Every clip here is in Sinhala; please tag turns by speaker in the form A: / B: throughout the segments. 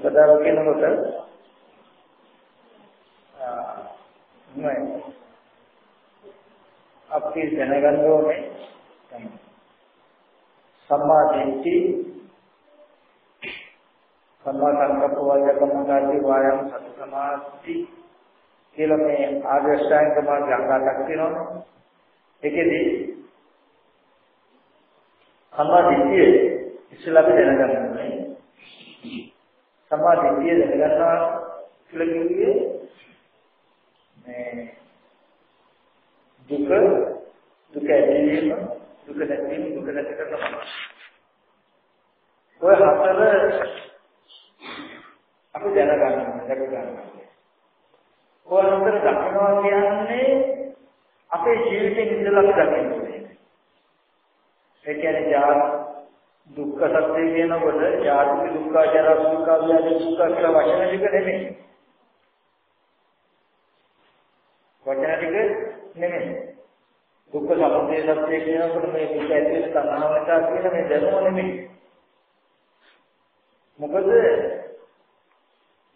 A: ප්‍රතිපදාව කියනකොට නෑ අපි දැනගන්න ඕනේ සම්මා දිට්ඨි සම්මා සංකප්ප වචකම්මාදී වායම් සති සමාධි කියලා මේ ආර්ය ශ්‍රාංග මාර්ග අංගයක් තියෙනවනේ ඒකෙදි සම්මා දිට්ඨිය ඉස්සෙල්ලා අපි දැනගන්න ඕනේ සම්මා දිට්ඨිය දැනගන්නවා කියලා කියන්නේ මේ දුක දුක ඇතිවීම දුක නැතිවීම දුක නැති කරනවා ඔය හතර අපි දැනගන්න දැක ගන්න ඔය හතර දක්නවා කියන්නේ අපේ ජීවිතේ ඉඳලා අපි දකින්නේ ඒ කියන්නේ ජාත දුක්ඛ සත්‍ය කියනකොට ජාති දුක්ඛ ජරා දුක්ඛ ව්‍යාධි දුක්ඛ කියලා වචන ටික නෙමෙයි වචන ටික නෙමෙයි. දුක්ඛ සමුදය සත්‍ය කියනකොට මේ දුක ඇති වෙන තණ්හාවට කියන මේ දැනුම නෙමෙයි. මොකද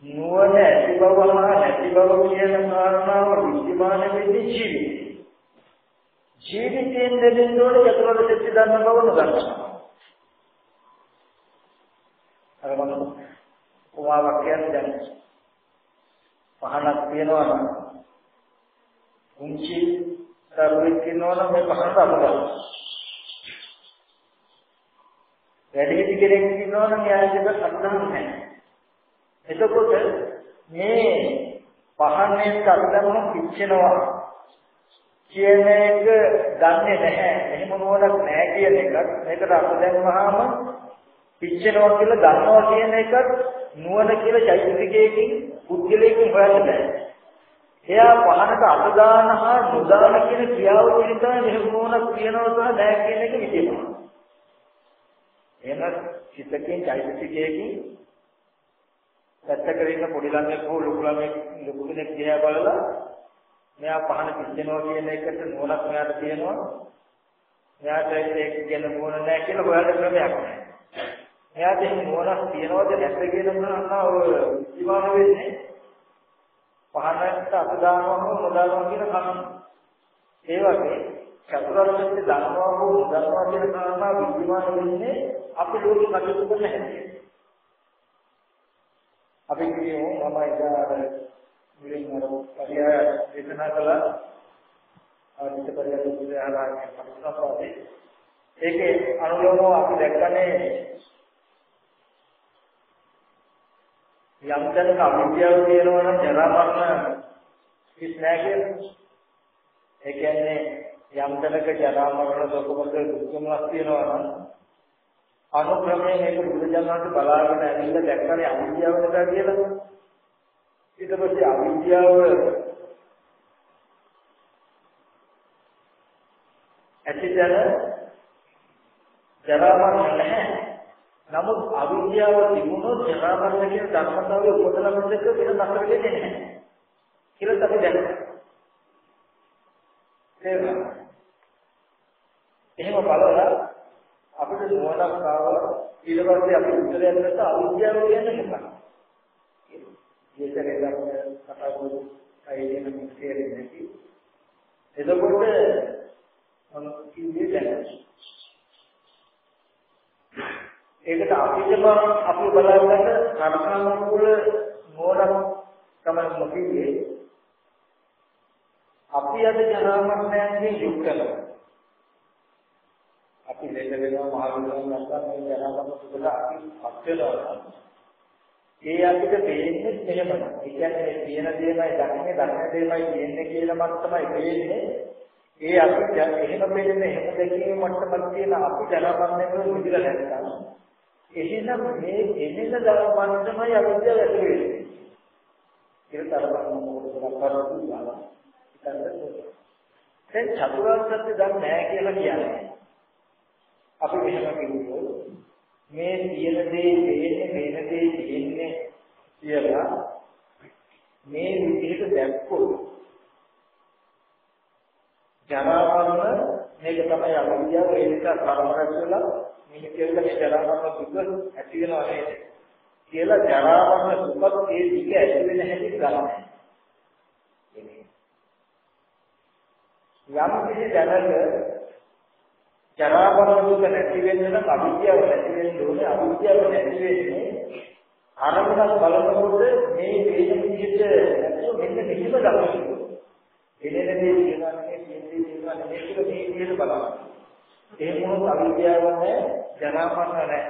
A: නුවණ ඇති බව හා නැති බව කියන කාරණාව විද්‍යමාන වෙන්නේ ජීවිතේ. ජීවිතයෙන් දෙන්න ඕනේ චතුරාර්ය සත්‍ය දන්න බව නොදන්නවා. අර මම උවාවක් කියන්නේ දැන් පහනක් තියනවා නම් උන්චි දරුවෙක් ඉන්නවනම් මේ පහනට අමුදල්. වැඩිහිටි කෙනෙක් ඉන්නවනම් යාජක සම්බන්ධ නැහැ. එතකොට මේ පහනේ කඩලම පිච්චෙනවා කියන එක දන්නේ නැහැ. එහෙම නෝනක් නැහැ කියන එකත් මේකට අත දැම්මහම පිච්චෙනවා කියලා දන්නවා කියන එකත් නුවණ කියලා චෛතසිකයකින් පුද්ගලයකින් හොයන්න බෑ. එයා පහනට අත දාන හා නොදාන කියන ක්‍රියාව වලින් තමයි මෙහෙම මොනක් කියනවා සහ නැහැ කියන එක විදිනවා. එහෙනම් චිත්තකෙන් චෛතසිකයකින් පැත්තක ඉන්න පොඩි ළමෙක් හෝ ලොකු ළමෙක් ලොකු කෙනෙක් දිහා බලලා මෙයා පහන පිච්චෙනවා කියන එකට මොනක් මෙයාට තියෙනවා. මෙයාට ඒක ගැන මොන නැහැ කියලා හොයන්න ක්‍රමයක් නැහැ. මෙයාට එහෙම මොනක් තියනවද නැද්ද කියන මොනවා ඔය විවාහ වෙන්නේ පහනකට අත දානවා නොදානවා කියන කම. ඒ වගේ චතුරාර්ය සත්‍ය දන්නවා හෝ නොදන්නවා කියන කාරණා විද්‍යමාන වෙන්නේ අපි ලෝකෙ කටයුතු කරන හැටි. අපි කියමු මම ඉදාර මුලින් අර පරියාය දේශනා කළා. ආදිත පරියාය විද්‍යාලයේ පරිසම්පාදේ ඒකේ අනුලෝමව අපි දැක්කනේ යම් තැනක අවිද්‍යාව තියෙනවා නම් ජරා මරණ කිස් නැහැ කියලා. ඒ කියන්නේ යම් තැනක ජරා මරණ දුකමද දුක්ඛමස් තියෙනවා නම් අනුක්‍රමයෙන් මේක බුදුජානක බලාගෙන ඇවිල්ලා දැක්කනේ අවිද්‍යාව නේද කියලා. ඊට පස්සේ අවිද්‍යාව ඇතිදර ජරා මරණ නැහැ. නමුත් අවිද්‍යාව තිබුණොත් ජරා මරණ කියන ධර්මතාවය උපදලා මිසක වෙන නතර වෙන්නේ නැහැ. කියලා අපි දැක්කා. එහෙම බලලා අපිට නුවණක් ආව ඊට පස්සේ අපි උත්තරයක් ගත්ත අවිද්‍යාව කියන්නේ මොකක්ද? ඒකේ ධර්ම කතා කරමු අයියෙන් මිස්කේරෙන්නේ නැති. එතකොට මම කිව්වේ දැන් ඒකට අපිටම අපි බලාගන්න කර්මානුකූල නෝනක් තමයි මොකීවේ අපි අද ජනමරණයෙන් යුක්ත කරනවා අපි දෙන්න වෙනවා මහ විද්‍යාලය නැත්නම් මේ ජනමරණ සුදුල අපි පත් වෙනවා ඒ අපිට දෙන්නේ මෙහෙමයි. ඒ කියන්නේ තියෙන දේමයි දකින්නේ දකින්න දේමයි තියෙන්නේ කියලා මත්තමයි වෙන්නේ. ඒ අපි එහෙම වෙන්නේ එහෙම දෙකේ මට්ටමක් තියෙන අපි ජනමරණයෙන් විදිලා නැත්නම් එහෙනම් මේ එනෙන ධර්මවන්තමයි අවිද්‍යාව ඇති වෙන්නේ. ඒක තරමම මොකද කරන්නේ කියලා. දැන් චතුරාර්ය සත්‍ය දන්නේ නැහැ කියලා කියන්නේ. අපි මෙහෙම කිව්වොත් මේ තියෙන දේ දෙන්නේ වෙන දේ දෙන්නේ කියලා මේ විදිහට දැක්කොත් ජරාවන්න මේක තමයි අවිද්‍යාව ඒ නිසා කර්ම රැස් වෙලා මේක කියලා මේ ජරාවන්න දුක ඇති වෙනවා නේද? කියලා ජරාවම සුපත් ඒ දිග ඇති වෙන හැටි ගන්න. යම් කිසි දැනක ජරාවම දුක නැති වෙන්න නම් අවිද්‍යාව නැති වෙන්න ඕනේ අවිද්‍යාව නැති වෙන්නේ අරමුණක් බලනකොට මේ වේද විදිහට නැතුව මෙන්න මෙහෙම ගන්නවා. එනෙන දේ කියනවා නෙමෙයි කියන්නේ කියනවා නෙමෙයි කියලා මේ විදිහට බලනවා. එහෙම වුණොත් අවිද්‍යාව නැහැ ජරා මරණ නැහැ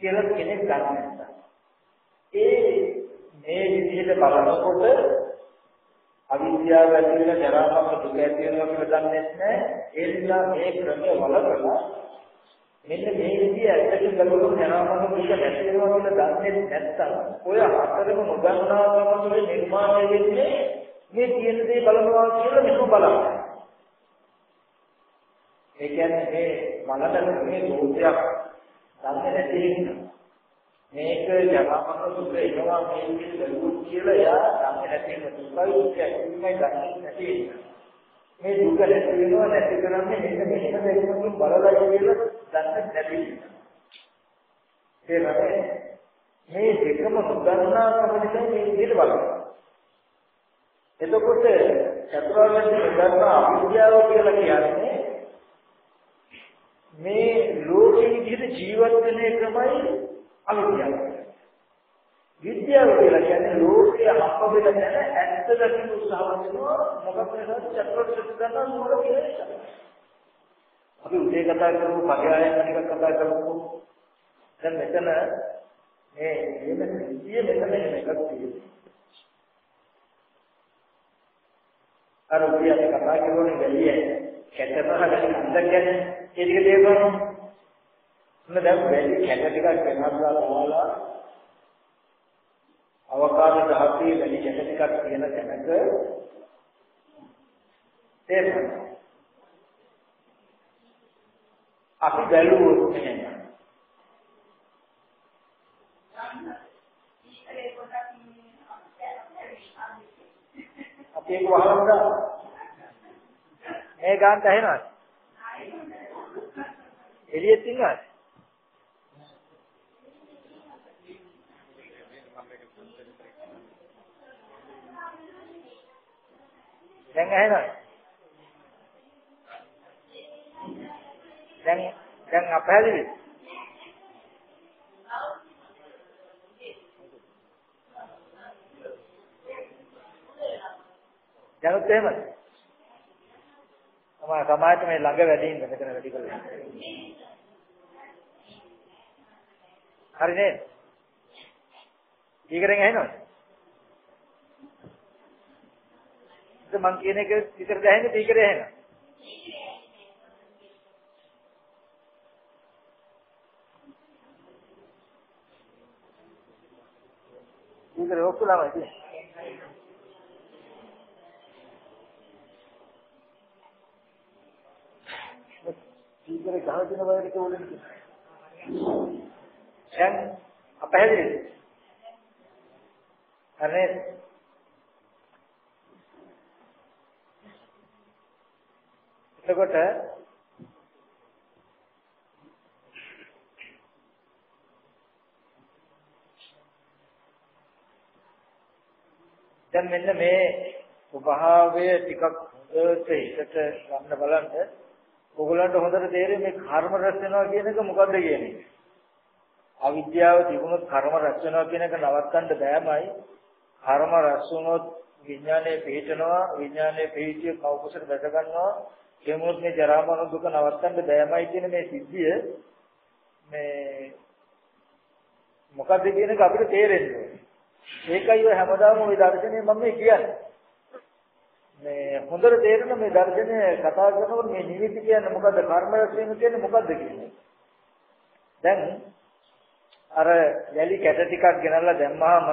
A: කියලා කෙනෙක් ගන්න නැහැ. ඒ මේ විදිහට බලනකොට අවිද්‍යාව ඇති වෙන ජරා මරණ දුක ඇති වෙනවා කියලා දන්නේ නැහැ. ඒ නිසා මේ ක්‍රමය වලකලා මෙන්න මේ විදිහ ඇත්තටම බලනකොට ජරා මරණ දුක නැති වෙනවා කියලා දන්නේ නැත්තම් ඔය හතරම නොදන්නා කම නිර්මාණය වෙන්නේ මේ තියෙන දේ බලනවා කියලා මෙහෙම බලන්න. ඒ කියන්නේ මේ මනසට මේ දෝෂයක් දන්නේ නැති හින්දා. මේක ජනමන සුඛ එනවා මේ විදිහට කියලා යා දන්නේ නැති හින්දා දුකයි ඒකයි දන්නේ නැති හින්දා. මේ දුක නැති වෙනවා නැති කරන්නේ මෙන්න මෙහෙම දෙයකින් බලලා කියලා දන්නේ නැති හින්දා. ඒ වගේ මේ දෙකම නොදන්නා කම නිසා මේ විදිහට බලනවා. එතකොට චතුරාර්ය සත්‍ය ධර්ම අවිද්‍යාව කියලා කියන්නේ මේ ලෝකෙ විදිහට ජීවත් වෙන එකමයි අවිද්‍යාව. විද්‍යාව කියලා කියන්නේ ලෝකයේ හම්බ වෙන දැන ඇත්ත දකින්න උත්සාහ කරනවා මොකක්ද නේද චතුරාර්ය සත්‍ය ධර්ම නෝර කියලා. අපි උදේ කතා කරමු පරයායන ටිකක් කතා කරමු. දැන් මෙතන මේ මේ විදිය මෙතන එකක් තියෙනවා. අර උදේ අපි කතා කරන්නේ ගැලිය කැටපහකට අන්දක් ගැන ඒ ටික තේරුණා මොන දැන් වැලි කැට ටිකක් වෙනස්ලා දාලා අවකාශ ධාතුවේ වැලි කැට ටිකක් තියෙන තැනක තේරුණා අපි බැලුවොත් එහෙම. ඒක වහලම දාන්න. මේ ගානට ඇහෙනවද? එළියෙත් ඉන්නවද? දැන් ඇහෙනවද? දැන් දැන් අපහැදිලිද? දැනුත් එහෙමද? තමයි සමාජයට මේ ළඟ වැඩි ඉන්න මෙතන වැඩි කරලා. හරි නේද? ඊකරෙන් ඇහෙනවද? ඉතින් මං කියන එක විතර දැහෙන්නේ ඊකරේ ඇහෙනවා. ඊකරේ ඔක්කොලම ඉතින් සීකර ගහගෙන වයරට උලින් දැන් අපහැදිලිද? හරි. එතකොට දැන් මෙන්න මේ ස්වභාවය ටිකක් හොඳට හිතට ගන්න බලන්න. ඔයගලන්ට හොඳට තේරෙන්නේ මේ කර්ම රැස් වෙනවා කියන එක මොකද්ද කියන එක. අවිද්‍යාව තිබුණොත් කර්ම රැස් වෙනවා කියන එක නවත්තන්න බෑමයි. කර්ම රැස් වුණොත් විඥානය පිහිටනවා, විඥානය පිහිටිය කවුකුසට දැක ගන්නවා. එමුත් මේ ජරා මරණ දුක නවත්තන්න බෑමයි කියන මේ සිද්ධිය මේ මොකද්ද කියන එක අපිට තේරෙන්නේ. ඒකයි ඔය හැමදාම ওই දර්ශනේ මම කියන්නේ. මේ හොඳට තේරෙන මේ දර්ශනය කතා කරනකොට මේ නිමිති කියන්නේ මොකද්ද? කර්ම රැස්වීම කියන්නේ මොකද්ද කියන්නේ? දැන් අර වැලි කැට ටිකක් ගෙනල්ලා දැම්මහම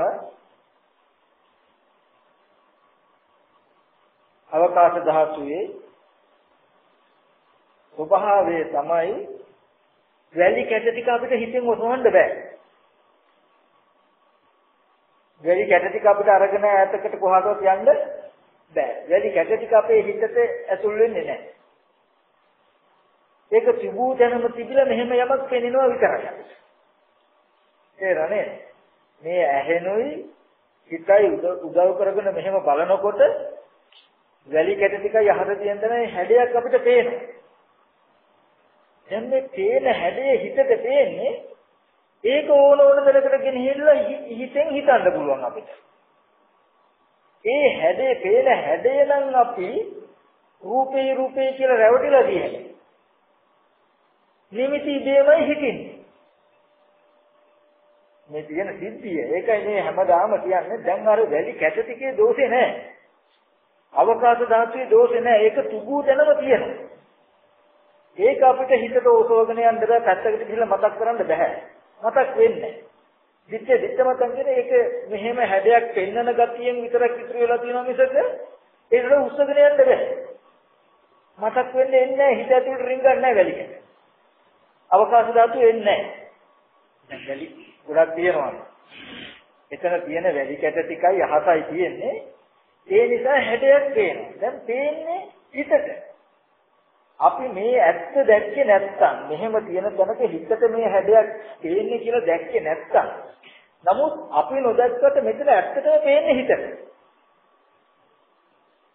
A: අවකාශ ධාතුවේ ස්වභාවය තමයි වැලි කැට ටික අපිට හිතෙන් ඔසවන්න බෑ. වැලි කැට ටික අපිට අරගෙන ඈතකට කොහාටවත් යන්න බෑ. වැඩි කැට ටික අපේ හිතට ඇතුල් වෙන්නේ නැහැ. ඒක තිබූ දැනම තිබිලා මෙහෙම යමක් පෙනෙනවා විතරයි. තේරෙන්නේ? මේ ඇහෙනුයි හිතයි උදව් කරගෙන මෙහෙම බලනකොට වැලි කැට ටික යහත තියෙන තැන හැඩයක් අපිට පේනවා. දැන් මේ පේන හැඩේ හිතට පේන්නේ ඒක ඕන ඕන දෙයකට ගෙනහිල්ලා හිතෙන් හිතන්න පුළුවන් අපිට. ඒ හැඩේ පේන හැඩේ නම් අපි රූපේ රූපේ කියලා රැවටිලා තියෙනවා. නිමිති දෙමයි හිතින්නේ. මේ තියෙන සිද්ධිය. ඒකයි මේ හැමදාම කියන්නේ දැන් අර වැලි කැට ටිකේ දෝෂේ නැහැ. අවකාශ ධාතුවේ දෝෂේ නැහැ. ඒක තුබූ දැනම තියෙනවා. ඒක අපිට හිතට ඕසෝගෙන යන්න බෑ පැත්තකට ගිහිල්ලා මතක් කරන්න බෑ. මතක් වෙන්නේ නැහැ. දිත්තේ දිත්ත මතන් කියන්නේ ඒක මෙහෙම හැඩයක් පෙන්වන ගතියෙන් විතරක් ඉතුරු වෙලා තියෙනවා මිසක ඒකට උස්සගෙන යන්න බෑ. මතක් වෙන්නේ එන්නේ හිත ඇතුළට රිංගන්නේ නැහැ වැලි කැට. අවකාශ ධාතුව එන්නේ නැහැ. දැන් වැලි ගොඩක් තියෙනවා. එතන තියෙන වැලි කැට ටිකයි අහසයි තියෙන්නේ. ඒ නිසා හැඩයක් පේනවා. දැන් පේන්නේ හිතට. අපි මේ ඇත්ත දැක්කේ නැත්තම් මෙහෙම තියෙන තැනක හිතට මේ හැඩයක් පේන්නේ කියලා දැක්කේ නැත්තම් නමුත් අපි නොදැක්කට මෙතන ඇත්තටම පේන්නේ හිතට.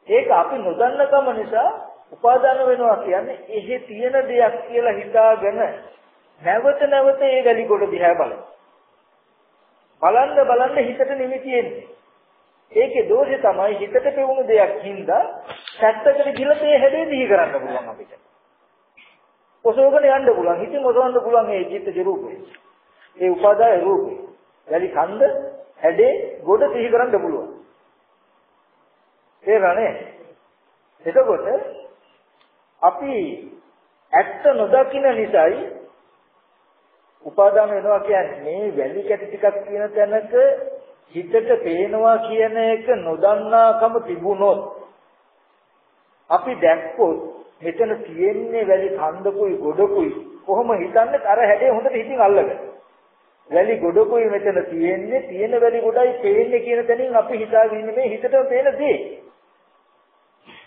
A: ඒක අපි නොදන්නකම නිසා උපාදාන වෙනවා කියන්නේ එහෙ තියෙන දෙයක් කියලා හිතාගෙන නැවත නැවත ඒ වැලි ගොඩ දිහා බලනවා. බලන්න බලන්න හිතට නිමිති එන්නේ. ඒකේ දෝෂය තමයි හිතට පෙවුණු දෙයක් හින්දා පැත්තකට ගිලත ඒ හැදේ දිහි කරන්න පුළුවන් අපිට. ඔසවගෙන යන්න පුළුවන්. හිතින් ඔසවන්න පුළුවන් මේ චිත්තජ රූපේ. ඒ උපාදාය රූපේ. යලි කන්ද හැඩේ ගොඩ සිහි කරන්න පුළුවන්. තේරෙන්නේ? එතකොට අපි ඇත්ත නොදකින නිසායි උපාදාන වෙනවා කියන්නේ මේ වැලි කැටි ටිකක් කියන තැනක හිතට පේනවා කියන එක නොදන්නාකම තිබුණොත් අපි දැක්කොත් මෙතන තියෙන්නේ වැලි කන්දකුයි ගොඩකුයි කොහොම හිතන්නේ අර හැඩේ හොඳට හිතින් අල්ලගෙන වැලි ගොඩකුයි මෙතන තියෙන්නේ තියෙන වැලි ගොඩයි පේන්නේ කියන තැනින් අපි හිතාගෙන ඉන්නේ මේ හිතට පේන දේ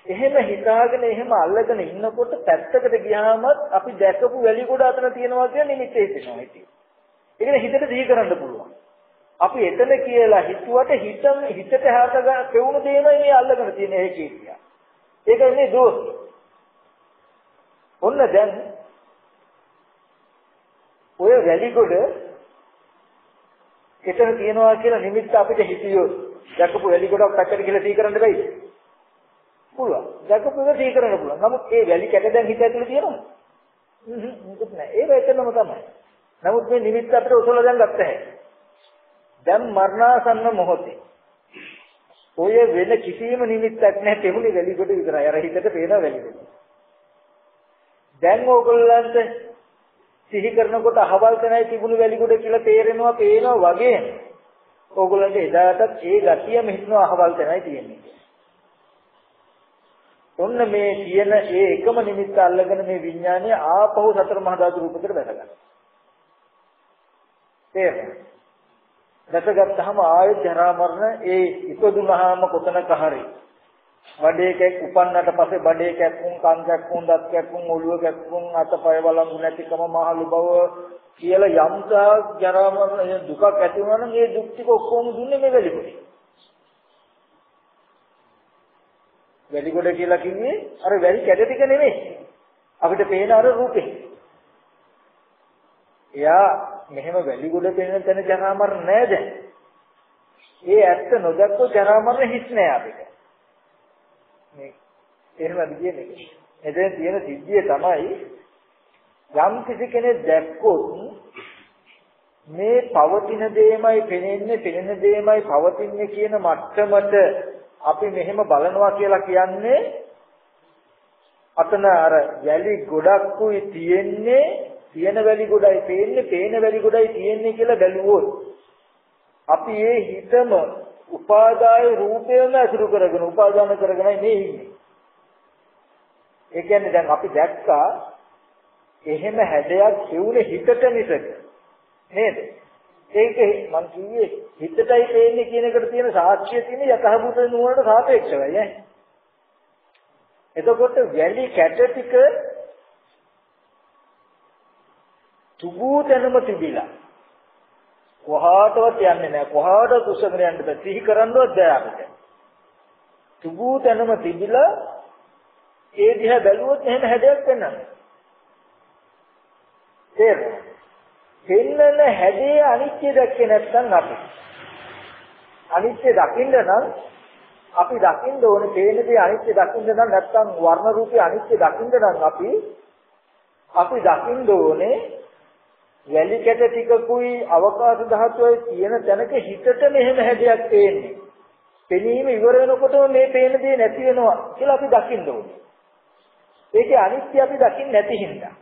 A: එහෙම හිතාගෙන එහෙම අල්ලගෙන ඉන්නකොට පැත්තකට ගියාම අපි දැකපු වැලි ගොඩ අතන තියෙනවා කියන නිමිත්ත හිතෙනවා ඉතින්. ඒක හිතට දිහි කරන්න පුළුවන්. අපි එතන කියලා හිතුවට හිත හිතට හාත පෙවුණු දෙයමයි මේ අල්ලගෙන තියෙන ඒකේ කියා. ඒකයි මේ දෝෂ. ඔන්න දැන් ඔය වැලි ගොඩ එතන තියෙනවා කියලා නිමිත්ත අපිට හිතියොත් දැකපු වැලි ගොඩක් පැත්තට ගිහලා සී කරන්න බැයි. පුළුවන්. දැකපු එක සී කරන්න පුළුවන්. නමුත් ඒ වැලි කැට දැන් හිත ඇතුලේ තියෙනවද? හ්ම් මොකුත් නැහැ. ඒක එතනම තමයි. නමුත් මේ නිමිත්ත අපිට උසල දැන් ගත්ත හැකියි. දැන් මරණාසන්න මොහොතේ ඔය වෙන කිසිම නිමිත්තක් නැහැ තෙමුනේ වැලි කොට විතරයි. අර හිතට පේන වැලි කොට. දැන් ඕගොල්ලන්ට සිහි කරනකොට අහවල් තැනයි තිබුණු වැලි කොට කියලා තේරෙනවා පේනවා වගේ ඕගොල්ලන්ට එදාටත් ඒ ගතියම හිතනවා අහවල් තැනයි තියෙන්නේ. ඔන්න මේ කියන ඒ එකම නිමිත්ත අල්ලගෙන මේ විඥානය ආපහු සතර මහා ධාතු රූපයකට බැස ගන්නවා. තේරෙනවද? දැකගත්තාම ආයෙත් ජරා මරණ ඒ ඉපදුනහම කොතනක හරි බඩේකෙක් උපන්නට පස්සේ බඩේ කැක්කුම් කන් කැක්කුම් දත් කැක්කුම් ඔළුව කැක්කුම් අතපය වළංගු නැතිකම මහලු බව කියලා යම්සා ජරා මරණ දුකක් ඇති වුණා නම් ඒ දුක් ටික ඔක්කොම දුන්නේ මේ වෙලිපොඩි. වැලිගොඩ කියලා කිව්වේ අර වැලි කැඩ ටික නෙමෙයි. අපිට පේන අර රූපේ. එයා මෙහෙම වැලිගොඩ පේන තැන ජරා මරණ නෑ දැන්. ඒ ඇත්ත නොදක්කෝ ජරා මරණ හිස් නෑ අපිට. මේ එහෙමද කියන්නේ. එතෙන් තියෙන සිද්ධිය තමයි යම් කිසි කෙනෙක් දැක්කොත් මේ පවතින දෙයමයි පෙනෙන්නේ පෙනෙන දෙයමයි පවතින්නේ කියන මට්ටමට අපි මෙහෙම බලනවා කියලා කියන්නේ අතන අර වැලි ගොඩක්කුයි තියෙන්නේ තියෙන වැලි ගොඩයි පේන්නේ පේන වැලි ගොඩයි තියෙන්නේ කියලා බැලුවොත් අපි ඒ හිතම උපාදාය රූපයම අසුරු කරගෙන උපාදාන කරගෙනයි මේ ඉන්නේ. ඒ කියන්නේ දැන් අපි දැක්කා එහෙම හැඩයක් සිවුනේ හිතට මිසක නේද? ඒක මං කිව්වේ හිතටයි පේන්නේ කියන එකට තියෙන සාක්ෂිය තියෙන යථාභූත නුවණට සාපේක්ෂවයි ඈ. එතකොට වැලි කැට ටික තුබූ තැනම තිබිලා කොහාටවත් යන්නේ නැහැ. කොහාටවත් උසගෙන යන්න බෑ. සිහි කරන්නවත් බෑ අපිට. තුබූ තැනම තිබිලා ඒ දිහා බැලුවොත් එහෙම හැඩයක් වෙනවා. තේරෙනවද? පෙන්නන හැඩේ අනිත්‍ය දැක්කේ නැත්නම් අපි. අනිත්‍ය දකින්න නම් අපි දකින්න ඕනේ පේන දේ අනිත්‍ය දකින්න නම් නැත්නම් වර්ණ රූපේ අනිත්‍ය දකින්න නම් අපි අපි දකින්න ඕනේ වැලි කැට ටිකකුයි අවකාශ ධාතුවයි තියෙන තැනක හිතට මෙහෙම හැඩයක් පේන්නේ. පෙනීම ඉවර වෙනකොටම මේ පේන දේ නැති වෙනවා කියලා අපි දකින්න ඕනේ. ඒකේ අනිත්‍ය අපි දකින්න නැති හින්දා.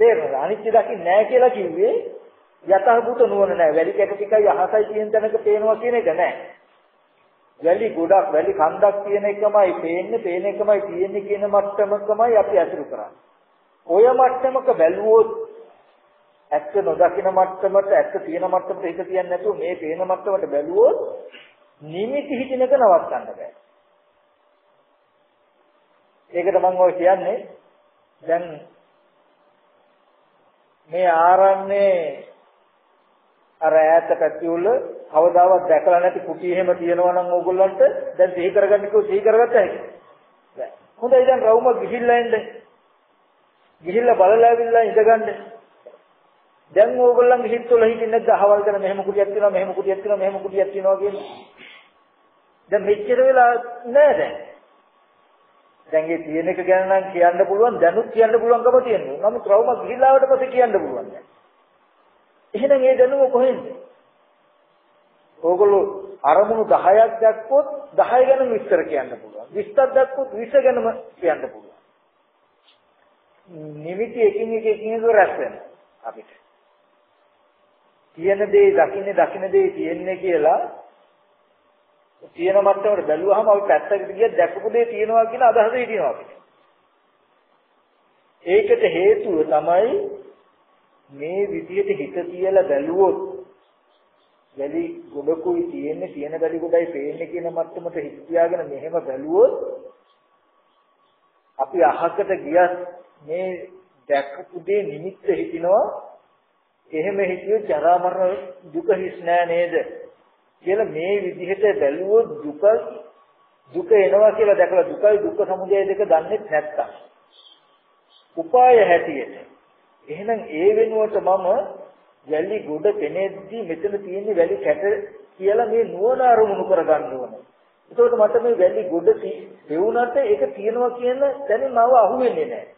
A: තේරෙනවද? අනිත්‍ය දකින්න නැහැ කියලා කිව්වේ යථාභූත නුවණ නැහැ. වැලි කැට ටිකයි අහසයි තියෙන තැනක පේනවා කියන එක නැහැ. වැලි ගොඩක් වැලි කන්දක් තියෙන එකමයි පේන්නේ, පේන එකමයි තියෙන්නේ කියන මට්ටමකමයි අපි අසුරු කරන්නේ. ඔය මට්ටමක බැලුවොත් ඇත්ත නොදකින මට්ටමට ඇත්ත තියෙන මට්ටමට හිත තියන්නේ නැතුව මේ පේන මට්ටමට බැලුවොත් නිමිති හිතිනක නවත්තන්න බෑ. ඒකට මම ඔය කියන්නේ දැන් මේ ආරන්නේ අර ඈත පැතිවල කවදාවත් දැකලා නැති කුටි එහෙම තියෙනවා නම් ඕගොල්ලන්ට දැන් සිහි කරගන්න කිව්ව සිහි කරගත්ත හැකි. හොඳයි දැන් රවුම ගිහිල්ලා එන්න. ගිහිල්ලා බලලා ඇවිල්ලා ඉඳගන්න. දැන් ඕගොල්ලන්ගේ හිතවල හිටින්නේ නැද්ද අහවල් කරන මෙහෙම කුටියක් තියෙනවා මෙහෙම කුටියක් තියෙනවා මෙහෙම කුටියක් තියෙනවා කියන්නේ. දැන් මෙච්චර වෙලා නෑ දැන්. දැන් ඒ තියෙන එක ගැන නම් කියන්න පුළුවන් දැනුත් කියන්න පුළුවන්කම තියෙනවා. නමුත් රවුම ගිහිලාවට පස්සේ කියන්න පුළුවන් දැන්. එහෙනම් ඒ දැනුම කොහෙන්ද? ඕගොල්ලෝ අරමුණු 10ක් දැක්කොත් 10 ගැන විස්තර කියන්න පුළුවන්. 20ක් දැක්කොත් 20 ගැනම කියන්න පුළුවන්. නිමිති එකින් එක එකින් එක රැස් වෙනවා අපිට. තියෙන දේ දකින්නේ දකින්න දේ තියෙන්නේ කියලා තියෙන මට්ටමට බැලුවාම අපි පැත්තකට ගියත් දැකපු දේ තියෙනවා කියන අදහස හිටිනවා අපිට. ඒකට හේතුව තමයි මේ විදිහට හිත තියලා බැලුවොත් වැලි ගොඩකුයි තියෙන්නේ තියෙන වැලි ගොඩයි පේන්නේ කියන මට්ටමට හිත තියාගෙන මෙහෙම බැලුවොත් අපි අහකට ගියත් මේ දැකපු දේ නිමිත්ත හිතිනවා එහෙම හිතියොත් ජරා මරණ දුක හිස් නෑ නේද කියලා මේ විදිහට බැලුවොත් දුක දුක එනවා කියලා දැකලා දුකයි දුක්ඛ සමුදය දෙක දන්නේ නැත්තම් උපාය හැටියට එහෙනම් ඒ වෙනුවට මම වැලි ගොඩ පෙනෙද්දි මෙතන තියෙන වැලි කැට කියලා මේ නුවණ අරමුණු කරගන්න ඕනේ. ඒකෝට මට මේ වැලි ගොඩ පෙවුනට ඒක තියෙනවා කියන දැනෙන් මව අහුවෙන්නේ නැහැ.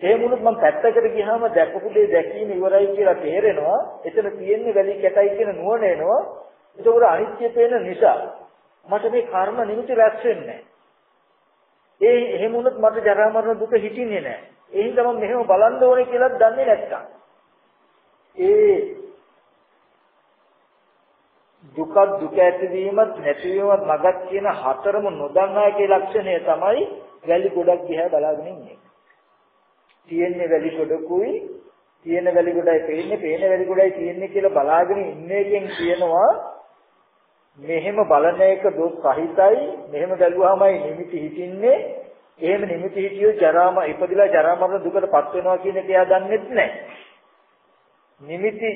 A: ඒ මුණුත් මම පැත්තකට ගියාම දැකපු දේ දැකීම ඉවරයි කියලා තේරෙනවා. එතන තියෙන්නේ වැලි කැටයි කියන නුවණ එනවා. ඒකෝර අනිත්‍ය පේන නිසා මට මේ කර්ම නිමිති රැස් වෙන්නේ ඒ එහෙම වුණොත් මට ජරා මරණ දුක හිටින්නේ නැහැ. ඒ හින්දා මම මෙහෙම බලන්න ඕනේ කියලා දන්නේ නැත්තම්. ඒ දුක දුක ඇතිවීමත් නැතිවීමත් මගක් කියන හතරම නොදන්නා කියන ලක්ෂණය තමයි වැලි ගොඩක් දිහා බලාගෙන ඉන්නේ. තියෙන්නේ වැලි ගොඩකුයි තියෙන වැලි ගොඩයි පේන්නේ පේන වැලි ගොඩයි තියෙන්නේ කියලා බලාගෙන ඉන්න එකෙන් කියනවා මෙහෙම බලන එක දොස් සහිතයි මෙහෙම බැලුවාමයි නිමිති හිටින්නේ. එහෙම නිමිති හිටියෝ ජරාම ඉපදිලා ජරා මරණ දුකටපත් වෙනවා කියන එක එයා දන්නෙත් නැහැ. නිමිති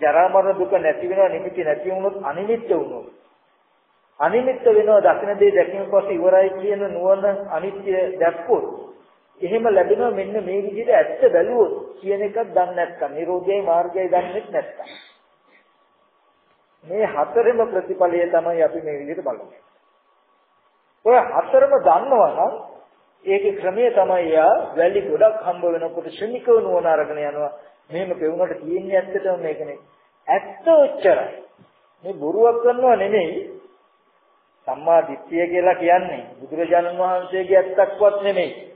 A: ජරා මරණ දුක නැති වෙනවා නිමිති නැති වුණොත් අනිමිත්ත වුණොත්. අනිමිත්ත වෙනවා දකින්න දේ දැකීම පස්සේ ඉවරයි කියන නුවණ අනිත්‍ය දැක්කොත් එහෙම ලැබෙනවා මෙන්න මේ විදිහට ඇත්ත බැලුවොත් කියන එකක් දන්නේ නැත්නම් නිරෝධයයි මාර්ගයයි දන්නේ නැත්නම් මේ හතරෙම ප්‍රතිඵලය තමයි අපි මේ විදිහට බලන්නේ. ඔය හතරම දන්නවා නම් ඒකේ ක්‍රමය තමයි යා වැලි ගොඩක් හම්බ වෙනකොට ශනිකව නුවණ අරගෙන යනවා. මෙහෙම පෙවුනට තියෙන්නේ ඇත්තටම මේකනේ. ඇත්ත ඔච්චරයි. මේ බොරුවක් කරනවා නෙමෙයි. සම්මා දිට්ඨිය කියලා කියන්නේ බුදුරජාණන් වහන්සේගේ ඇත්තක්වත් නෙමෙයි.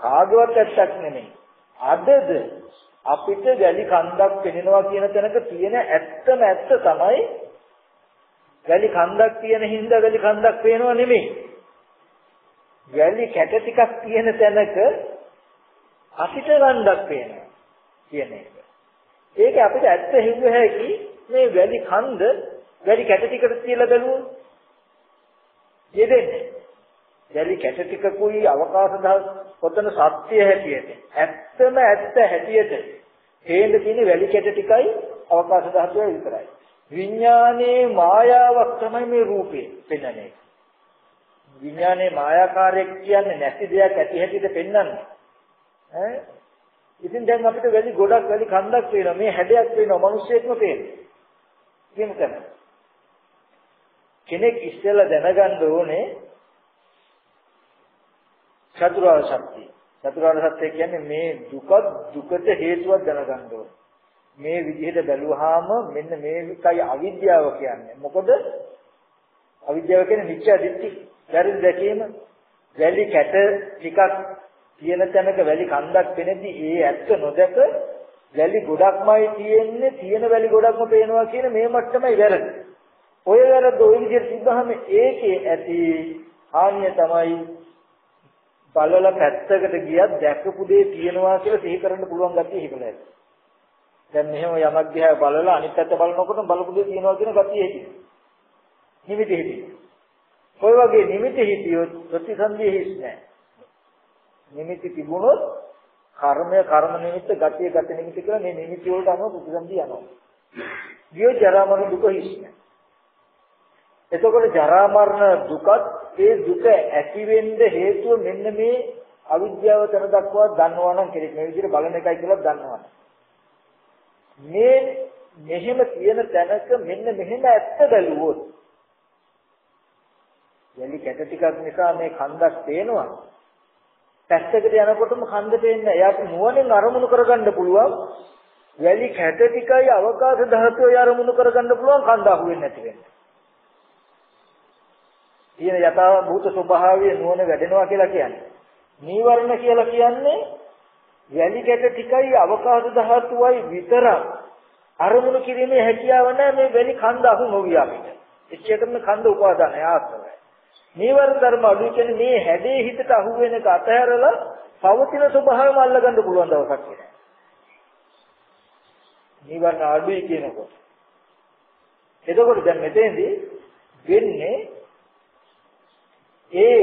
A: කාගවත් ඇත්තක් නෙමෙයි. අදද අපිට වැලි කන්දක් පෙනෙනවා කියන තැනක තියෙන ඇත්තම ඇත්ත තමයි වැලි කන්දක් තියෙන හින්දා වැලි කන්දක් පේනව නෙමෙයි. වැලි කැට ටිකක් තියෙන තැනක අපිට කන්දක් පේනවා කියන එක. ඒක අපිට ඇත්ත හිතුව හැකි මේ වැලි කන්ද වැලි කැට ටිකට තියලා බලුවොත් යෙදෙන්නේ. වැලි කැට ටිකකුයි අවකාශ දහස් පොතන සත්‍ය හැටියට ඇත්තම ඇත්ත හැටියට හේඳ තියෙන වැලි කැට ටිකයි අවකාශ ධාතුවයි විතරයි. විඥානයේ මායාවක් තමයි මේ රූපේ පෙන්වන්නේ. විඥානයේ මායාකාරයක් කියන්නේ නැති දෙයක් ඇති හැටියට පෙන්වන්නේ. ඈ ඉතින් දැන් අපිට වැලි ගොඩක් වැලි කන්දක් පේනවා. මේ හැඩයක් පේනවා. මිනිස්සෙක්ම පේනවා. කියන තැන. කෙනෙක් ඉස්සෙල්ලා දැනගන්න ඕනේ චතුරාර්ය සත්‍ය. චතුරාර්ය සත්‍ය කියන්නේ මේ දුක දුකට හේතුවක් දැනගන්න ඕනේ. මේ විදිහට බැලුවාම මෙන්න මේකයි අවිද්‍යාව කියන්නේ. මොකද අවිද්‍යාව කියන්නේ මිත්‍යා දිට්ඨි. දැරින් දැකීම වැලි කැට ටිකක් තියෙන තැනක වැලි කන්දක් පෙනෙද්දි ඒ ඇත්ත නොදක වැලි ගොඩක්මයි තියෙන්නේ තියෙන වැලි ගොඩක්ම පේනවා කියන මේ මට්ටමයි වැරදි. ඔය වැරද්ද ওই විදිහට තිබ්බහම ඒකේ ඇති හානිය තමයි බලලා පැත්තකට ගියත් දැකපු දේ තියෙනවා කියලා සිහි කරන්න පුළුවන් ගැතිය හිතලා ඇති. දැන් මෙහෙම යමක් දිහා බලලා අනිත් පැත්ත බලනකොට බලපු දේ තියෙනවා කියන ගැතිය හිතේ. නිමිති හිතේ. ඔය වගේ නිමිති හිතියොත් ප්‍රතිසන්දිය හිස් නැහැ. නිමිති තිබුණොත් කර්මය කර්ම නිමිත්ත ගතිය ගති නිමිත්ත කියලා මේ නිමිති වලට අනුව ප්‍රතිසන්දිය යනවා. ගියෝ ජරා මරණ දුක හිස් නැහැ. එතකොට ජරා මරණ දුකත් ඒ දුක ඇති වෙන්න හේතුව මෙන්න මේ අවිද්‍යාව තන දක්වා දන්නවා නම් කෙනෙක් මේ විදිහට බලන එකයි කියලා දන්නවා. මේ මෙහෙම තියෙන තැනක මෙන්න මෙහෙම ඇත්ත බැලුවොත් යලි කැට ටිකක් නිසා මේ කන්දක් පේනවා. පැත්තකට යනකොටම කන්ද පේන්නේ. එයාට නුවණින් අරමුණු කරගන්න පුළුවන්. වැලි කැට ටිකයි අවකාශ ධාතුවයි අරමුණු කරගන්න පුළුවන් කන්ද අහුවෙන්නේ නැති වෙන්නේ. තියෙන යථා භූත ස්වභාවය නුවණ වැඩෙනවා කියලා කියන්නේ. නීවරණ කියලා කියන්නේ වැලි කැට ටිකයි අවකාශ ධාතුවයි විතරක් අරමුණු කිරීමේ හැකියාව නැහැ මේ වැලි කන්ද අහු නොවිය අපිට. එච්චරම කන්ද උපාදානය ආශ්‍රවයි. නීවරණ ධර්ම අඩු කියන්නේ මේ හැඩේ හිතට අහු වෙන එක අතහැරලා පවතින ස්වභාවයම අල්ලගන්න පුළුවන් දවසක් කියලා. නීවරණ අඩුයි කියනකොට. එතකොට දැන් මෙතෙන්දී වෙන්නේ ඒ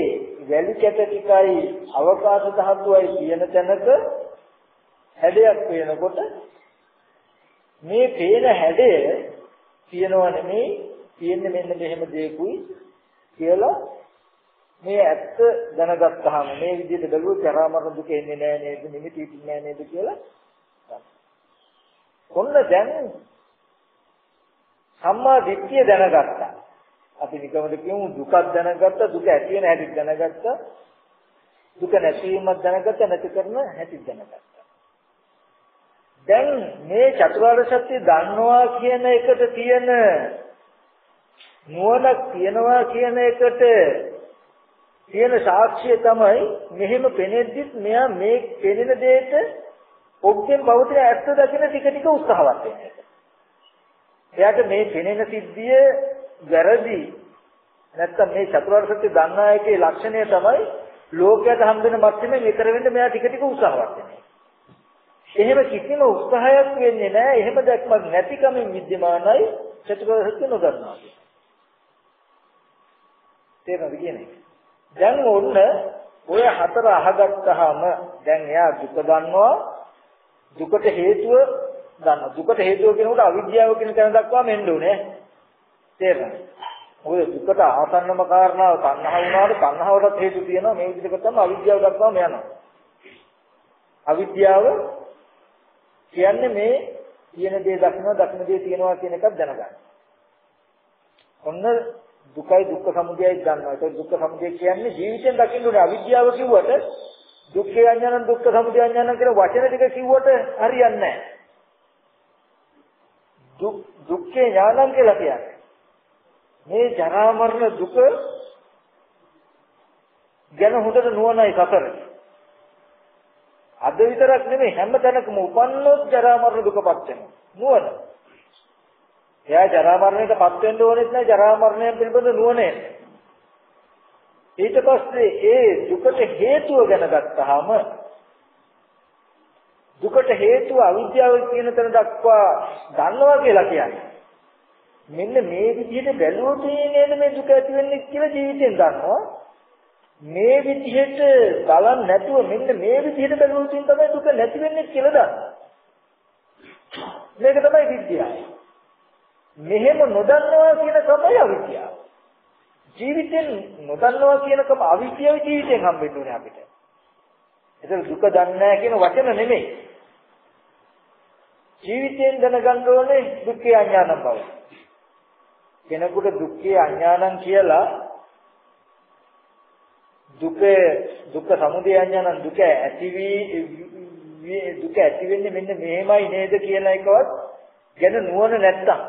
A: වැලි කැට ටිකයි අවකාශ ධාතුවයි කියන තැනක හැඩයක් පේනකොට මේ පේන හැඩය කියනව නෙමේ තියෙන්නේ මෙන්න මෙහෙම දෙයකුයි කියලා මේ ඇත්ත දැනගත්තාම මේ විදිහට බැලුවොත් ජරා මරණ දුක එන්නේ නැහැ නේද නිමිති ඉන්නේ නැහැ නේද කියලා කොන්න දැන් සම්මා දිට්ඨිය දැනගත්තා. අපි නිකමද කියමු දුකක් දැනගත්ත දුක ඇති වෙන හැටි දැනගත්ත දුක නැතිවීමක් දැනගත්ත නැති කරන හැටි දැනගත්ත දැන් මේ චතුරාර්ය සත්‍ය දන්නවා කියන එකට තියෙන නුවණක් තියනවා කියන එකට තියෙන සාක්ෂිය තමයි මෙහෙම පෙනෙද්දිත් මෙයා මේ පෙනෙන දෙයට ඔබෙන් පවතින ඇත්ත දකින ටික ටික උත්සාහවත් වෙන එක. එයාට මේ පෙනෙන සිද්ධිය වැරදි නැත්තම් මේ චතුරාර්ය සත්‍ය දන්නා එකේ ලක්ෂණය තමයි ලෝකයට හම්බෙන මැත්තේ විතර වෙන්න මෙයා ටික ටික උත්සාහවත් වෙනවා. එහෙම කිසිම උත්සාහයක් වෙන්නේ නැහැ. එහෙම දැක්මක් නැතිකමින් විද්‍යමානයි චතුරාර්ය සත්‍ය නොදන්නවා. තේරෙනවද කියන්නේ? දැන් ඔන්න ඔය හතර අහගත්තාම දැන් එයා දුක දන්නවා දුකට හේතුව දන්නවා. දුකට හේතුව කියනකොට අවිද්‍යාව කියන තැන දක්වාම එන්න ඕනේ. තේරෙනවද? ඔය දුකට ආසන්නම කාරණාව තණ්හා වුණාට තණ්හාවටත් හේතු තියෙනවා මේ විදිහට තමයි අවිද්‍යාව දක්වාම යනවා. අවිද්‍යාව කියන්නේ මේ තියෙන දේ දකින්න දකින්න දේ තියෙනවා කියන එකක් දැනගන්න. ඔන්න දුකයි දුක්ඛ සමුදයයි ගන්නවා. ඒක දුක්ඛ සමුදය කියන්නේ ජීවිතෙන් දකින්න ඕනේ අවිද්‍යාව කිව්වට දුක්ඛ අඥානං දුක්ඛ සමුදය අඥානං කියන වචන ටික කිව්වට හරියන්නේ නැහැ. දුක් දුක්ඛේ ඥානං කියලා කියන්නේ මේ ජරා මරණ දුක ගැන හොඳට නුවණයි සතර. අද විතරක් නෙමෙයි හැම තැනකම උපන්නොත් ජරා මරණ දුකපත් වෙනවා. නුවණ. එයා ජරා මරණයටපත් වෙන්න ඕනෙත් නැහැ ජරා මරණය පිළිබඳ නුවණ ඊට පස්සේ ඒ දුකට හේතුව ගැන ගත්තාම දුකට හේතුව අවිද්‍යාව කියන තැන දක්වා දන්නවා කියලා කියන්නේ. මෙන්න මේ විදිහට බැලුවොත් නේද මේ දුක ඇති වෙන්නේ කියලා ජීවිතෙන් දන්නවා. මේ විදිහට බලන්න නැතුව මෙන්න මේ විදිහට බැලුවොත් තමයි දුක නැති වෙන්නේ කියලා දන්නවා. මේක තමයි විද්‍යාව. මෙහෙම නොදන්නවා කියන තමයි අවිද්‍යාව. ජීවිතෙන් නොදන්නවා කියනකම අවිද්‍යාව ජීවිතෙන් හම්බෙන්න ඕනේ අපිට. ඒතර දුක දන්නේ නැහැ කියන වචන නෙමෙයි. ජීවිතයෙන් දැනගන්න ඕනේ දුක්ඛ අඥානම් බව. කෙනෙකුට දුක්ඛ අඥානම් කියලා දුක දුක්ඛ සමුදය අඥානම් දුක ඇතිවි දුක ඇති වෙන්නේ මෙන්න මෙහෙමයි නේද කියලා එකවත් ගැන නුවණ නැත්තම්.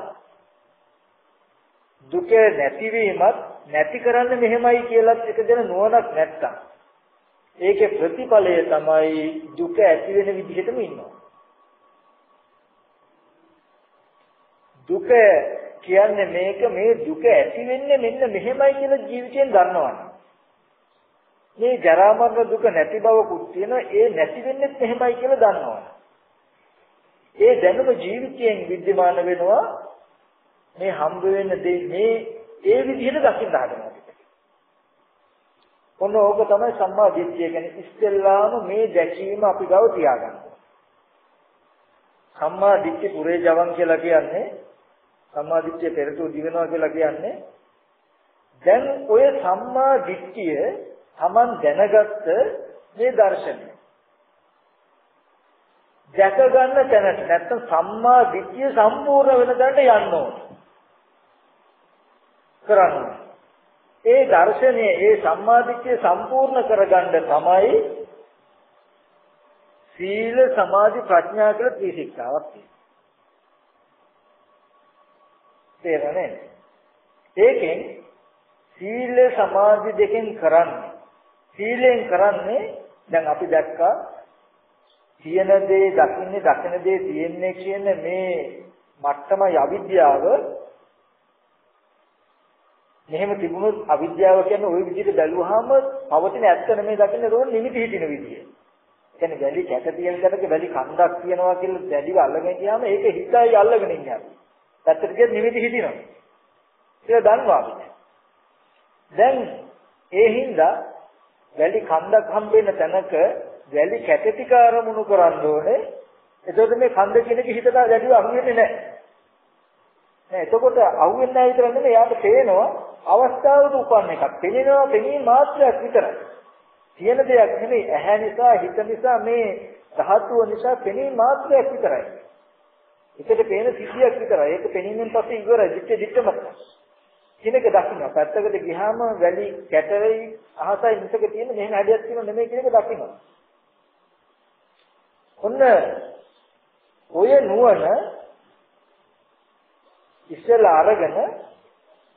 A: දුක නැතිවීමත් නැති කරන්න මෙහෙමයි කියලාත් එක ගැන නුවණක් නැත්තම්. ඒකේ ප්‍රතිඵලය තමයි දුක ඇති වෙන විදිහටම ඉන්නවා. දුක කියන්නේ මේක මේ දුක ඇති වෙන්නේ මෙන්න මෙහෙමයි කියලා ජීවිතයෙන් දන්නවනේ. මේ ජරා මරණ දුක නැති බවකුත් තියෙනවා ඒ නැති වෙන්නේ මෙහෙමයි කියලා දන්නවනේ. ඒ දැනුම ජීවිතයෙන් विद्यमान වෙනවා මේ හම්බ වෙන දේ මේ ඒ විදිහට දකින්න හදනවා. ඔන්න ඕක තමයි සම්මා දිට්ඨිය කියන්නේ ඉස්සෙල්ලාම මේ දැකීම අපි ගාව තියාගන්න. සම්මා දිට්ඨි පුරේ ජවන් කියලා කියන්නේ සම්මා දිට්ඨිය පෙරටු දිවෙනවා කියලා කියන්නේ. දැන් ඔය සම්මා දිට්ඨිය Taman දැනගත්ත මේ දර්ශනය. දැක ගන්න තැනට නැත්තම් සම්මා දිට්ඨිය සම්පූර්ණ වෙන තැනට යන්න ඕනේ. කරන්න ඒ දර්ශනය ඒ සම්මා දිට්ඨිය සම්පූර්ණ කරගන්න තමයි සීල සමාධි ප්‍රඥා කියලා ත්‍රිශික්ෂාවක් තියෙනවා තේරෙන්නේ ඒකෙන් සීල සමාධි දෙකෙන් කරන්නේ සීලෙන් කරන්නේ දැන් අපි දැක්කා තියෙන දේ දකින්නේ දකින දේ තියෙන්නේ කියන මේ මට්ටමයි අවිද්‍යාව මෙහෙම තිබුණොත් අවිද්‍යාව කියන්නේ ওই විදිහට බැලුවාම පවතින ඇත්ත නෙමෙයි දකින්න රෝණ නිමිති හිටින විදිය. කියන්නේ වැලි කැට තියෙන තැනක වැලි කන්දක් තියෙනවා කියලා දැඩිව අල්ලගෙන ගියාම ඒක හිතයි අල්ලගෙන ඉන්නේ. පැත්තට ගියත් නිමිති හිටිනවා. ඒක දන්නවා අපි. දැන් ඒ හින්දා වැලි කන්දක් හම්බෙන්න තැනක වැලි කැට ටික අරමුණු කරන්න ඕනේ. එතකොට මේ කන්ද කියන එක හිතට ගැටුව අහුවෙන්නේ නැහැ. නෑ එතකොට අහුවෙන්නේ නැහැ විතර නෙමෙයි යාට පේනවා අවස්ථාවක උපන්න එකක්. පෙනෙනවා පෙනීම මාත්‍රයක් විතරයි. තියෙන දෙයක් නෙමෙයි ඇහැ නිසා හිත නිසා මේ ධාතුව නිසා පෙනීම මාත්‍රයක් විතරයි. එකට පේන සිද්ධියක් විතරයි. ඒක පෙනීමෙන් පස්සේ ඉවරයි. දිත්තේ දිත්තම. කිනක දකින්න. පැත්තකට ගියාම වැලි කැටරයි අහසයි මිසක තියෙන මෙහෙම හැඩයක් තියෙනව නෙමෙයි කියන එක දකින්න. ඔන්න ඔය නුවණ ඉස්සෙල්ලා අරගෙන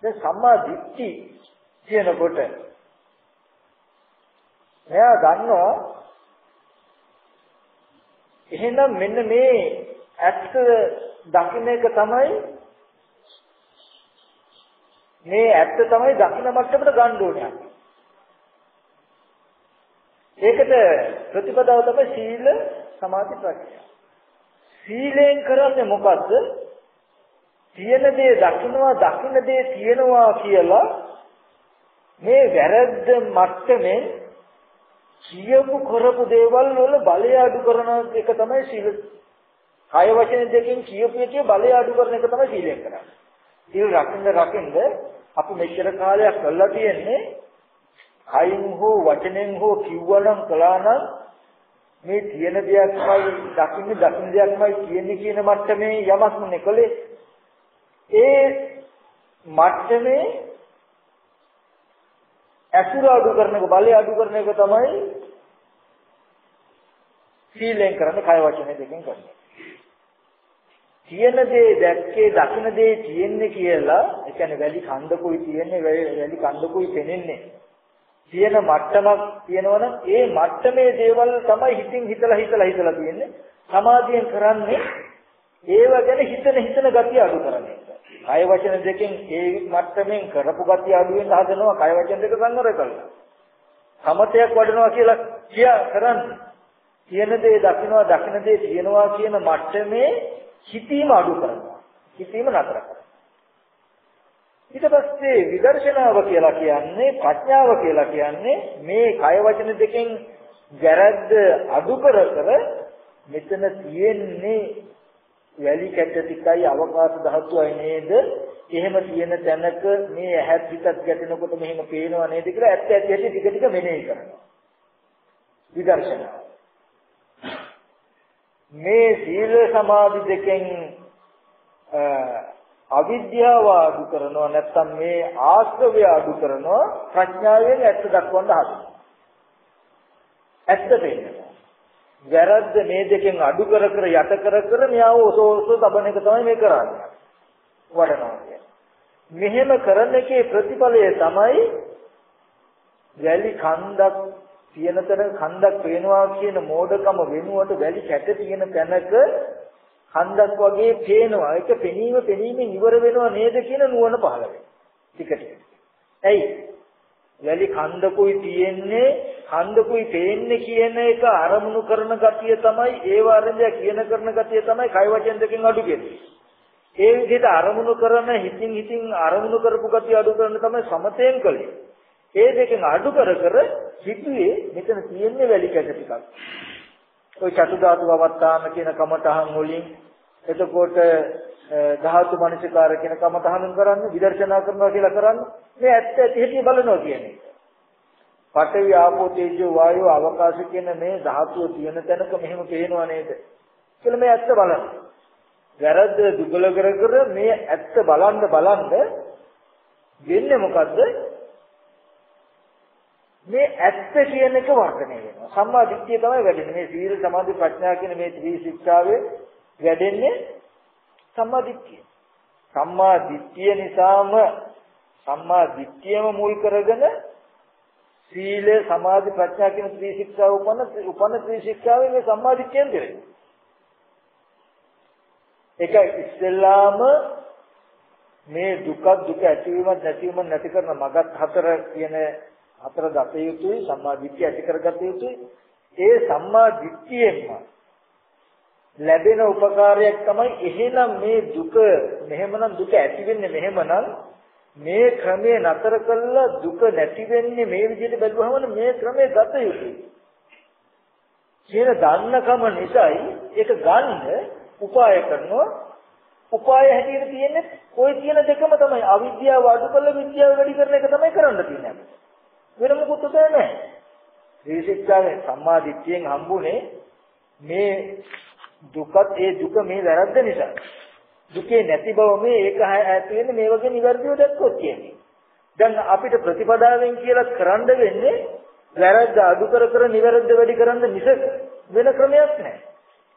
A: දැන් සම්මා දිට්ඨි කියනකොට එයා දන්නවා එහෙනම් මෙන්න මේ ඇත්ත දකින්න එක තමයි මේ ඇත්ත තමයි දකින්න මට්ටමට ගන්න ඕනේ අපි. ඒකට ප්‍රතිපදාව තමයි සීල සමාධි ප්‍රඥා. සීලෙන් කරන්නේ මොකද්ද? තියෙන දේ දකින්නවා දකින්න දේ තියෙනවා කියලා මේ වැරද්ද මට්ටමේ කියපු කරපු දේවල් වල බලය අඩු කරන එක තමයි සීල කය වචන දෙකෙන් කියපු එකේ බලය අඩු කරන එක තමයි සීලයෙන් කරන්නේ. සීල් රකින්න රකින්න අපි මෙච්චර කාලයක් කරලා තියෙන්නේ කයින් හෝ වචනෙන් හෝ කිව්වනම් කළානම් මේ තියෙන දෙයක්මයි දකින්න දකින්න දෙයක්මයි කියන්නේ කියන මට්ටමේ යමක් නෙකලේ ඒ මට්ටමේ අසුර අඩු කරන එක බලය අඩු කරන එක තමයි සීලෙන් කරන්නේ කය වචන දෙකෙන් කරන්නේ තියෙන දේ දැක්කේ දකින දේ තියෙන්නේ කියලා ඒ කියන්නේ වැලි කන්දකුයි තියෙන්නේ වැලි කන්දකුයි පෙනෙන්නේ. තියෙන මට්ටමක් තියෙනවනම් ඒ මට්ටමේ දේවල් තමයි හිතින් හිතලා හිතලා හිතලා තියෙන්නේ. සමාධියෙන් කරන්නේ ඒව ගැන හිතන හිතන ගතිය අඩු කරන්නේ කය වචන දෙකෙන් ඒ මට්ටමින් කරපු ගතිය අඩු වෙන හදනවා කය වචන දෙක සංවර කරලා. සමතයක් වඩනවා කියලා කියා කරන්නේ. තියෙන දේ දකින්නවා දකින්න දේ තියෙනවා කියන මට්ටමේ හිතීම අඩු කරනවා. හිතීම නතර කරනවා. ඊට පස්සේ විදර්ශනාව කියලා කියන්නේ ප්‍රඥාව කියලා කියන්නේ මේ කය වචන දෙකෙන් ගැරද්ද අඩු කර කර මෙතන තියෙන්නේ වැලි කැට ටිකයි අවකාශ ධාතුවයි නේද? එහෙම තියෙන තැනක මේ ඇහත් හිතත් ගැටෙනකොට මෙහෙම පේනව නේද කියලා ඇත්ත ඇත්ත ඇති ටික ටික මෙනෙහි කරනවා. විදර්ශනා. මේ සීල සමාධි දෙකෙන් අවිද්‍යාව අඩු කරනවා නැත්නම් මේ ආශ්‍රවය අඩු කරනවා ප්‍රඥාවෙන් ඇත්ත දක්වන්න හදනවා. ඇත්ත පෙන්නනවා. වැරද්ද මේ දෙකෙන් අඩු කර කර යට කර කර මෙයාව ඔසෝසෝ තබන එක තමයි මේ කරන්නේ. වඩනවා කියන්නේ. මෙහෙම කරන එකේ ප්‍රතිඵලය තමයි වැලි කන්දක් තියෙන තැන කන්දක් පේනවා කියන මෝඩකම වෙනුවට වැලි කැට තියෙන තැනක කන්දක් වගේ පේනවා. ඒක පෙනීම පෙනීමෙන් ඉවර වෙනව නේද කියන නුවණ පහළ වෙනවා. ටික ටික. ඇයි? වැලි කන්දකුයි තියෙන්නේ කන්දකුයි පේන්නේ කියන එක අරමුණු කරන ගතිය තමයි ඒ වාරණය කියන කරන ගතිය තමයි කය වචන දෙකෙන් අඩු කියන්නේ. ඒ විදිහට අරමුණු කරන හිතින් හිතින් අරමුණු කරපු ගතිය අඩු කරන තමයි සමතෙන් කලේ. ඒ දෙකෙන් අඩු කර කර හිතුවේ මෙතන තියෙන්නේ වැලි කැට ටිකක්. ওই චතු ධාතු වවත්තාන කියන කමතහන් වලින් එතකොට ධාතු මනසිකාර කියන කමතහන් කරන්නේ විදර්ශනා කරනවා කියලා කරන්නේ මේ ඇත්ත ඇති හැටි බලනවා කියන්නේ. පඨවි ආපෝ තේජෝ වායෝ අවකාශ කියන මේ ධාතුව තියෙන තැනක මෙහෙම පේනවා නේද? කියලා මේ ඇත්ත බලන්න. වැරද්ද දුබල කර කර මේ ඇත්ත බලන්න බලන්න වෙන්නේ මොකද්ද? මේ ඇත්ත කියන එක වර්ධනය වෙනවා. සම්මා දිට්ඨිය තමයි වැඩෙන්නේ. මේ සීල සමාධි ප්‍රඥා කියන මේ ත්‍රි ශික්ෂාවේ වැඩෙන්නේ සම්මා දිට්ඨිය. සම්මා දිට්ඨිය නිසාම සම්මා දිට්ඨියම මුල් කරගෙන සීල සමාධි ප්‍රඥා කියන ත්‍රි ශික්ෂාව උපන්න උපන්න ත්‍රි ශික්ෂාවේ මේ සම්මා දිට්ඨියෙන් දෙන්නේ. ඒක ඉස්සෙල්ලාම මේ දුක දුක ඇතිවීමත් නැතිවීමත් නැති කරන මගත් හතර කියන හතර දත යුතුයි සම්මා දිට්ඨිය ඇති කරගත යුතුයි. ඒ සම්මා දිට්ඨියෙන්ම ලැබෙන උපකාරයක් තමයි එහෙනම් මේ දුක. මෙහෙමනම් දුක ඇති වෙන්නේ මෙහෙමනම් මේ ක්‍රමේ නතර කළා දුක නැති වෙන්නේ මේ විදිහට බැලුවහම මේ ක්‍රමේ ගත යුතුයි. කියන දන්නකම නිසායි ඒක ගන්න උපාය කරනවා. උපාය හැටියට තියෙන්නේ ওই කියන දෙකම තමයි. අවිද්‍යාව අඩු කළ විද්‍යාව වැඩි කරන එක තමයි කරන්න තියෙන්නේ. වෙන මොකුත් උදේ නැහැ. ත්‍රිශික්ෂාවේ සම්මා දිට්ඨියෙන් හම්බුනේ මේ දුකත් ඒ දුක මේ වැරද්ද නිසා. දුකේ නැති බව මේ ඒක ඇති වෙන්නේ මේ වගේ නිවැරදිව දැක්කොත් කියන්නේ. දැන් අපිට ප්‍රතිපදාවෙන් කියලා කරන්න වෙන්නේ වැරද්ද අඩු කර කර නිවැරද්ද වැඩි කරන්න මිස වෙන ක්‍රමයක් නැහැ.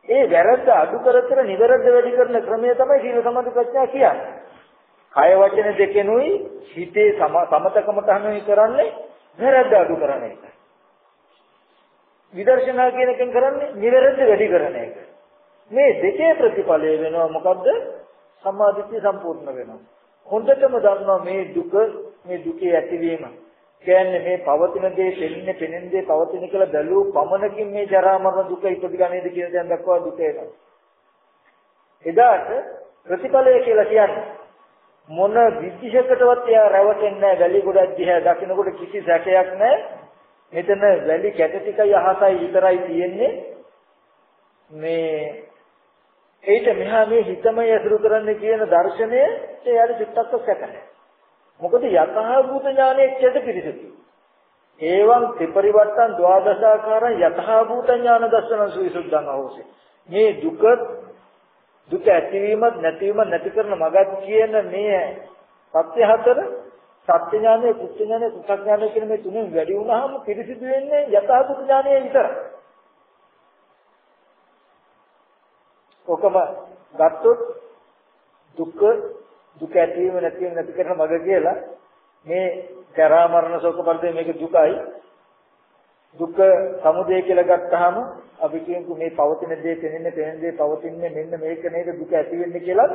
A: ඒ වැරද්ද අඩු කර කර නිවැරද්ද වැඩි කරන ක්‍රමය තමයි සීල සමාධි ප්‍රඥා කියන්නේ. කය වචන දෙකෙනුයි හිතේ සමතකම තමයි කරන්නේ වැරද්ද අඩු කරන එක. විදර්ශනා කියන එකෙන් කරන්නේ නිවැරදි වැඩි කරන එක. මේ දෙකේ ප්‍රතිඵලය වෙනවා මොකද්ද? සම්මාදිට්ඨිය සම්පූර්ණ වෙනවා. හොඳටම දන්නවා මේ දුක මේ දුකේ ඇතිවීම. කියන්නේ මේ පවතින දේ පෙනෙන්නේ පෙනෙන දේ පවතින කියලා බැලූ පමණකින් මේ ජරා මරණ දුක ඉපදිගන්නේද කියන දේ දක්වා දුක එනවා. එදාට ප්‍රතිඵලය කියලා කියන්නේ මොන විදිහකටවත් එයා රැවටෙන්නේ නැහැ. වැලි ගොඩක් දිහා දකින්නකොට කිසි සැකයක් නැහැ. මෙතන වැලි කැට ටිකයි අහසයි විතරයි තියෙන්නේ. මේ ඒිට මෙහා මේ හිතම යසුරු කරන්න කියන දර්ශනය එයාට චුට්ටක් සැක නැහැ. මොකද යතහභූත ඥානයේ චේත පිරිසුදු ඒවං ත්‍රිපරිවර්තන් ද්වාදශාකාරං යතහභූත ඥාන දර්ශන සුවිසුද්ධං අහෝසි. මේ දුක දුක ඇතිවීමත් නැතිවීමත් නැති කරන මගක් කියන මේ සත්‍ය හතර සත්‍ය ඥානය, කුච්ච ඥානය, සුඛ ඥානය කියන මේ තුනෙන් වැඩි වුණාම පිරිසිදු වෙන්නේ යථාභූත ඥානය විතරයි. ඔකම ගත්තොත් දුක දුක ඇතිවීම නැතිවීම නැති කරන මග කියලා මේ ජරා මරණ ශෝක පරිදේ මේක දුකයි දුක සමුදය කියලා ගත්තාම අපි කියමු මේ පවතින දේ පෙනෙන්නේ පෙනෙන දේ පවතින්නේ මෙන්න මේක නේද දුක ඇති වෙන්නේ කියලා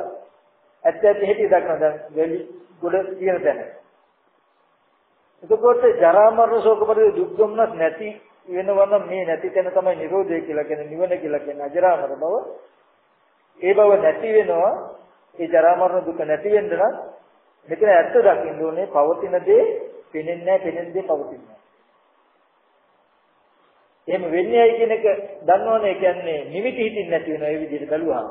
A: ඇත්ත ඇත්ත හිතේ දක්වන දැන් වෙලි ගොඩ කියන තැන. එතකොට ජරා මරණ ශෝක පරිදේ දුක් දුම්නස් නැති වෙනවනම් මේ නැති තැන තමයි නිරෝධය කියලා කියන්නේ නිවන කියලා කියන්නේ අජරාමර බව. ඒ බව නැති වෙනවා ඒ ජරා මරණ දුක නැති වෙන්න නම් මෙතන ඇත්ත දකින්න ඕනේ පවතින දේ පෙනෙන්නේ නැහැ පෙනෙන දේ පවතින්නේ එහෙම වෙන්නේයි කියන එක දන්නවනේ කියන්නේ නිමිති හිතින් නැති වෙන ඒ විදිහට බැලුවාම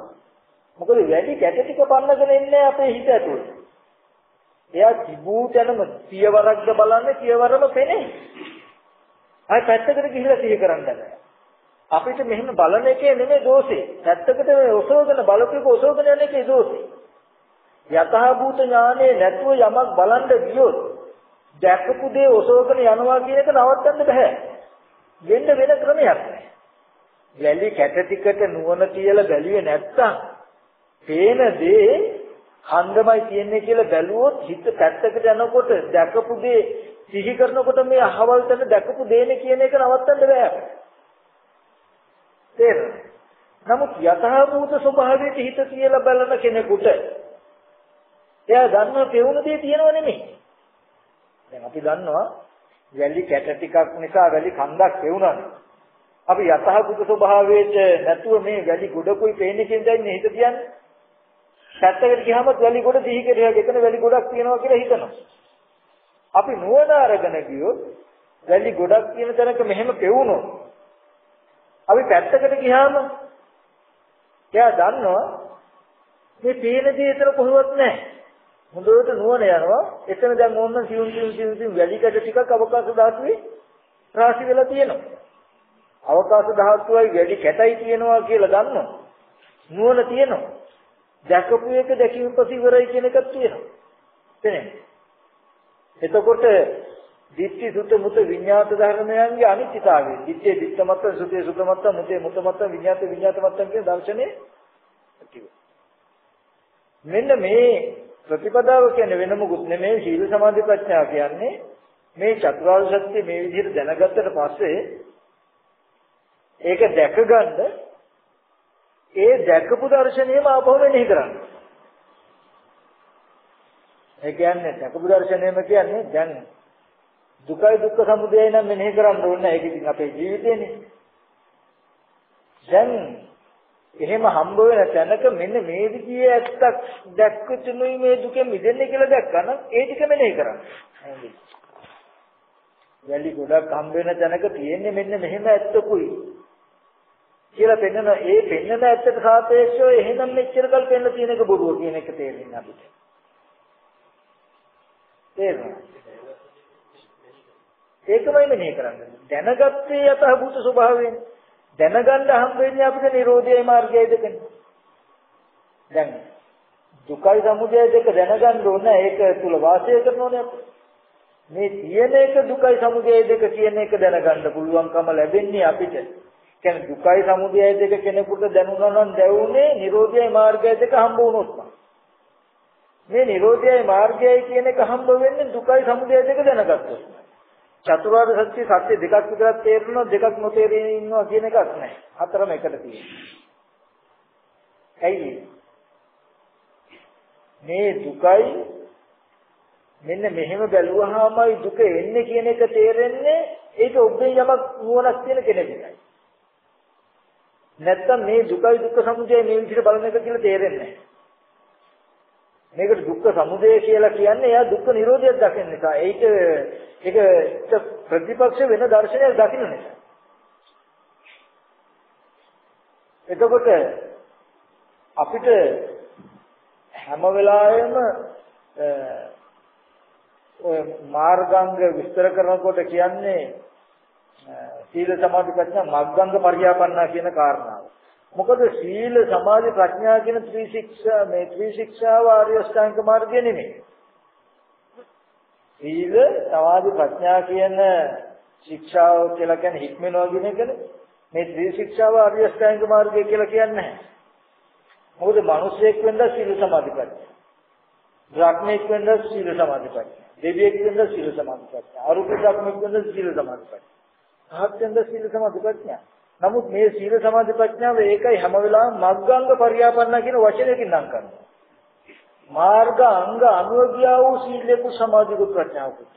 A: මොකද වැඩි කැට ටික පන්නගෙන ඉන්නේ අපේ හිත ඇතුළේ. එයා තිබූ තැනම පියවරක්ද බලන්නේ පියවරම පෙනේ. ආයි පැත්තකට ගිහිල්ලා සිහි කරන්න බෑ. අපිට මෙහෙම බලන එකේ නෙමෙයි දෝෂේ. පැත්තකට ඔසවගෙන බලපෑක ඔසවගෙන යන එකේ දෝෂේ. යතහභූත ඥානේ නැතුව යමක් බලන්න ගියොත් දැකපු දේ ඔසවගෙන යනවා කියන එක නවත්තන්න බෑ. වෙන්න වෙන ක්‍රමයක් නැහැ. වැලි කැට ටිකට නුවණ තියලා බැලුවේ නැත්තම් පේන දේ හන්දමයි කියන්නේ කියලා බැලුවොත් හිත පැත්තකට යනකොට දැකපු දේ සිහි කරනකොට මේ අහවල් තැන දැකපු දේනේ කියන එක නවත්තන්න බෑ අපිට. තේරෙනවද? නමුත් යථාභූත ස්වභාවයට හිත කියලා බලන කෙනෙකුට එයා දන්නවා පෙවුන දේ තියෙනව නෙමෙයි. දැන් අපි දන්නවා වැලි කැට ටිකක් නිසා වැලි කන්දක් පෙවුනනේ. අපි යථාභූත ස්වභාවයට නැතුව මේ වැලි ගොඩකුයි පේන්නේ කියන දන්නේ හිත තියන්නේ. පැත්තකට ගියාම වැලි ගොඩ දිහි කෙරෙහා එතන වැලි ගොඩක් තියෙනවා කියලා හිතනවා. අපි නුවණ අරගෙන ගියොත් වැලි ගොඩක් තියෙන තැනක මෙහෙම පෙවුනොත් අපි පැත්තකට ගියාම එයා දන්නවා මේ පේන දේ එතන කොහොමවත් නැහැ. හොඳට නුවණ යනවා. එතන දැන් ඕන්න සියුම් සියුම් සියුම් සියුම් වැලිකට ටිකක් අවකාශ ධාතුවේ රාශි වෙලා තියෙනවා. අවකාශ ධාතුවයි වැඩි කැටයි තියෙනවා කියලා දන්නවා. නුවණ තියෙනවා. දැකපු එක දැකීම පසිවරයි කියන එකක් තියෙනවා. තේරෙනවද? එතකොට දිට්ඨි සුත මුත විඤ්ඤාත ධර්මයන්ගේ අනිත්‍යතාවය. දිට්ඨිය දිට්ඨ මත සුතේ සුත මත මුතේ මුත මත විඤ්ඤාත විඤ්ඤාත මත කියන දර්ශනේ මෙන්න මේ ප්‍රතිපදාව කියන්නේ වෙන මොකුත් නෙමෙයි සීල සමාධි ප්‍රඥා කියන්නේ මේ චතුරාර්ය සත්‍ය මේ විදිහට දැනගත්තට පස්සේ ඒක දැකගන්න ඒ දැකපු දර්ශනයම ආපහු මෙනෙහි කරන්න. ඒ කියන්නේ දැකපු දර්ශනයම කියන්නේ දැන් දුකයි දුක්ඛ සමුදයයි නම් මෙනෙහි කරන්න ඕනේ ඒක ඉතින් අපේ ජීවිතේනේ. දැන් එහෙම හම්බ වෙන තැනක මෙන්න මේ විදිහේ ඇත්තක් දැක්කතුනුයි මේ දුකෙන් මිදෙන්නේ කියලා දැක්කනම් ඒ ටික මෙනෙහි කරන්න. වැලි ගොඩක් හම්බ වෙන තැනක තියෙන්නේ මෙන්න මෙහෙම ඇත්තකුයි. කියලා පෙන්නන ඒ පෙන්නන ඇත්තට සාපේක්ෂව එහෙනම් මෙච්චර කල් පෙන්න තියෙන එක බොරුව කියන එක තේරෙන්නේ අපිට. තේරෙනවද? ඒකමයි මෙනේ කරන්නේ. දැනගත්තේ යත භූත ස්වභාවයෙන්. දැනගන්න හම් වෙන්නේ අපිට නිරෝධයයි මාර්ගයයි දෙකනේ. දැන් දුකයි සමුදය දෙක දැනගන්න ඕන ඒක තුල වාසය කරනෝනේ අපි. මේ තියෙන එක දුකයි සමුදය දෙක කියන එක දැනගන්න පුළුවන්කම ලැබෙන්නේ අපිට. කියන්නේ දුකයි සමුදය දෙක කෙනෙකුට දැනුණා නම් දැවුනේ නිරෝධයයි මාර්ගයයි දෙක හම්බ වුණොත් මේ නිරෝධයයි මාර්ගයයි කියන එක හම්බ වෙන්නේ දුකයි සමුදය දෙක දැනගත්තොත්. චතුරාර්ය සත්‍ය සත්‍ය දෙකක් විතරක් තේරෙනවා දෙකක් නොතේරෙන්නේ ඉන්නවා කියන එකක් නැහැ. හතරම එකට තියෙනවා. ඇයි මේ දුකයි මෙන්න මෙහෙම බැලුවාමයි දුක එන්නේ කියන එක තේරෙන්නේ ඒක ඔබේ යමක් නුවණක් තියෙන කෙනෙකුටයි. නැත්තම් මේ දුකයි දුක්ඛ සමුදය මේ විදිහට බලන එක කියලා තේරෙන්නේ නැහැ. මේකට දුක්ඛ සමුදය කියලා කියන්නේ එයා දුක්ඛ නිරෝධයක් දකින්න නිසා. ඒක ඒක ප්‍රතිපක්ෂ වෙන දර්ශනයක් දකින්න නිසා. එතකොට අපිට හැම වෙලාවෙම ඔය මාර්ගාංග විස්තර කරනකොට කියන්නේ සීල සමාධි ප්‍රඥා මග්ගංග පරියාපන්නා කියන කාරණාව. මොකද සීල සමාධි ප්‍රඥා කියන ත්‍රිශික්ෂා මේ ත්‍රිශික්ෂාව ආර්ය අෂ්ටාංග මාර්ගය නෙමෙයි. සීල සමාධි ප්‍රඥා කියන ශික්ෂාව කියලා කියන්නේ හික්මනවා කියන එකනේ. මේ ත්‍රිශික්ෂාව ආර්ය අෂ්ටාංග මාර්ගය කියලා කියන්නේ නැහැ. මොකද මිනිසෙක් වෙන්න සීල සමාධි ප්‍රඥා. ධර්මයක් වෙන්න සීල සමාධි ප්‍රඥා. දෙවියෙක් වෙන්න සීල සමාධි ප්‍රඥා. අරුප ධර්මයක් වෙන්න සීල සමාධි ප්‍රඥා. ආත්මෙන්ද සීල සමාධි ප්‍රඥා. නමුත් මේ සීල සමාධි ප්‍රඥාව ඒකයි හැම වෙලාවෙම මග්ගංග පරියාපන්න කියන වචනයකින් නම් කරන්නේ. මාර්ග අංග අනුව ගියා වූ සීලේකු සමාධිකුත් ප්‍රඥාවකුත්.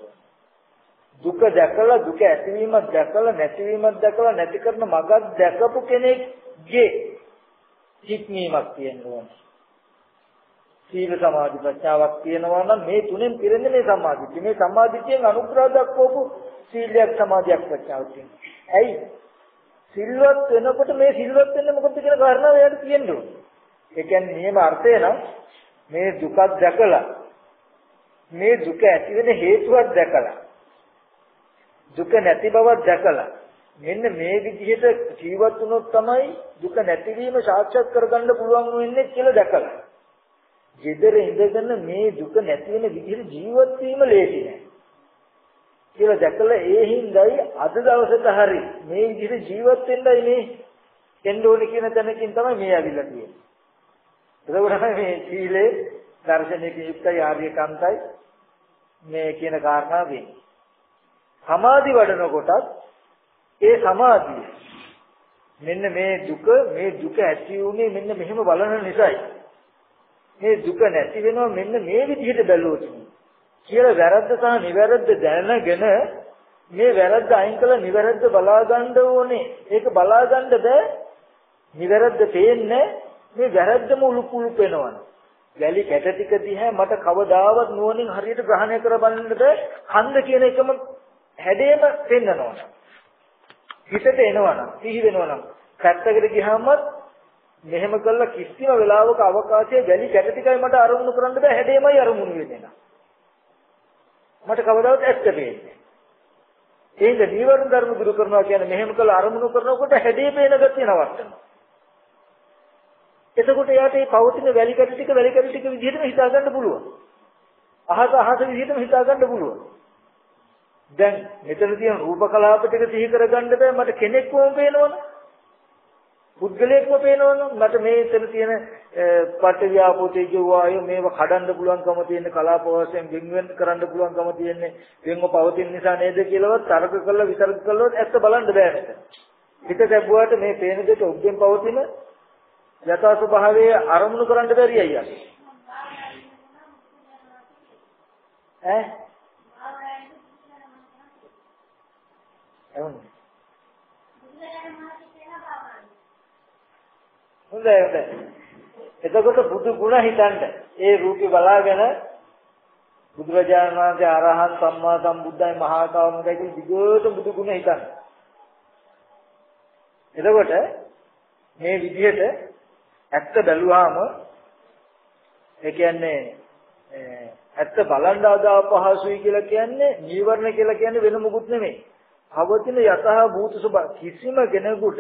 A: දුක දැකලා දුක ඇතිවීමක් දැකලා නැතිවීමක් දැකලා නැති කරන මගක් දැකපු කෙනෙක්ගේ හික්මීමක් තියෙන්න ඕනේ. සීල සමාධි ප්‍රඥාවක් තියෙනවා නම් මේ තුනෙන් පිරෙන්නේ මේ සමාධිය. මේ සමාධියෙන් අනුග්‍රහ දක්වපු සීලයක් සමාධියක් ප්‍රඥාවක් තියෙනවා. ඇයි? සිල්වත් වෙනකොට මේ සිල්වත් වෙන්නේ මොකද කියන කාරණාව එයාට තියෙන්න ඕනේ. ඒ කියන්නේ නියම අර්ථය නම් මේ දුකක් දැකලා මේ දුක ඇති වෙන හේතුවක් දැකලා දුක නැති බවක් දැකලා මෙන්න මේ විදිහට ජීවත් වුණොත් තමයි දුක නැතිවීම සාක්ෂාත් කරගන්න පුළුවන් වෙන්නේ කියලා දැකලා. ජීතර ඉඳගෙන මේ දුක නැති වෙන විදිහට ජීවත් වීම ලේසි නෑ. කියලා දැකලා ඒ හිඳයි අද දවසට හරි මේ විදිහට ජීවත් වෙන්නයි මේ එන්න ඕනේ කියන තැනකින් තමයි මේ ඇවිල්ලා තියෙන්නේ. එතකොට මේ සීලේ දර්ශනයක යුක්තයි ආර්යකාන්තයි මේ කියන කාරණා වෙන්නේ. සමාධි වඩන කොටත් ඒ සමාධිය මෙන්න මේ දුක මේ දුක ඇති වුනේ මෙන්න මෙහෙම බලන නිසායි. මේ දුක නැති වෙනවා මෙන්න මේ විදිහට බැලුවොත් කියලා වැරද්ද සහ නිවැරද්ද දැනගෙන මේ වැරද්ද අයින් කළා නිවැරද්ද බලා ගන්න ඕනේ. ඒක බලා ගන්න බෑ. නිවැරද්ද පේන්නේ මේ වැරද්දම උලුප් උලුප් වෙනවනේ. වැලි කැට ටික දිහා මට කවදාවත් නුවණින් හරියට ග්‍රහණය කර බලන්න බෑ. හන්ද කියන එකම හැඩේම පෙන්නනවා. හිතට එනවනම් සිහි වෙනවනම් පැත්තකට ගියාම මෙහෙම කළා කිසිම වෙලාවක අවකාශයේ වැලි කැට ටිකයි මට අරමුණු කරන්න බෑ හැඩේමයි අරමුණු වෙන්නේ. මට කවදාවත් ඇත්ත පේන්නේ. ඒක නීවරණ ධර්ම දුරු කරනවා කියන්නේ මෙහෙම කළ අරමුණු කරනකොට හැඩේ පේන ගතිය නවත්තනවා. එතකොට යාට මේ පවතින වැලි කැට ටික වැලි කැට ටික විදිහටම හිතා ගන්න පුළුවන්. අහස අහස විදිහටම හිතා ගන්න පුළුවන්. දැන් මෙතන තියෙන රූප කලාප ටික සිහි කරගන්න බෑ මට කෙනෙක්වම පේනවනේ. පුද්ගලයෙක්ම පේනවනම් මට මේ එතන තියෙන පට ව්‍යාපෝතේ ජෝවාය මේව කඩන්න පුළුවන්කම තියෙන කලාප වශයෙන් වෙන්වෙන් කරන්න පුළුවන්කම තියෙන්නේ වෙන්ව පවතින නිසා නේද කියලාවත් තර්ක කළා විතර්ක කළොත් ඇත්ත බලන්න බෑ මෙතන. හිත දැබුවාට මේ පේන දෙයට ඔබෙන් පවතින යථා ස්වභාවයේ අරමුණු කරන්න බැරි අයියා. ඈ? එවුනේ හොඳයි හොඳයි. එතකොට බුදු ගුණ හිතන්න. ඒ රූපේ බලාගෙන බුදුරජාණන් වහන්සේ අරහත් සම්මා සම්බුද්ධයි මහා කවුරුන්දයි කියන විදිහට බුදු ගුණ හිතන්න. එතකොට මේ විදිහට ඇත්ත බැලුවාම ඒ කියන්නේ ඇත්ත බලන් ආදා පහසුයි කියලා කියන්නේ නීවරණ කියලා කියන්නේ වෙන මොකුත් නෙමෙයි. පවතින යතහ භූත සුභ කිසිම කෙනෙකුට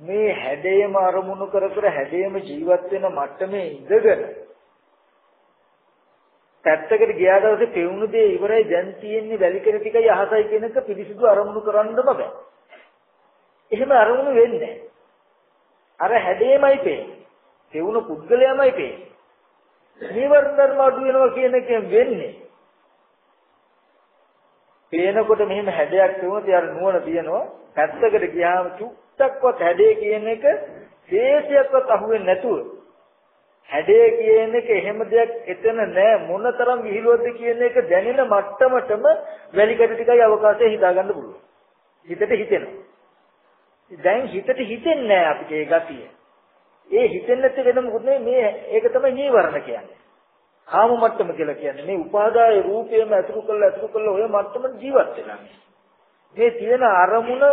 A: මේ හැඩයම අරමුණු කර කර හැඩයම ජීවත් වෙන මට්ටමේ ඉඳගෙන පැත්තකට ගියා දවසේ පෙවුණු දේ ඉවරයි දැන් තියෙන්නේ වැලි කෙන ටිකයි අහසයි කියනක පිළිසිදු අරමුණු කරන්නම බෑ. එහෙම අරමුණු වෙන්නේ අර හැඩේමයි පේන්නේ. පෙවුණු පුද්ගලයාමයි පේන්නේ. නීවරණ ධර්ම අඩු වෙනවා කියන එකෙන් වෙන්නේ. පේනකොට මෙහෙම හැඩයක් වුණොත් යාර නුවණ තියෙනවා. පැත්තකට ගියාම චුක් චුට්ටක්වත් හැඩේ කියන එක හේසියක්වත් අහුවෙන්නේ නැතුව හැඩේ කියන එක එහෙම දෙයක් එතන නෑ මොනතරම් විහිළුවක්ද කියන එක දැනෙන මට්ටමටම වැලිකඩ ටිකයි අවකාශයේ හිතා ගන්න පුළුවන්. හිතට හිතෙනවා. දැන් හිතට හිතෙන්නේ නෑ අපිට ඒ ගතිය. ඒ හිතෙන්නේ නැති වෙන මොකද මේ ඒක තමයි නීවරණ කියන්නේ. කාම මට්ටම කියලා කියන්නේ මේ උපාදාය රූපයම අතුරු කළ අතුරු කළ ඔය මට්ටම ජීවත් වෙනවා. මේ තියෙන අරමුණ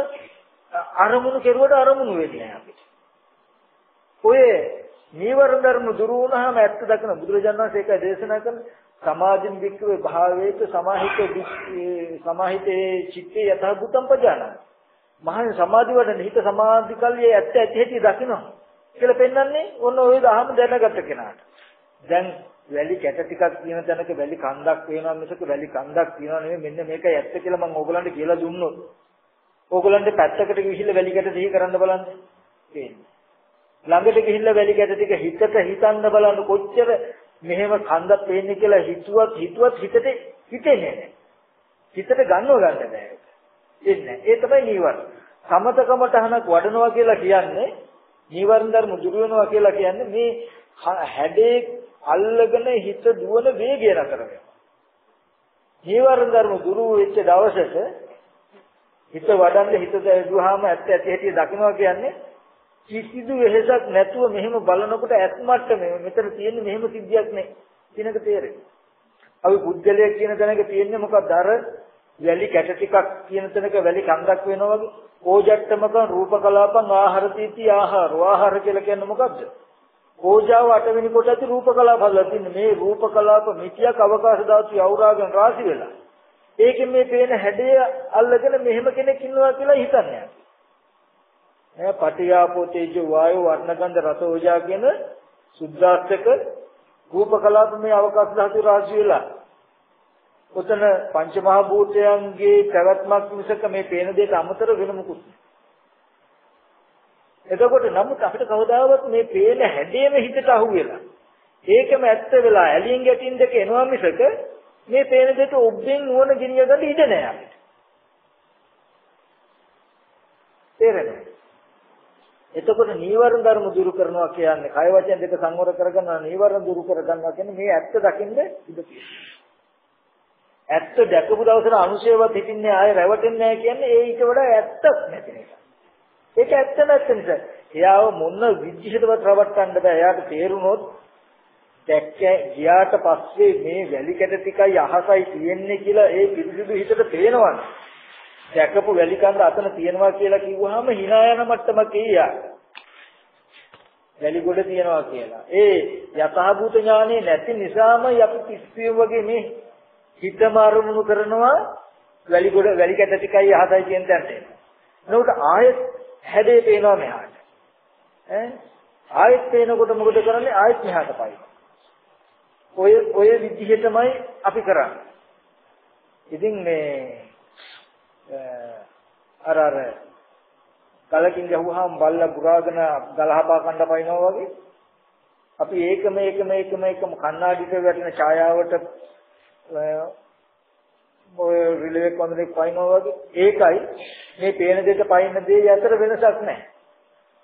A: අරමුණු කෙරුවට අරමුණු වෙන්නේ නැහැ අපිට. ඔය නීවරණ ධර්ම දුරු වුණාම ඇත්ත දකින බුදුරජාණන් වහන්සේ ඒක දේශනා කරන සමාධින් වික්‍රේ භාවේත සමාහිත සමාහිතේ චිත්තේ යථාභූතම් පජානන. මහා සමාධි වඩන හිත සමාධි කල්යේ ඇත්ත ඇති හැටි දකිනවා කියලා පෙන්වන්නේ ඔන්න ඔය දහම දැනගත කෙනාට. දැන් වැලි කැට ටිකක් තියෙන තැනක වැලි කන්දක් වෙනවා මිසක වැලි කන්දක් තියෙනවා නෙමෙයි මෙන්න මේකයි ඇත්ත කියලා මම ඕගලන්ට කියලා දුන්නොත් ඕගොල්ලන්ට පැත්තකට ගිහිල්ලා වැලි ගැට සිහි කරන්න බලන්න. පේන්නේ. ළඟට ගිහිල්ලා වැලි ගැට ටික හිතට හිතන්න බලන්න කොච්චර මෙහෙම කන්දක් පේන්නේ කියලා හිතුවත් හිතුවත් හිතට හිතෙන්නේ නැහැ. හිතට ගන්නව ගන්න බෑ. එන්නේ. ඒ තමයි නීවරණ. සමතකම තහනක් වඩනවා කියලා කියන්නේ නීවරණ ධර්ම දුරු වෙනවා කියලා කියන්නේ මේ හැඩේ අල්ලගෙන හිත දුවන වේගය නතර වෙනවා. නීවරණ ධර්ම දුරු වෙච්ච දවසට හිත වඩන්න හිත දැදුවාම ඇත්ත ඇති හැටි දකිනවා කියන්නේ කිසිදු වෙහෙසක් නැතුව මෙහෙම බලනකොට ඇත් මට්ටමේ මෙතන තියෙන්නේ මෙහෙම සිද්ධියක් නේ කියනක තේරෙන්නේ. අපි පුද්ගලයෙක් කියන දැනක තියෙන්නේ මොකක්ද අර වැලි කැට ටිකක් කියන තැනක වැලි කන්දක් වෙනවා වගේ ඕජට්ටමක රූප කලාපං ආහාර තීති ආහාර ආහාර කියලා කියන්නේ මොකද්ද? ඕජාව අටවෙනි කොට ඇති රූප කලාප හදලා තින්නේ මේ රූප කලාප මිත්‍යක් අවකාශ ධාතු අවරාගෙන් රාශි වෙලා. ඒකෙන් මේ පේන හැඩය අල්ලගෙන මෙහෙම කෙනෙක් ඉන්නවා කියලා හිතන්නේ. ඈ පටියාපෝ තේජෝ වායෝ වර්ණගන්ධ රස ඕජා කියන සුද්ධාස්තක රූප කලාප මේ අවකාශ ධාතු රාශි වෙලා උතන පංචමහා භූතයන්ගේ පැවැත්මක් මිසක මේ පේන දෙයට අමතර වෙන මොකුත් එතකොට නමුත් අපිට කවදාවත් මේ පේන හැඩයම හිතට අහුවෙලා ඒකම ඇත්ත වෙලා ඇලියෙන් ගැටින් දෙක එනවා මිසක මේ පේන දෙයට ඔබ්බෙන් නුවණ ගෙනිය ගන්න ඉඩ නැහැ අපිට. තේරෙනවද? එතකොට නීවරණ ධර්ම දුරු කරනවා කියන්නේ කය වචන දෙක සංවර කරගන්නවා නීවරණ දුරු කරගන්නවා කියන්නේ මේ ඇත්ත දකින්න ඉඩ තියෙනවා. ඇත්ත දැකපු දවසට අනුශේවත් හිටින්නේ ආයෙ රැවටෙන්නේ නැහැ කියන්නේ ඒ ඊට වඩා ඇත්තක් නැති නිසා. ඒක ඇත්ත නැත්නම් නිසා. එයාව මොන විදිහටවත් රවට්ටන්න බෑ. එයාට තේරුනොත් දැක්ක ගියාට පස්සේ මේ වැලි කැට ටිකයි අහසයි තියෙන්නේ කියලා ඒ පිරිසිදු හිතට පේනවනේ. දැකපු වැලි කන්ද අතන තියෙනවා කියලා කිව්වහම hina යන මට්ටමක ඉයා. වැලි ගොඩ තියෙනවා කියලා. ඒ යථාභූත ඥානෙ නැති නිසාමයි අපි පිස්සුවෙන් වගේ මේ හිතම අරමුණු කරනවා වැලි ගොඩ වැලි කැට ටිකයි අහසයි කියන තැනට එනවා. එනකොට ආයෙත් හැඩේ පේනවා මෙහාට. ඈ ආයෙත් පේනකොට මොකද කරන්නේ? ආයෙත් මෙහාට පයි. ඔය ඔය විදිහටමයි අපි කරන්නේ. ඉතින් මේ අර අර කලකින් ගහුවාම බල්ලා පුරාගෙන ගලහපා කණ්ඩ පයින්නවා වගේ අපි ඒකම ඒකම ඒකම ඒකම කණ්ණාඩිට වැටෙන ඡායාවට ඔය රිලෙව් වන්දනේ පයින්නවා වගේ ඒකයි මේ පේන දෙයට පයින්න දේ අතර වෙනසක් නැහැ.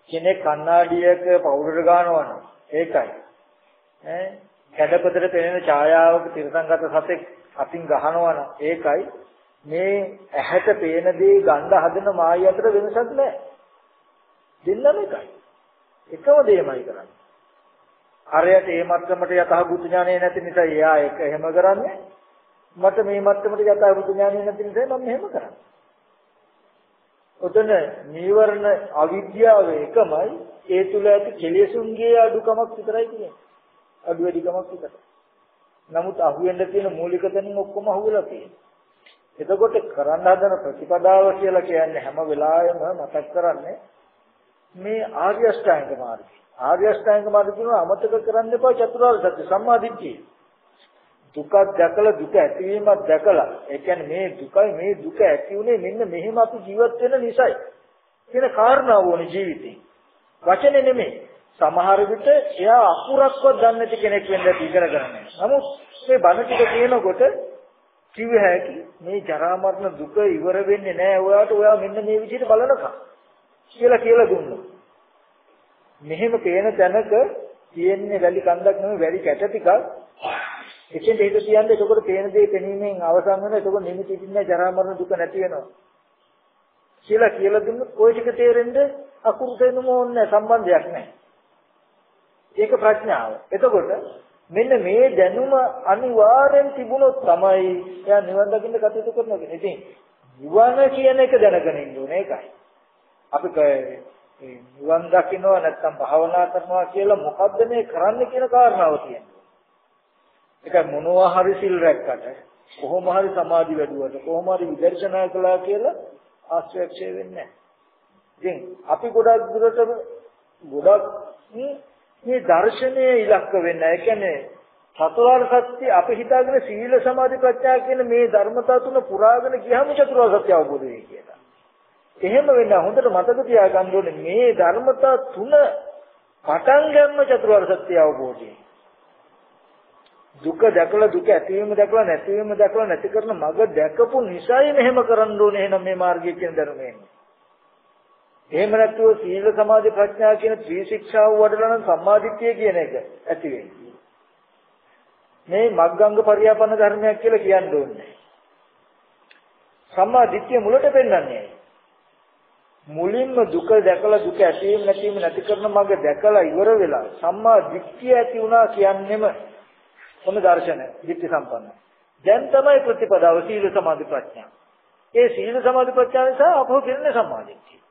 A: කෙනෙක් කණ්ණාඩියක පවුඩර් ගන්නවා නම් ඒකයි. ඈ කැඩපතට පෙනෙන ඡායාවක තිරසංගත සතෙක් අතින් ගහනවා නම් ඒකයි. මේ ඇහැට පේන දේ ගඳ හදන මායි අතර වෙනසක් නැහැ. දෙන්නම එකයි. එකම දෙයමයි කරන්නේ. හරයට ඒ මට්ටමට යථාභූත ඥානය නැති නිසා එයා ඒක එහෙම කරන්නේ. මට මේ මට්ටමට යථාභූත ඥානය නැති නිසා මම එහෙම කරන්නේ. ඔතන නීවරණ අවිද්‍යාව එකමයි ඒ තුල ඇති කෙලෙසුන්ගේ අඩුකමක් විතරයි කියන්නේ. අඩු වැඩිකමක් විතරයි. නමුත් අහුවෙන්න තියෙන මූලික තැනින් ඔක්කොම අහුවෙලා තියෙනවා. එතකොට කරන්න හදන ප්‍රතිපදාව කියලා කියන්නේ හැම වෙලාවෙම මතක් කරන්නේ මේ ආර්ය අෂ්ටාංග මාර්ගය. ආර්ය අෂ්ටාංග මාර්ගය කියනවා අමතක කරන්න එපා චතුරාර්ය සත්‍ය සම්මා දිට්ඨිය. දුකක් දැකලා දුක ඇතිවීමක් දැකලා ඒ කියන්නේ මේ දුකයි මේ දුක ඇති උනේ මෙන්න මෙහෙම අපි ජීවත් වෙන නිසායි කියන කාරණාව ඕනේ ජීවිතේ. වචනේ නෙමෙයි. සමහර විට එයා අකුරක්වත් දන්නේ නැති කෙනෙක් වෙන්න ඉගෙන ගන්න. නමුත් මේ බණ ටික කියනකොට කිව්ව හැකි මේ ජරා මරණ දුක ඉවර වෙන්නේ නැහැ. ඔයාට ඔයා මෙන්න මේ විදිහට බලනකම් කියලා කියලා දුන්නා. මෙහෙම පේන තැනක තියෙන්නේ වැලි කන්දක් නෙමෙයි වැලි කැට ටිකක්. එතෙන් දෙහිද කියන්නේ එතකොට පේන දේ පෙනීමෙන් අවසන් වෙනවා. එතකොට නිමිති ඉන්නේ ජරා මරණ දුක නැති වෙනවා. කියලා කියලා දුන්නොත් ওই ටික තේරෙන්න අකුරු දෙන්නම ඕනේ සම්බන්ධයක් නැහැ. ඒක ප්‍රඥාව. එතකොට මෙන්න මේ දැනුම අනිවාර්යෙන් තිබුණොත් තමයි එයා නිවන් දකින්න කටයුතු කරනවා. ඉතින් නිවන කියන එක දැනගෙන ඉන්න ඕනේ ඒකයි. අපි නිවන් දකින්නවා නැත්නම් භාවනා කරනවා කියලා මොකද්ද මේ කරන්න කියන කාරණාව තියෙනවා. ඒක මොනවා හරි සිල් රැක්කට කොහොම හරි සමාධි වැඩුවට කොහොම හරි විදර්ශනා කළා කියලා ආශ්‍රයක්ෂය වෙන්නේ නැහැ. ඉතින් අපි ගොඩක් දුරට ගොඩක් මේ දර්ශනයේ ඉලක්ක වෙන්න. ඒ කියන්නේ චතුරාර්ය සත්‍ය අපි හිතාගෙන සීල සමාධි ප්‍රඥා කියන මේ ධර්මතා තුන පුරාගෙන ගියාම චතුරාර්ය සත්‍ය අවබෝධ වෙයි කියලා. එහෙම වෙන්න හොඳට මතක තියාගන්න ඕනේ මේ ධර්මතා තුන පටන් ගන්න චතුරාර්ය සත්‍ය අවබෝධය. දුක දැකලා දුක ඇතිවීම දැකලා නැතිවීම දැකලා නැති කරන මඟ දැකපු නිසයි මෙහෙම කරන්න ඕනේ එහෙනම් මේ මාර්ගය කියන ධර්මයෙන්. එහෙම නැත්නම් සීල සමාධි ප්‍රඥා කියන ත්‍රිශික්ෂාව වඩලා නම් සම්මාදිට්ඨිය කියන එක ඇති වෙන්නේ. මේ මග්ගංග පරියාපන්න ධර්මයක් කියලා කියන්න ඕනේ. සම්මාදිට්ඨිය මුලට පෙන්වන්නේ. මුලින්ම දුක දැකලා දුක ඇතිවීම නැතිවීම නැති කරන මඟ දැකලා ඉවර වෙලා සම්මා දිට්ඨිය ඇති වුණා කියන්නෙම මොන දර්ශන දිට්ඨි සම්පන්න. දැන් තමයි ප්‍රතිපදාව සීල සමාධි ප්‍රඥා. ඒ සීල සමාධි ප්‍රඥා නිසා අපෝ කියන්නේ සම්මාදිට්ඨිය.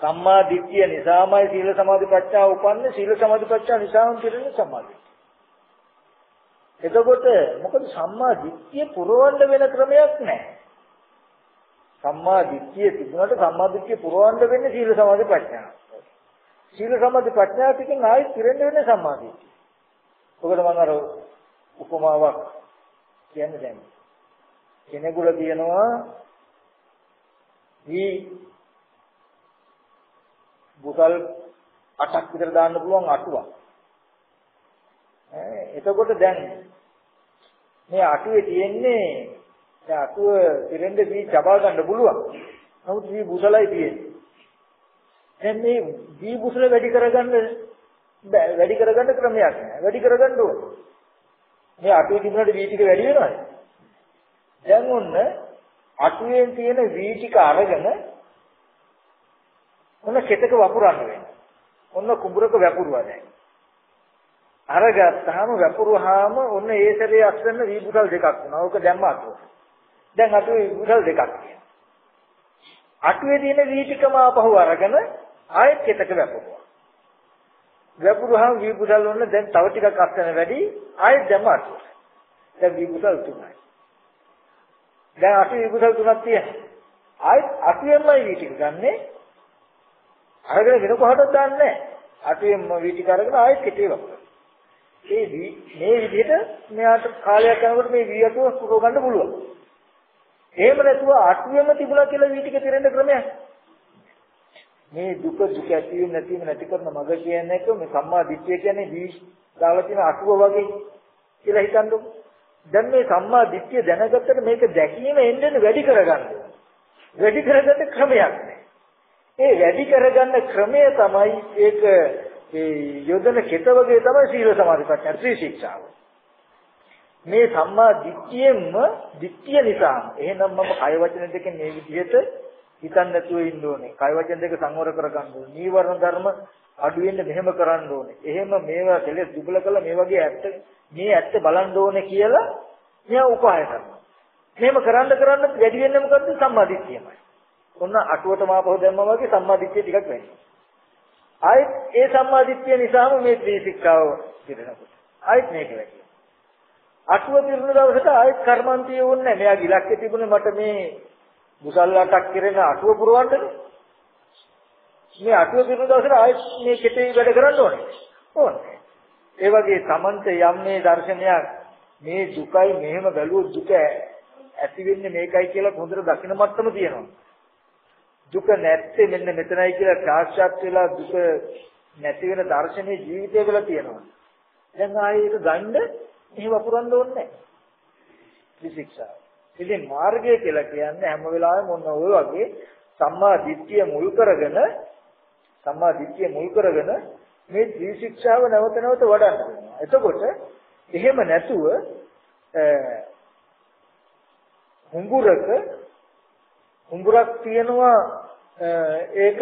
A: සම්මා දිට්ඨිය නිසාමයි සීල සමාධි ප්‍රඥා උපන්නේ සීල සමාධි ප්‍රඥා නිසාම පිරෙන්නේ සම්මාදිට්ඨිය. එතකොට මොකද සම්මා දිට්ඨිය පුරවන්න වෙන ක්‍රමයක් නැහැ. සම්මා දිට්ඨිය තිබුණාට සම්මා දිට්ඨිය පුරවන්න වෙන්නේ සීල සමාධි ප්‍රඥා. සීල සමාධි ප්‍රඥා ටිකෙන් ආයෙත් පිරෙන්න වෙන්නේ සම්මා දිට්ඨිය. ඔකට මම අර උපමාවක් කියන්න දැන්. කෙනෙකුට කියනවා මේ බුසල් 8ක් විතර දාන්න පුළුවන් අටුවක්. එතකොට දැන් මේ අටුවේ තියෙන්නේ දැන් අටුව පිරෙන්න දී චබා ගන්න පුළුවන්. නමුත් මේ බුසලයි තියෙන්නේ. දැන් මේ දී බුසල වැඩි කරගන්න වැඩි කරගන්න ක්‍රමයක් නෑ. වැඩි කරගන්න ඕනේ. මේ අටුවේ තිබුණාට වී ටික වැඩි වෙනවද? දැන් ඔන්න අටුවෙන් තියෙන වී ටික අරගෙන ඔන්න කෙතක වපුරන්න වෙනවා. ඔන්න කුඹරක වැපුරුවා දැන්. අරගත්තාම වැපුරුවාම ඔන්න ඒ සැරේ අස්වැන්න වී බුසල් දෙකක් වුණා. ඕක දැම්ම අටුව. දැන් අටුවේ බුසල් දෙකක් තියෙනවා. අටුවේ තියෙන වී ටිකම ආපහු අරගෙන ආයෙත් කෙතක වැපුරුවා. වැපුරුවාම වී බුසල් ඔන්න දැන් තව ටිකක් අස්වැන්න වැඩි ආයෙත් දැම්ම අටුව. දැන් වී බුසල් තුනයි. දැන් අටුවේ බුසල් තුනක් තියෙනවා. ආයෙත් අටුවෙන්මයි වී ටික ගන්නේ අරගෙන වෙන කොහටද දාන්නේ නැහැ. අටුවෙන්ම වී ටික අරගෙන ආයෙත් කෙටේ වපුරනවා. ඒ මේ විදිහට මෙයාට කාලයක් යනකොට මේ වී අටුව පුරව ගන්න පුළුවන්. එහෙම නැතුව අටුවෙම තිබුණා කියලා වී ටික තිරෙන්න ක්‍රමයක්. මේ දුක දුක ඇතිවීම නැතිවීම නැති කරන මග කියන්නේ එක මේ සම්මා දිට්ඨිය කියන්නේ වී දාලා තියෙන අටුව වගේ කියලා හිතන්නකො. දැන් මේ සම්මා දිට්ඨිය දැනගත්තට මේක දැකීම එන්නේ වැඩි කරගන්න. වැඩි කරගන්න ක්‍රමයක් නෑ. ඒ වැඩි කරගන්න ක්‍රමය තමයි ඒක ඒ යොදන කෙත වගේ තමයි සීල සමාධි ප්‍රඥා ත්‍රිශික්ෂාව. මේ සම්මා දිට්ඨියෙන්ම දිට්ඨිය නිසා එහෙනම් මම කය වචන දෙකෙන් මේ විදිහට හිතන්න නැතුව ඉන්න ඕනේ. කය වචන දෙක සංවර කරගන්න ඕනේ. නීවරණ ධර්ම අඩු වෙන්න මෙහෙම කරන්න ඕනේ. එහෙම මේවා කෙලෙස් දුබල කළා මේ වගේ ඇත්ත මේ ඇත්ත බලන්න ඕනේ කියලා මෙයා උපාය කරනවා. මෙහෙම කරන්න කරන්න වැඩි වෙන්නේ මොකද්ද? සම්මා දිට්ඨියමයි. ඔන්න අටුවටම ආපහු දැම්මා වගේ සම්මාදිට්ඨිය ටිකක් වැඩි. ආයෙත් ඒ සම්මාදිට්ඨිය නිසාම මේ ත්‍රිශික්ෂාව පිරෙනකොට. ආයෙත් මේක වැඩි. අටුව පිරුණු දවසට ආයෙත් කර්මාන්තිය වුණේ නැහැ. මෙයාගේ ඉලක්කය තිබුණේ මට මේ මුසල් අටක් කිරෙන අටුව පුරවන්නනේ. මේ අටුව පිරුණු දවසට ආයෙත් මේ කෙටේ වැඩ කරන්න ඕනේ. ඕනේ. ඒ වගේ Tamante යම් මේ දර්ශනයක් මේ දුකයි මෙහෙම බැලුවොත් දුක ඇති වෙන්නේ මේකයි කියලා හොඳට දකින මට්ටම තියෙනවා. දුක නැත්තේ මෙන්න මෙතනයි කියලා සාක්ෂාත් වෙලා දුක නැති වෙන දර්ශනේ ජීවිතය වල තියෙනවා. දැන් ආයේ ඒක ගන්න එහෙම වපුරන්න ඕනේ නැහැ. විශික්ෂා. ඉතින් මාර්ගය කියලා කියන්නේ හැම වෙලාවෙම මොන ඔය වගේ සම්මා දිට්ඨිය මුල් කරගෙන සම්මා දිට්ඨිය මුල් කරගෙන මේ ත්‍රිශික්ෂාව නැවත නැවත වඩන්න. එතකොට එහෙම නැතුව හුඟුරක උඹරක් තියෙනවා ඒක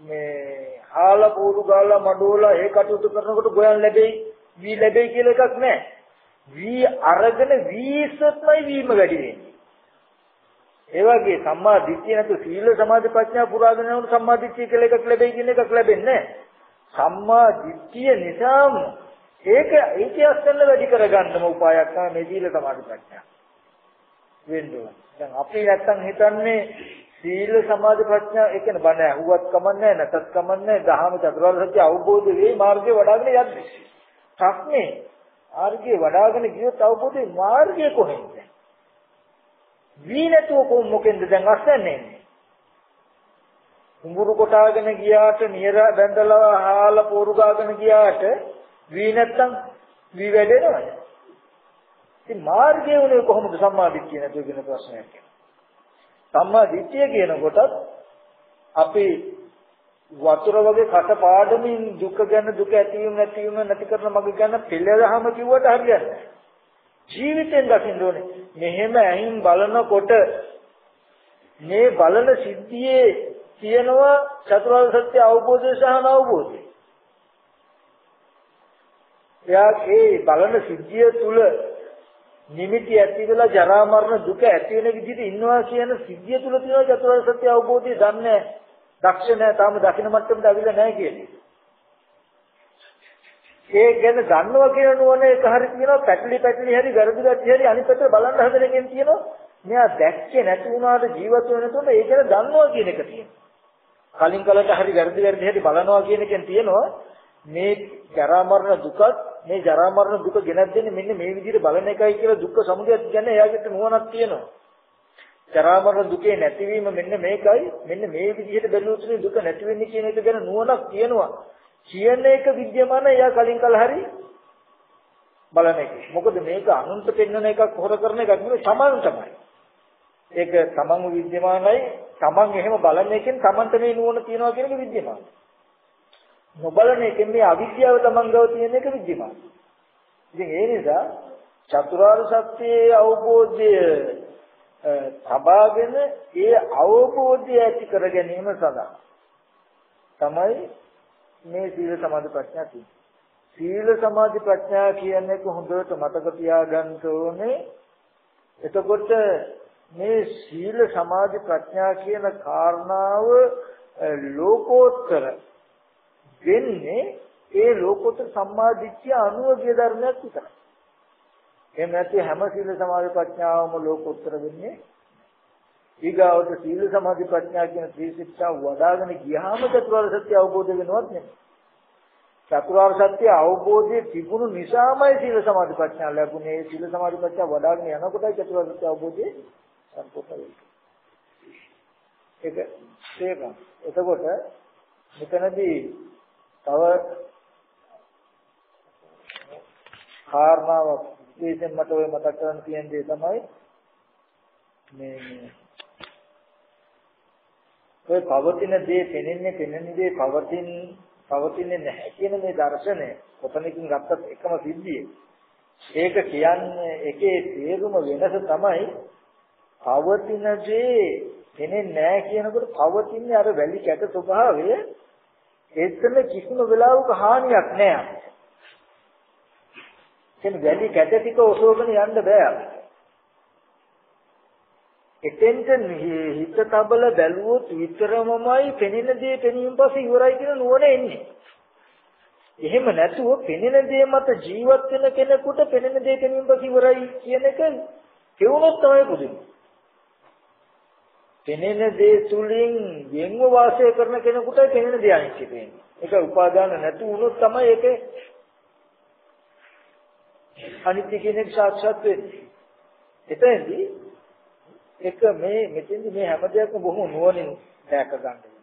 A: මේ හාල පෝරු ගාලා මඩෝලා ඒ කටයුතු කරනකොට ගොයන් ලැබෙයි වී ලැබෙයි කියලා එකක් නැහැ. වී අරගෙන වීසත්මයි වීම වැඩි වෙන්නේ. ඒ වගේ සම්මා දිට්ඨිය නැතු සීල සමාධි ප්‍රඥා පුරාගෙන යන සම්මා දිට්ඨිය කියලා එකක් ලැබෙයි කියන එකක් ලැබෙන්නේ නැහැ. සම්මා දිට්ඨිය නිසාම ඒක ඒකයක් ගන්න වැඩි කරගන්නම උපායක් තමයි මේ සීල සමාධි ප්‍රඥා. වෙන්න ඕන. දැන් අපි නැත්තම් හිතන්නේ සීල සමාධි ප්‍රඥා ඒ කියන්නේ බණ ඇහුවත් කමන්නේ නැතත් කමන්නේ දහම චතුරාර්ය සත්‍ය අවබෝධ වෙයි මාර්ගය වඩාගෙන යන්නේ. ප්‍රශ්නේ මාර්ගය වඩාගෙන ගියොත් අවබෝධේ මාර්ගය කොහෙන්ද? වී නැතුව කො මොකෙන්ද දැන් අස්සන්නේ? කුඹුරු කොටාගෙන ගියාට නියර බැඳලා හාල පෝරු ගාගෙන ගියාට වී නැත්තම් වී වැඩෙනවද? ඉතින් මාර්ගය උනේ කොහොමද සම්මා දිට්ඨිය නැතුව කියන ප්‍රශ්නයක්. සම්මා දිට්ඨිය කියනකොටත් අපි වතුර වගේ කට පාඩමින් දුක ගැන දුක ඇතිවීම නැතිවීම නැති කරන මග ගැන පෙළදහම කිව්වට හරියන්නේ නැහැ. ජීවිතෙන් දකින්න ඕනේ. මෙහෙම ඇහින් බලනකොට මේ බලන සිද්ධියේ තියෙනවා චතුරාර්ය සත්‍ය අවබෝධය සහ අවබෝධය. එයා ඒ බලන සිද්ධිය තුල නිමිති ඇති වෙලා ජරා මරණ දුක ඇති වෙන විදිහට ඉන්නවා කියන සිද්ධිය තුල තියෙන චතුරාර්ය සත්‍ය අවබෝධය දන්නේ දක්ෂ නැහැ තාම දකින්න මට්ටමට අවිල්ල නැහැ කියන්නේ. ඒ ගැන දන්නවා කියන නුවණ එක හරි කියනවා පැටලි පැටලි හරි වැරදි ගැටි හරි අනිත් පැත්තට බලන්න හදන එකෙන් කියනවා මෙයා දැක්කේ නැති වුණාට ජීවත් වෙනකොට ඒ ගැන දන්නවා කියන එක තියෙනවා. කලින් කලට හරි වැරදි වැරදි හරි බලනවා කියන එකෙන් තියෙනවා මේ ජරා මරණ දුකත් මේ ජරා මරණ දුක ගෙනත් දෙන්නේ මෙන්න මේ විදිහට බලන එකයි කියලා දුක්ඛ සමුදය කියන්නේ එයාගෙත් නුවණක් තියෙනවා. ජරා මරණ දුකේ නැතිවීම මෙන්න මේකයි මෙන්න මේ විදිහට බැලුවොත් දුක නැති වෙන්නේ කියන එක ගැන නුවණක් තියෙනවා. කියන එක විද්‍යමාන එයා කලින් කල හරි බලන එක. මොකද මේක අනුන්ට පෙන්වන එකක් හොර කරන එකක් නෙවෙයි තමන් තමයි. ඒක තමන්ම විද්‍යමානයි තමන් එහෙම බලන එකෙන් තමන්ට මේ නුවණ තියනවා කියන එක විද්‍යමානයි. නොබලන එකෙන් මේ අවිද්‍යාව තමන් ගාව තියෙන එක විද්‍යමානයි. ඉතින් ඒ නිසා චතුරාර්ය සත්‍යයේ අවබෝධය සබාගෙන ඒ අවබෝධය ඇති කර ගැනීම සඳහා තමයි මේ සීල සමාධි ප්‍රඥා තියෙන්නේ. සීල සමාධි ප්‍රඥා කියන්නේ හොඳට මතක තියාගන්න ඕනේ. එතකොට මේ සීල සමාධි ප්‍රඥා කියන කාරණාව ලෝකෝත්තර වෙන්නේ ඒ ලෝකෝත්තර සම්මාදිට්ඨිය අනුවගේ ධර්මයක් විතරයි. එහෙම නැති හැම සීල සමාධි ප්‍රඥාවම ලෝකෝත්තර වෙන්නේ ඊගාවට සීල සමාධි ප්‍රඥා කියන ත්‍රිශික්ෂා වඩ아가න ගියාම චතුරාර්ය සත්‍ය අවබෝධ වෙනවත් නෙමෙයි. චතුරාර්ය සත්‍ය අවබෝධයේ තිබුණු නිසාමයි සීල සමාධි ප්‍රඥා ලැබුණේ. සීල සමාධි ප්‍රඥා වඩ아가න යනකොටයි චතුරාර්ය සත්‍ය අවබෝධය සම්පූර්ණ වෙන්නේ. ඒක තේරෙනවා. එතකොට මෙතනදී තව කාරණාවක් විශේෂයෙන් මට ඔය මතක් කරන්න තියෙන දේ තමයි මේ ඔය පවතින දේ පෙනෙන්නේ පෙනෙන දේ පවතින පවතින්නේ නැහැ කියන මේ දර්ශනය කොතනකින් ගත්තත් එකම සිද්ධිය. ඒක කියන්නේ එකේ තේරුම වෙනස තමයි පවතින දේ පෙනෙන්නේ නැහැ කියනකොට පවතින්නේ අර වැලි කැට ස්වභාවය ඒකම කිසිම වෙලාවක හානියක් නැහැ. එතන වැලි කැට ටික ඔසවගෙන යන්න බෑ අපිට. එතෙන්ට හිත තබල බැලුවොත් විතරමමයි පෙනෙන දේ පෙනීම පස්සේ ඉවරයි කියන නුවණ එන්නේ. එහෙම නැතුව පෙනෙන දේ මත ජීවත් වෙන කෙනෙකුට පෙනෙන දේ පෙනීම පස්සේ ඉවරයි කියන එක කෙවුනොත් තමයි පුදුම. පෙනෙන දේ තුලින් වෙන්ව වාසය කරන කෙනෙකුට පෙනෙන දේ අනිත්‍ය වෙන්නේ. ඒක උපාදාන නැතු වුණොත් තමයි ඒක අනිත්‍ය කියන එක සාක්ෂාත් වෙන්නේ. එතෙන්දී එක මේ මෙතෙන්දි මේ හැම දෙයක්ම බොහොම නුවණින් දැක ගන්න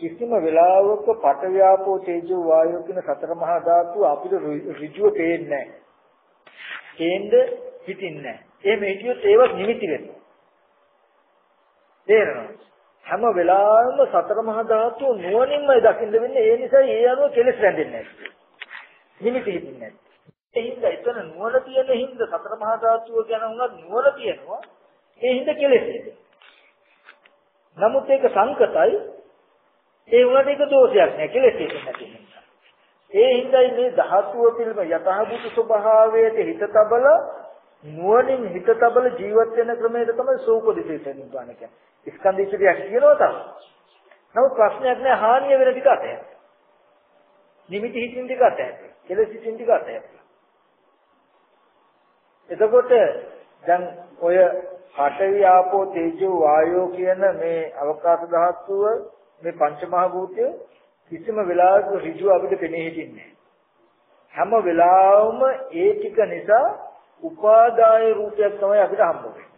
A: කිසිම වෙලාවක පට ව්‍යාපෝ තේජෝ වායෝ කියන සතර මහා ධාතු අපිට ඍජුව පේන්නේ නැහැ. තේන්ද හිතින්නේ නැහැ. එහෙම හිතියොත් ඒවත් නිමිති වෙනවා. තේරෙනවද? හැම වෙලාවෙම සතර මහා ධාතු නුවණින්මයි දකින්න වෙන්නේ. ඒ නිසා ඒ අනුව කෙලස් රැඳෙන්නේ නැහැ. නිමිති හිතින්නේ නැහැ. ඒ හින්දා එතන නුවණ තියෙන හින්දා සතර මහා ධාතුව ගැන උනත් නුවණ තියෙනවා. ඒ හින්දා කෙලෙස් නමුත් ඒක සංකතයි ඒ වුණාට ඒක දෝෂයක් නෑ කෙලෙස් එක නැති නිසා. ඒ හින්දායි මේ ධාතුව පිළිබඳ යථාභූත ස්වභාවයට හිත තබල නුවණින් හිත තබල ජීවත් වෙන ක්‍රමයට තමයි සෝපදිතේ නිබ්බාන කියන්නේ. ස්කන්ධිච්චියක් කියනවා තමයි. නමුත් ප්‍රශ්නයක් නෑ හානිය වෙන ටික අතහැර. නිමිති හිතින් ටික අතහැර. කෙලෙස් හිතින් ටික අතහැර. එතකොට දැන් ඔය පඨවි ආපෝ තේජෝ වායෝ කියන මේ අවකාශ ධාතුව මේ පංචමහා භූතය කිසිම වෙලාවක ඍජුව අපිට පෙනී හිටින්නේ හැම වෙලාවම ඒ ටික නිසා උපාදාය රූපයක් තමයි අපිට හම්බ වෙන්නේ.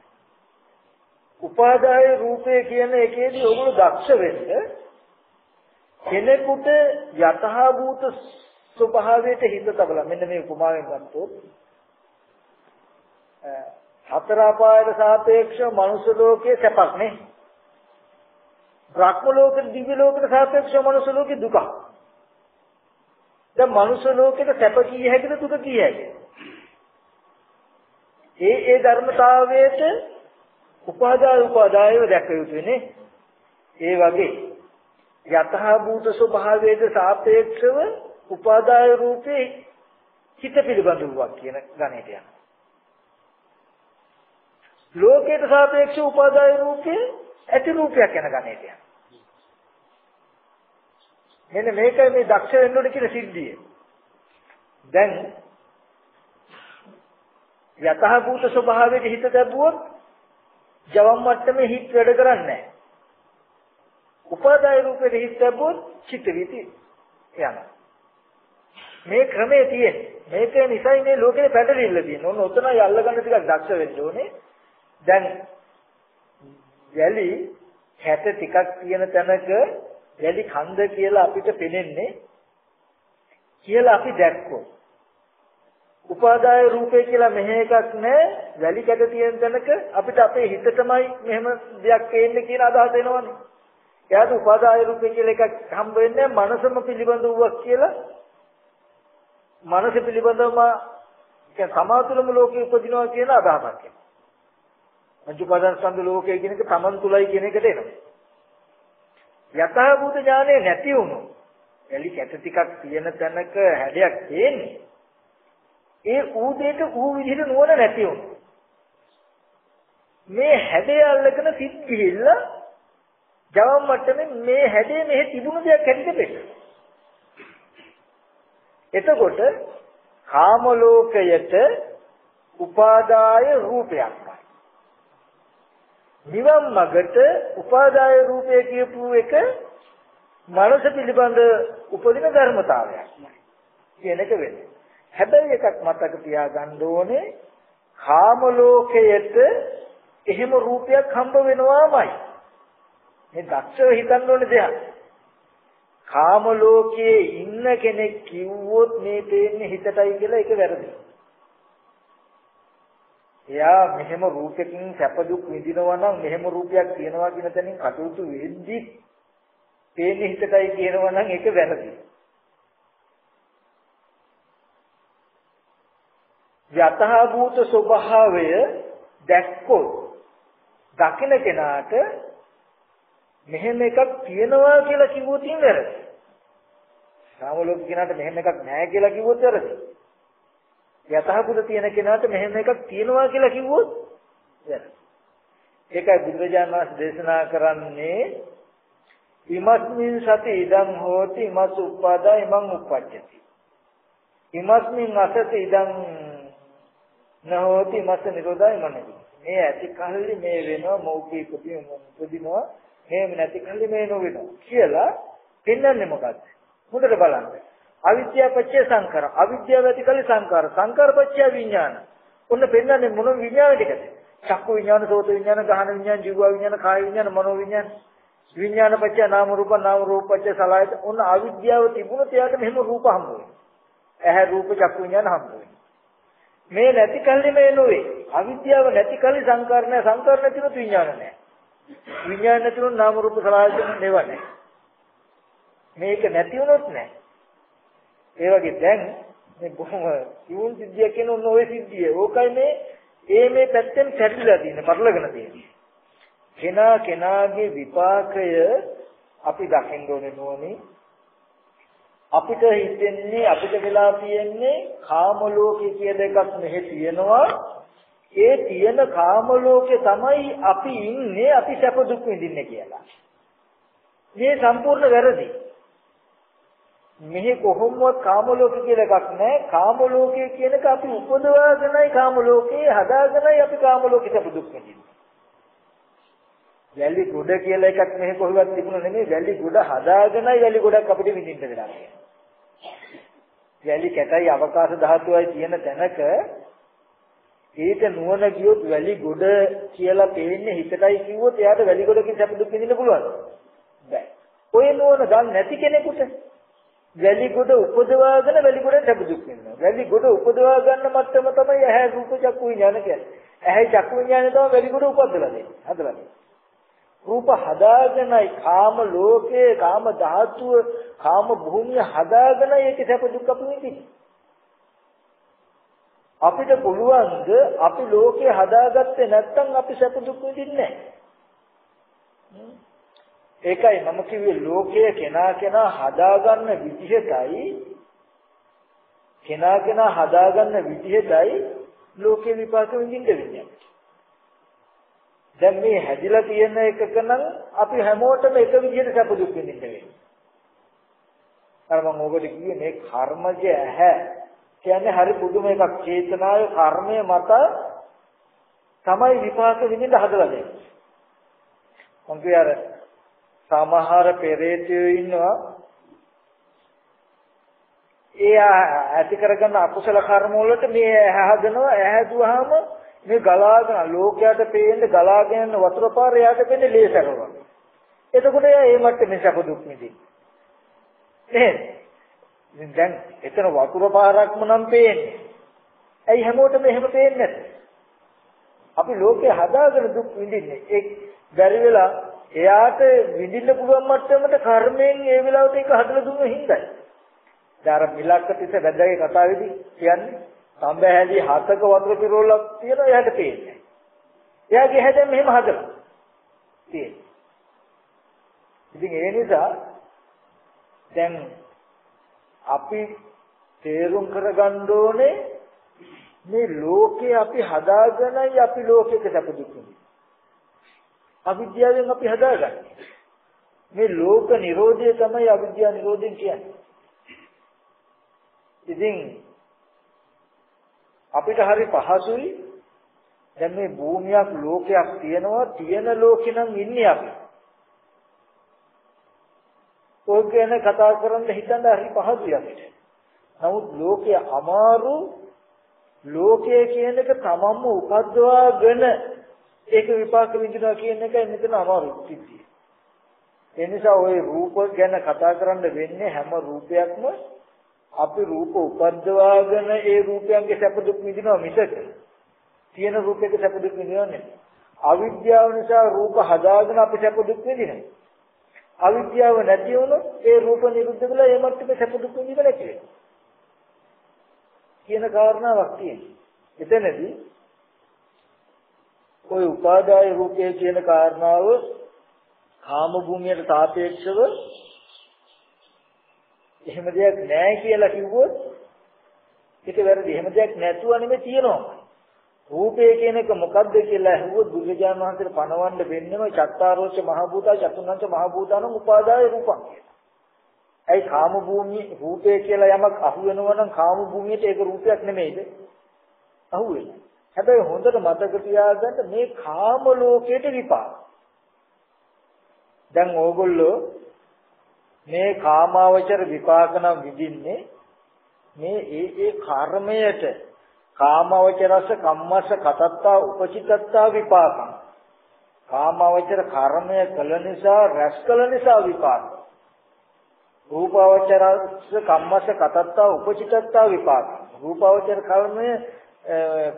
A: උපාදාය රූපය කියන එකේදී ඔගොල්ලෝ දක්ෂ වෙන්න කෙනෙකුට යතහභූත ස්වභාවයට හිත තබලා මෙන්න මේ උපමාවෙන් ගත්තොත් හතර අපායට සාපේක්ෂව මනුෂ්‍ය ලෝකයේ සැපක් නේ. බ්‍රහ්ම ලෝකෙ දිව්‍ය ලෝකෙට සාපේක්ෂව මනුෂ්‍ය ලෝකේ දුකක්. දැන් මනුෂ්‍ය ලෝකෙට සැප කී හැකිද දුක කී හැකිද? ඒ ඒ ධර්මතාවයට උපාදාය උපාදායව දැක්ක යුතුනේ. ඒ වගේ යතහ භූත ස්වභාවයට සාපේක්ෂව උපාදාය රූපේ හිත පිළිබඳවක් කියන ගණයට යනවා. ලෝකයට සාපේක්ෂ උපාදාය රූපේ ඇති රූපයක් යන ගණේට යනවා. මෙන්න මේකයි මේ දක්ෂ වෙන්න ඕනේ කියන සිද්ධිය. දැන් යතහභූත ස්වභාවයේ හිත දැබුවොත් ජවම් මට්ටමේ හිත වැඩ කරන්නේ නැහැ. උපාදාය රූපේ හිත දැබුවොත් චිත්ත වීති යනවා. මේ ක්‍රමයේ තියෙන මේක නිසයි මේ ලෝකේ පැටලිල්ල තියෙන. ඔන්න ඔතනයි අල්ලගන්න ටිකක් දක්ෂ වෙන්න ඕනේ. දැන් යලි හැට ටිකක් තියෙන තැනක යලි කන්ද කියලා අපිට පෙනෙන්නේ කියලා අපි දැක්කොත් උපාදාය රූපේ කියලා මෙහෙ එකක් නැහැ වැලි කැට තියෙන තැනක අපිට අපේ හිතටමයි මෙහෙම දෙයක් පේන්නේ කියන අදහස එනවනේ. එයාට උපාදාය රූපේ කියලා එකක් හම්බ වෙන්නේ මනසම පිළිබඳ වූවක් කියලා මනස පිළිබඳවම කියන්නේ සමාතුලම ලෝකේ උපදිනවා කියන අදහසක් එනවා. පංච උපාදාන ස්කන්ධ ලෝකය කියන එක තමන් තුලයි කියන එකට එනවා. යථාභූත ඥානය නැති වුණොත් එලි කැට ටිකක් තියෙන තැනක හැඩයක් තියෙන්නේ. ඒ ඌ දෙයට ඌ විදිහට නුවණ නැති වුණා. මේ හැඩය අල්ලගෙන සිත් ගිහිල්ලා ජවම් මට්ටමේ මේ හැඩේ මෙහෙ තිබුණු දෙයක් හැටියට පෙන්නනවා. එතකොට කාම ලෝකයට උපාදාය රූපයක් නිවන් මගට උපාදාය රූපය කියපු එක මනස පිළිබඳ උපදින ධර්මතාවයක් කියන එක වෙන්නේ. හැබැයි එකක් මතක තියාගන්න ඕනේ කාම ලෝකයට එහෙම රූපයක් හම්බ වෙනවාමයි. මේ දක්ෂව හිතන්න ඕනේ දෙයක්. කාම ලෝකයේ ඉන්න කෙනෙක් කිව්වොත් මේ තේන්නේ හිතටයි කියලා ඒක වැරදි. එයා මෙහෙම රූපකින් සැප දුක් විඳිනවා නම් මෙහෙම රූපයක් තියෙනවා කියන තැනින් කටයුතු වෙද්දි තේන්නේ හිතටයි කියනවා නම් ඒක වැරදි. යතහ භූත ස්වභාවය දැක්කොත් දකින කෙනාට මෙහෙම එකක් තියෙනවා කියලා කිව්වොත් වැරදි. සාමලෝක කෙනාට මෙහෙම එකක් නැහැ කියලා කිව්වොත් වැරදි. යතහපුද තියෙන කෙනාට මෙහෙම එකක් තියෙනවා කියලා කිව්වොත් වැරදි. ඒකයි බුදුරජාණන් වහන්සේ දේශනා කරන්නේ ඉමස්මින් සති ඉදං හෝති ඉමස් උප්පාදා ඉමං උප්පජ්ජති. ඉමස්මින් අසති ඉදං නහෝති මස නිරෝධා ඉමනති. මේ ඇති කල්ලි මේ වෙනවා මෞඛී කුපිය උපදිනවා මේව නැති කල්ලි මේ නොවෙනවා කියලා පෙන්වන්නේ මොකද්ද? හොඳට බලන්න. අවිද්‍යාව පත්‍ය සංකාර. අවිද්‍යාව ඇති කල්ලි සංකාර. සංකාර පත්‍ය විඥාන. ඔන්න පෙන්වන්නේ මොන විඥානයකද? චක්කු විඥාන, සෝත විඥාන, ගහන විඥාන, ජීව විඥාන, කාය විඥාන, මනෝ විඥාන. විඥාන පත්‍ය නාම රූප, නාම රූප පත්‍ය සලආයත. ඔන්න අවිද්‍යාව තිබුණොත් එයාට මෙහෙම රූප හම්බ වෙනවා. ඇහැ රූප චක්කු විඥාන හම්බ වෙනවා. මේ නැති කල්ලි මේ නොවේ. අවිද්‍යාව නැති කල්ලි සංකාර නැහැ. සංකාර නැතිනොත් විඥාන නැහැ. විඥාන නැතිනොත් නාම රූප සලආයතන නෙව නැහැ. මේක නැති වුණොත් නැහැ. ඒ වගේ දැන් මේ බොහොම යුන් සිද්ධිය කියන ඔන්න ඔය සිද්ධිය. ඕකයි මේ ඒ මේ පැත්තෙන් පැටලලා තියෙන්නේ, පටලගෙන තියෙන්නේ. කෙනා කෙනාගේ විපාකය අපි දකින්න ඕනේ නෝනේ. අපිට හිතෙන්නේ අපිට වෙලා තියෙන්නේ කාම ලෝකේ කියලා එකක් මෙහෙ තියෙනවා. ඒ තියෙන කාම ලෝකේ තමයි අපි ඉන්නේ අපි සැප දුක් විඳින්නේ කියලා. මේ සම්පූර්ණ වැරදි. මෙහි කොහොමවත් කාම ලෝක කියලා එකක් නැහැ. කාම ලෝකයේ කියන එක අපි උපදවාගෙනයි කාම ලෝකේ හදාගෙනයි අපි කාම ලෝකෙට දුක් විඳින්නේ. වැලි ගොඩ කියලා එකක් මෙහි කොහොමවත් තිබුණ නෙමෙයි. වැලි ගොඩ හදාගෙනයි වැලි ගොඩක් අපිට විඳින්න වෙලා වැලි කැටයි අවකාශ ධාතුවයි තියෙන තැනක ඒක නුවණ ගියොත් වැලි ගොඩ කියලා පේන්නේ හිතටයි කිව්වොත් එයාට වැලි ගොඩකින් සැප දුක් විඳින්න පුළුවන්. බෑ. ඔය නුවණ ගන්න නැති කෙනෙකුට වැලි ගොඩ උපදවාගෙන වැලි ගොඩ ලැබුදුක් වෙනවා. වැලි ගොඩ උපදවා ගන්න මට්ටම තමයි ඇහැ රූප චක්කු විඥාන කියන්නේ. ඇහැ චක්කු විඥාන තමයි වැලි ගොඩ උපදලා දෙන්නේ. හදලා දෙන්නේ. රූප හදාගෙනයි කාම ලෝකයේ කාම ධාතුව කාම භූමිය හදාගෙන ඒක සැප දුක් අපි විඳින්නේ. අපිට පුළුවන්ද අපි ලෝකේ හදාගත්තේ නැත්නම් අපි සැප දුක් විඳින්නේ නැහැ. ඒකයි මම කිව්වේ ලෝකය කෙනා කෙනා හදාගන්න විදිහටයි කෙනා කෙනා හදාගන්න විදිහටයි ලෝකේ විපාක විඳින්න වෙන්නේ. දැන් මේ හැදිලා තියෙන එකක නම් අපි හැමෝටම එක විදිහට සැප දුක් විඳින්න වෙන්නේ. අර මම ඔබට කිව්වේ මේ කර්මජ ඇහැ කියන්නේ හරි පුදුම එකක් චේතනාවේ කර්මය මත තමයි විපාක විඳින්න හදලා දෙන්නේ. මම කිය සමහර පෙරේතයෝ ඉන්නවා ඒ ඇති කරගන්න අකුසල කර්ම වලට මේ ඇහැ හදනවා ඇහැ දුවහම මේ ගලාගෙන ලෝකයට පේන්න ගලාගෙන යන වතුර පාර යාට පේන්නේ ලේසරව. එතකොට එයා ඒ මට්ටමේ සැප දුක් විඳින්නේ. නේද? ඉතින් දැන් එතන වතුර පාරක්ම නම් පේන්නේ. ඇයි හැමෝටම එහෙම පේන්නේ නැත්තේ? අපි ලෝකේ හදාගෙන දුක් විඳින්නේ. ඒ බැරි වෙලා එයාට විඳින්න පුළුවන් මට්ටමට කර්මයෙන් ඒ වෙලාවට ඒක හදලා දුන්න හින්දායි. දැන් අර මිලක්ක තිස්ස වැද්දාගේ කතාවේදී කියන්නේ සම්බැහැලි හතක වතුර පිරෝලක් තියෙනවා එයාට පේන්නේ. එයාගේ හැදෙන් මෙහෙම හදලා තියෙන්නේ. ඉතින් ඒ නිසා දැන් අපි තේරුම් කරගන්න ඕනේ මේ ලෝකේ අපි හදාගෙනයි අපි ලෝකෙක සැපදුන්නේ. අවිද්‍යාවෙන් අපි හදාගන්නේ. මේ ලෝක නිරෝධය තමයි අවිද්‍යාව නිරෝධය කියන්නේ. ඉතින් අපිට හරි පහසුයි දැන් මේ භූමියක් ලෝකයක් තියෙනවා තියෙන ලෝකේ නම් ඉන්නේ අපි. ඔය ගැන කතා කරන්න හිතන්න හරි පහසුයි අපිට. නමුත් ලෝකයේ අමාරු ලෝකය කියන එක තමන්ම උපද්දවාගෙන ඒක විපාක විඳිනවා කියන එකයි මෙතන අමාරු සිද්ධිය. ඒ නිසා ওই රූප ගැන කතා කරන්න වෙන්නේ හැම රූපයක්ම අපි රූප උපද්දවාගෙන ඒ රූපයන්ගේ සැප දුක් විඳිනවා මිසක. තියෙන රූපයක සැප දුක් විඳිනවන්නේ අවිද්‍යාව නිසා රූප හදාගෙන අපි සැප දුක් විඳිනවා. අවිද්‍යාව නැති වුණොත් ඒ රූප නිරුද්ධ වෙලා ඒ මට්ටමේ සැප දුක් විඳින්න නැති වෙනවා. කියන කාරණාවක් තියෙනවා. එතනදී ওই උපාදාය රූපය කියන කාරණාව කාම භූමියට සාපේක්ෂව එහෙම දෙයක් නැහැ කියලා කිව්වොත් ඒක වැරදි. එහෙම දෙයක් නැතුව නෙමෙයි තියෙනවා. රූපය කියන එක මොකද්ද කියලා අහුවොත් බුදුජානක වහන්සේට පණවන්න වෙන්නම චත්තාරෝච මහ භූතා චතුර්ණංච මහ භූතානං උපාදාය රූපං ඇයි කාම භූමිය රූපය කියලා යමක් අහු වෙනවා නම් කාම භූමියට ඒක රූපයක් නෙමෙයිද? අහු වෙනවා. හැබැයි හොඳට මතක තියාගන්න මේ කාම ලෝකයට විපාක. දැන් ඕගොල්ලෝ මේ කාමාවචර විපාක නම් විඳින්නේ මේ ඒ ඒ කර්මයට. කාමාවචරස කම්මස කතත්තා උපචිතත්තා විපාකං. කාමාවචර කර්මය කළ නිසා රැස් කළ නිසා විපාක. රූපාවචරස කම්මස කතත්තා උපචිතත්තා විපාක. රූපාවචර කර්මය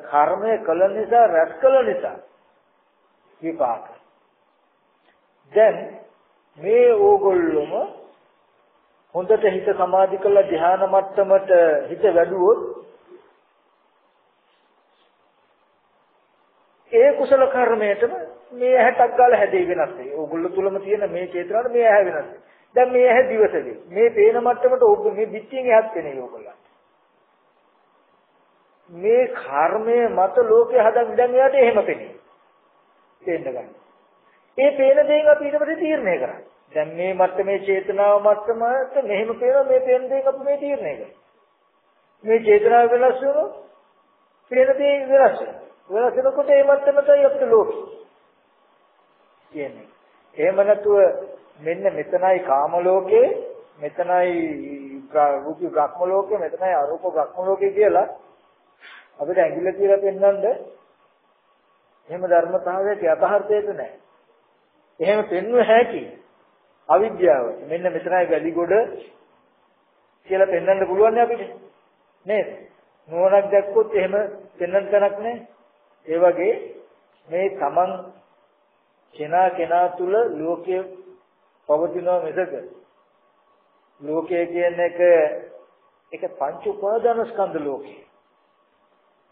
A: කර්මය කළ නිසා රැස් කළ නිසා විපාක දැන් මේ ඕගොල්ලොම හොඳට හිත සමාධි කරලා ධ්‍යාන මට්ටමට හිත වැඩුවොත් ඒ කුසල කර්මයටම මේ ඇහැටක් ගාලා හැදේ වෙනස් වෙයි. ඕගොල්ලෝ තුලම තියෙන මේ චේතනාවට මේ ඇහැ වෙනස් වෙයි. දැන් මේ ඇහැ දිවසදී මේ පේන මට්ටමට ඕක මේ පිටියෙන් එහත් වෙනේ ඕගොල්ලන්ට. මේ කර්මය මත ලෝකේ හදන් දැන් එයාට එහෙම පෙනේ. තේන්න ගන්න. ඒ පේන දේෙන් අපි ඊට පස්සේ තීරණය කරන්නේ. දැන් මේ මට්ටමේ චේතනාව මට්ටමට මෙහෙම පේනවා මේ පේන දේක අපි මේ තීරණය කරනවා. මේ චේතනාව වෙනස් වෙනොත් පේන දේ වෙනස් වෙනවා. වෙනස් වෙනකොට මේ මට්ටමටයි අපිට ලෝකෙ. කියන්නේ. එහෙම නැතුව මෙන්න මෙතනයි කාම ලෝකේ මෙතනයි රූපී භ්‍රම ලෝකේ මෙතනයි අරූප භ්‍රම ලෝකේ කියලා අපිට ඇඟිල්ල කියලා පෙන්වන්න එහෙම ධර්මතාවයක් යථාර්ථයක නැහැ. එහෙම පෙන්ව හැකි අවිද්‍යාව. මෙන්න මෙතනයි වැලිගොඩ කියලා පෙන්වන්න පුළුවන් අපිට. නේද? නුවණක් දැක්කොත් එහෙම පෙන්වන්න තැනක් නැහැ. ඒ වගේ මේ තමන් කෙනා කෙනා තුල ලෝකයේ පවතිනවා මිසක ලෝකය කියන එක ඒක පංච උපාදාන ස්කන්ධ ලෝකේ.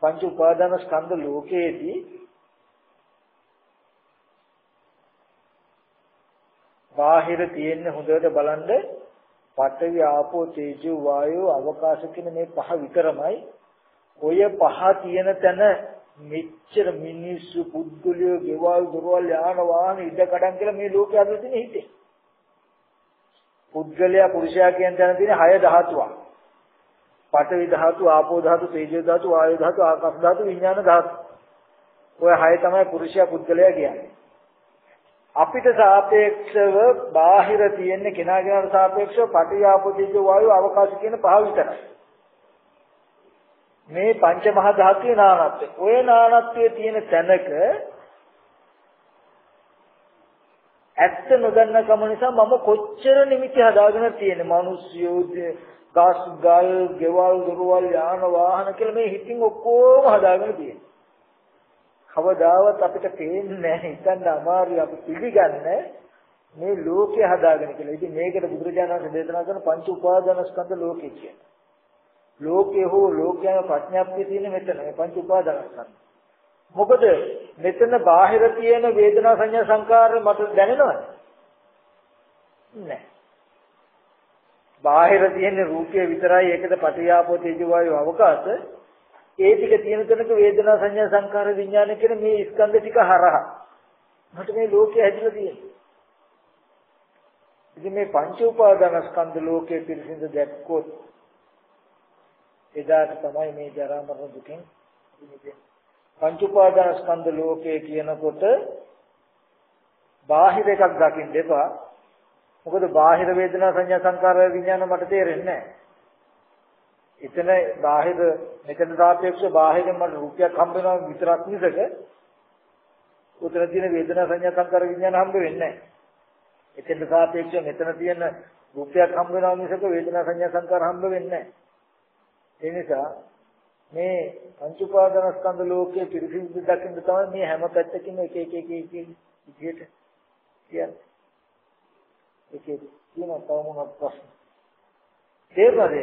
A: පංච උපාදාන ස්කන්ධ ලෝකයේදී බාහිර තියෙන හොඳට බලන්න පඨවි ආපෝ තේජෝ වායෝ අවකාශ කියන මේ පහ විතරමයි ඔය පහ තියෙන තැන මෙච්චර මිනිස්සු පුද්ගලයෝ ගෙවල් දොරවල් යාන වාහන ඉඩ කඩන් කියලා මේ ලෝකයේ අද තියෙන හිතේ. පුද්ගලයා පුරුෂයා කියන තැන තියෙන හය ධාතුවක්. පඨවි ධාතු, ආපෝ ධාතු, තේජෝ ධාතු, වායෝ ධාතු, ආකාශ ධාතු, විඥාන ධාතු. ඔය හය තමයි පුරුෂයා පුද්ගලයා කියන්නේ. අපිට සාපේක්ෂව බාහිර තියෙන කෙනා කෙනාට සාපේක්ෂව පඨවි, ආපෝ, තේජෝ, වායෝ, අවකාශ කියන පහ විතරයි. මේ පංච මහා ධාතුවේ නානත්වය. ඔය නානත්වයේ තියෙන තැනක ඇත්ත නොදන්න කම නිසා මම කොච්චර නිමිති හදාගෙන තියෙන්නේ. මිනිස්සු ගස් ගල්, ගෙවල්, දොරවල්, යාන වාහන කියලා මේ හිතින් ඔක්කොම හදාගෙන තියෙනවා. කවදාවත් අපිට පේන්නේ නැහැ. හිතන්න අමාරුයි අපි පිළිගන්නේ මේ ලෝකය හදාගෙන කියලා. ඉතින් මේකට බුදුරජාණන් වහන්සේ දේශනා කරන පංච උපාදානස්කන්ධ ලෝකය කියන්නේ. ලෝකේ හෝ ලෝකයන් ප්‍රඥාප්තිය තියෙන මෙතන මේ පංච උපාදානස්කන්ධ. මොකද මෙතන බාහිර තියෙන වේදනා සංඥා සංකාර මට දැනෙනවද? නැහැ. බාහිර තියෙන රූපය විතරයි ඒකද පටියාපෝ තේජෝ වායු අවකාශ ඒ ටික තියෙන තැනක වේදනා සංඥා සංකාර විඥාන කියන මේ ස්කන්ධ ටික හරහා මට මේ ලෝකය හැදිලා තියෙනවා. ඉතින් මේ පංච උපාදාන ස්කන්ධ ලෝකයේ පිරිසිඳ දැක්කොත් එදාට තමයි මේ ජරා මරණ දුකෙන් මිදෙන්නේ. පංච උපාදාන ස්කන්ධ ලෝකය කියනකොට බාහිර එකක් දකින්න එපා. මොකද බාහිර වේදනා සංඥා සංකාර විඥාන මට තේරෙන්නේ නැහැ. එතන බාහිර මෙතන සාපේක්ෂ බාහිරෙන් මට රුපියක් හම්බ වෙනවා විතරක් මිසක උතන තියෙන වේදනා සංඥා සංකාර විඥාන හම්බ වෙන්නේ නැහැ. එතෙන්ට සාපේක්ෂව මෙතන තියෙන රුපියක් හම්බ වෙනවා මිසක වේදනා සංඥා සංකාර හම්බ වෙන්නේ නැහැ. ඒ නිසා මේ පංච උපාදානස්කන්ධ ලෝකයේ පිරිසිදු දකින්න තමයි මේ හැම පැත්තකින්ම එක එක එක එක විදිහට කියන්නේ. ඒකේ තියෙන තව මොනවද ප්‍රශ්න? තේරුණාද?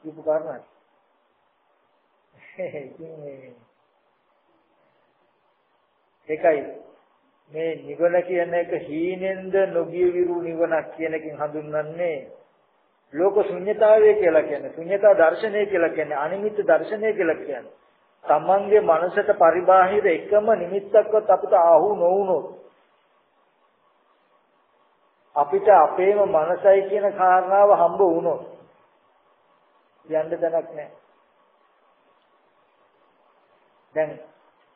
A: කියපු කාරණා. ඒකයි මේ නිවන කියන එක හීනෙන්ද නොගිය විරු නිවනක් කියන එකෙන් හඳුන්වන්නේ ලෝක ශුන්්‍යතාවය කියලා කියන්නේ ශුන්්‍යතා දර්ශනය කියලා කියන්නේ අනිමිත් දර්ශනය කියලා කියන්නේ තමන්ගේ මනසට පරිබාහිර එකම නිමිත්තක්වත් අපිට ආහු නොවුනොත් අපිට අපේම මනසයි කියන කාරණාව හම්බ වුණොත් යන්න තැනක් නැහැ. දැන්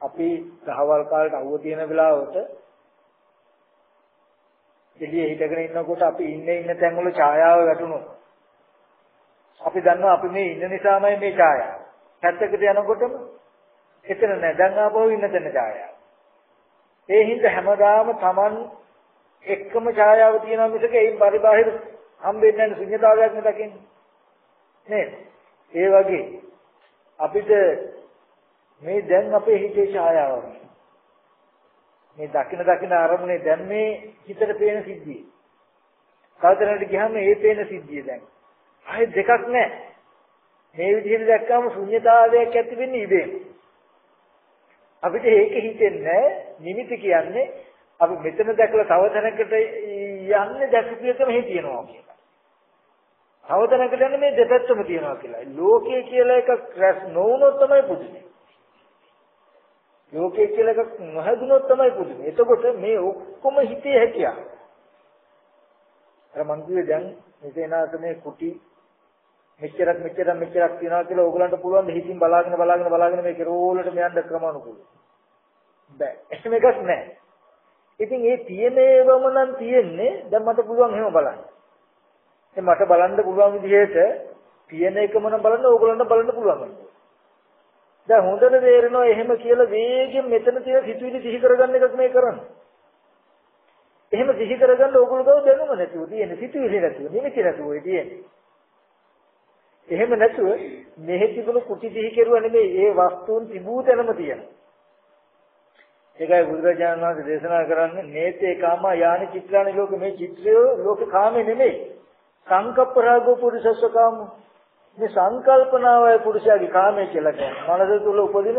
A: අපි ගහවල් කාලේට අවුව තියෙන වෙලාවට එළියේ හිටගෙන ඉන්නකොට අපි ඉන්නේ ඉන්න තැන් වල ඡායාව වැටුණොත් අපි දන්නවා අපි මේ ඉන්න නිසාමයි මේ ඡායාව. පැත්තකට යනකොටම එතන නැහැ. දැන් ආපහු ඉන්න තැන ඡායාව. ඒ හින්දා හැමදාම Taman එක්කම ඡායාව තියෙනවා මිසක ඒන් පරිබාහිර හම්බෙන්නේ නැහැ ශුන්‍යතාවයක් නේ දකින්නේ. නේද? ඒ වගේ අපිට මේ දැන් අපේ හිතේ ඡායාව මේ දකින දකින අරමුණේ දැන් මේ හිතට පේන සිද්ධිය. කවදානකට ගියාම ඒ පේන සිද්ධිය දැන්. ආයේ දෙකක් නැහැ. මේ විදිහට දැක්කම ශුන්‍යතාවයක් ඇති වෙන්නේ ඉබේම. අපිට ඒක හිතෙන්නේ නිමිති කියන්නේ අපි මෙතන දැකලා තව තැනකට යන්නේ දැකපු එකම හිතියනවා කියලා. තවතැනකට යන්නේ මේ දෙපැත්තම තියනවා කියලා. ලෝකයේ කියලා එකක් රැස් නොවුනොත් තමයි පුදුනේ. ලෝකයේ කියලා එකක් නොහැදුනොත් තමයි පුදුනේ. එතකොට මේ ඔක්කොම හිතේ හැකියාව. අර මං කිව්වේ දැන් මෙතේනාසනේ කුටි මෙච්චරක් මෙච්චරක් මෙච්චරක් තියනවා කියලා ඕගලන්ට පුළුවන් ද හිතින් බලාගෙන බලාගෙන බලාගෙන මේ කෙරෝලට මෙයන්ද ක්‍රමානුකූලව. බෑ. එහෙම එකක් නැහැ. ඉතින් ඒ තියෙනේවම නම් තියෙන්නේ දැන් මට පුළුවන් එහෙම බලන්න. මට බලන්න පුළුවන් විදිහට තියෙන එකම නම් බලන්න ඕගොල්ලන්ට බලන්න පුළුවන්. දැන් හොඳට තේරෙනවා එහෙම කියලා වේගෙන් මෙතන තියෙන සිතුවිලි සිහි කරගන්න එකක් මේ කරන්නේ. එහෙම සිහි කරගන්න ඕගොල්ලෝ ගාව දැනුම නැතුව තියෙන සිතුවිලි නැතුව නිමිති නැතුව ඒ තියෙන්නේ. එහෙම නැතුව මෙහෙ තිබුණු කුටි සිහි කෙරුවා නෙමෙයි ඒ වස්තුන් තිබූ තැනම තියෙනවා. ඒකයි බුදුරජාණන් වහන්සේ දේශනා කරන්නේ නේතේ කාම යානි චිත්‍රානි ලෝක මේ චිත්‍රය ලෝක කාමේ නෙමෙයි. සංකප්ප රාගෝ පුරුෂස්ස කාම. මේ සංකල්පනාවයි පුරුෂයාගේ කාමය කියලා කියන්නේ. මනස තුල උපදින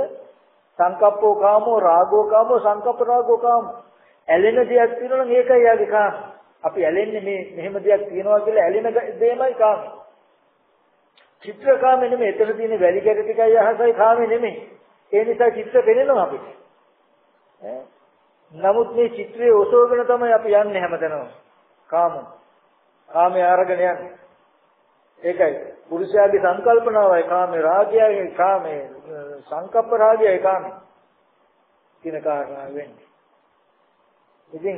A: සංකප්පෝ කාමෝ රාගෝ කාමෝ සංකප්ප රාගෝ කාමෝ. ඇලෙන දෙයක් තියෙනවා නම් ඒකයි යාගේ කාම. අපි ඇලෙන්නේ මේ මෙහෙම දෙයක් තියෙනවා කියලා ඇලෙන දෙයමයි කාම. චිත්‍ර කාමෙ නෙමෙයි. එතන තියෙන වැලි කැට ටිකයි අහසයි කාමෙ නෙමෙයි. ඒ නිසා චිත්‍ර පෙනෙනවා අපිට. නමුත් මේ චිත්‍රයේ ඔසවගෙන තමයි අපි යන්නේ හැමතැනම. කාම. කාමයේ අරගෙන යන්නේ. ඒකයි පුරුෂයාගේ සංකල්පනාවයි කාමේ රාගයයි කාමේ සංකප්ප රාගයයි කාමේ කියන කාරණා වෙන්නේ. ඉතින්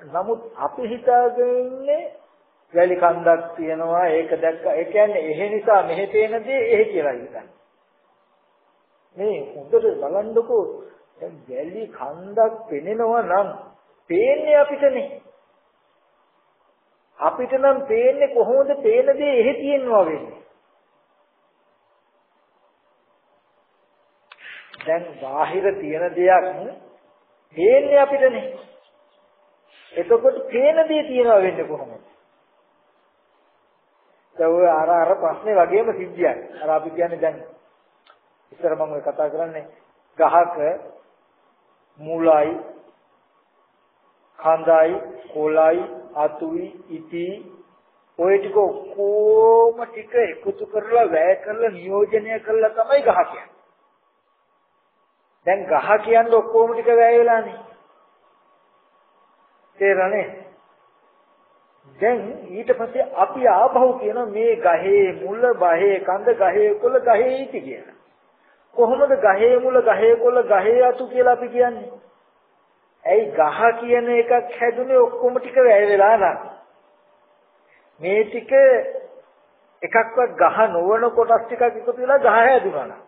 A: නමුත් අපි හිතාගෙන ඉන්නේ වැලි කන්දක් තියෙනවා ඒක දැක්ක ඒ කියන්නේ එහෙ නිසා මෙහෙ පේන දේ එහෙ කියලා හිතන්නේ. මේ හොඳට බලන්නකෝ වැලි කන්දක් පෙනෙනවා නම් පේන්නේ අපිටනේ. අපිට නම් පේන්නේ කොහොමද පේන දේ එහෙ තියෙනවා වෙන්නේ. දැන් බාහිර තියෙන දෙයක් පේන්නේ අපිටනේ. එතකොට පේන දේ තියනවා වෙන්නේ කොහොමද? දැන් අර අර ප්‍රශ්නේ වගේම සිද්ධියක්. අර අපි කියන්නේ දැන් ඉස්සර මම ඔය කතා කරන්නේ ගහක මූලයි කඳයි කොළයි අතුයි ඉති ඔය ටික ඔක්කොම ටික එකතු කරලා වැය කරලා නියෝජනය කරලා තමයි ගහ කියන්නේ. දැන් ගහ කියන්නේ ඔක්කොම ටික වැය වෙලානේ. තේරෙන්නේ? දැන් ඊට පස්සේ අපි ආපහු කියන මේ ගහේ මුල බහේ කඳ ගහේ කොළ ගහේ ඉති කියන. කොහොමද ගහේ මුල ගහේ කොළ ගහේ අතු කියලා අපි කියන්නේ? ඇයි ගහ කියන එකක් හැදුනේ ඔක්කොම ටික වැය වෙලා නම්. මේ ටික එකක්වත් ගහ නොවන කොටස් ටිකක් එකතු වෙලා ගහ හැදුනා නම්.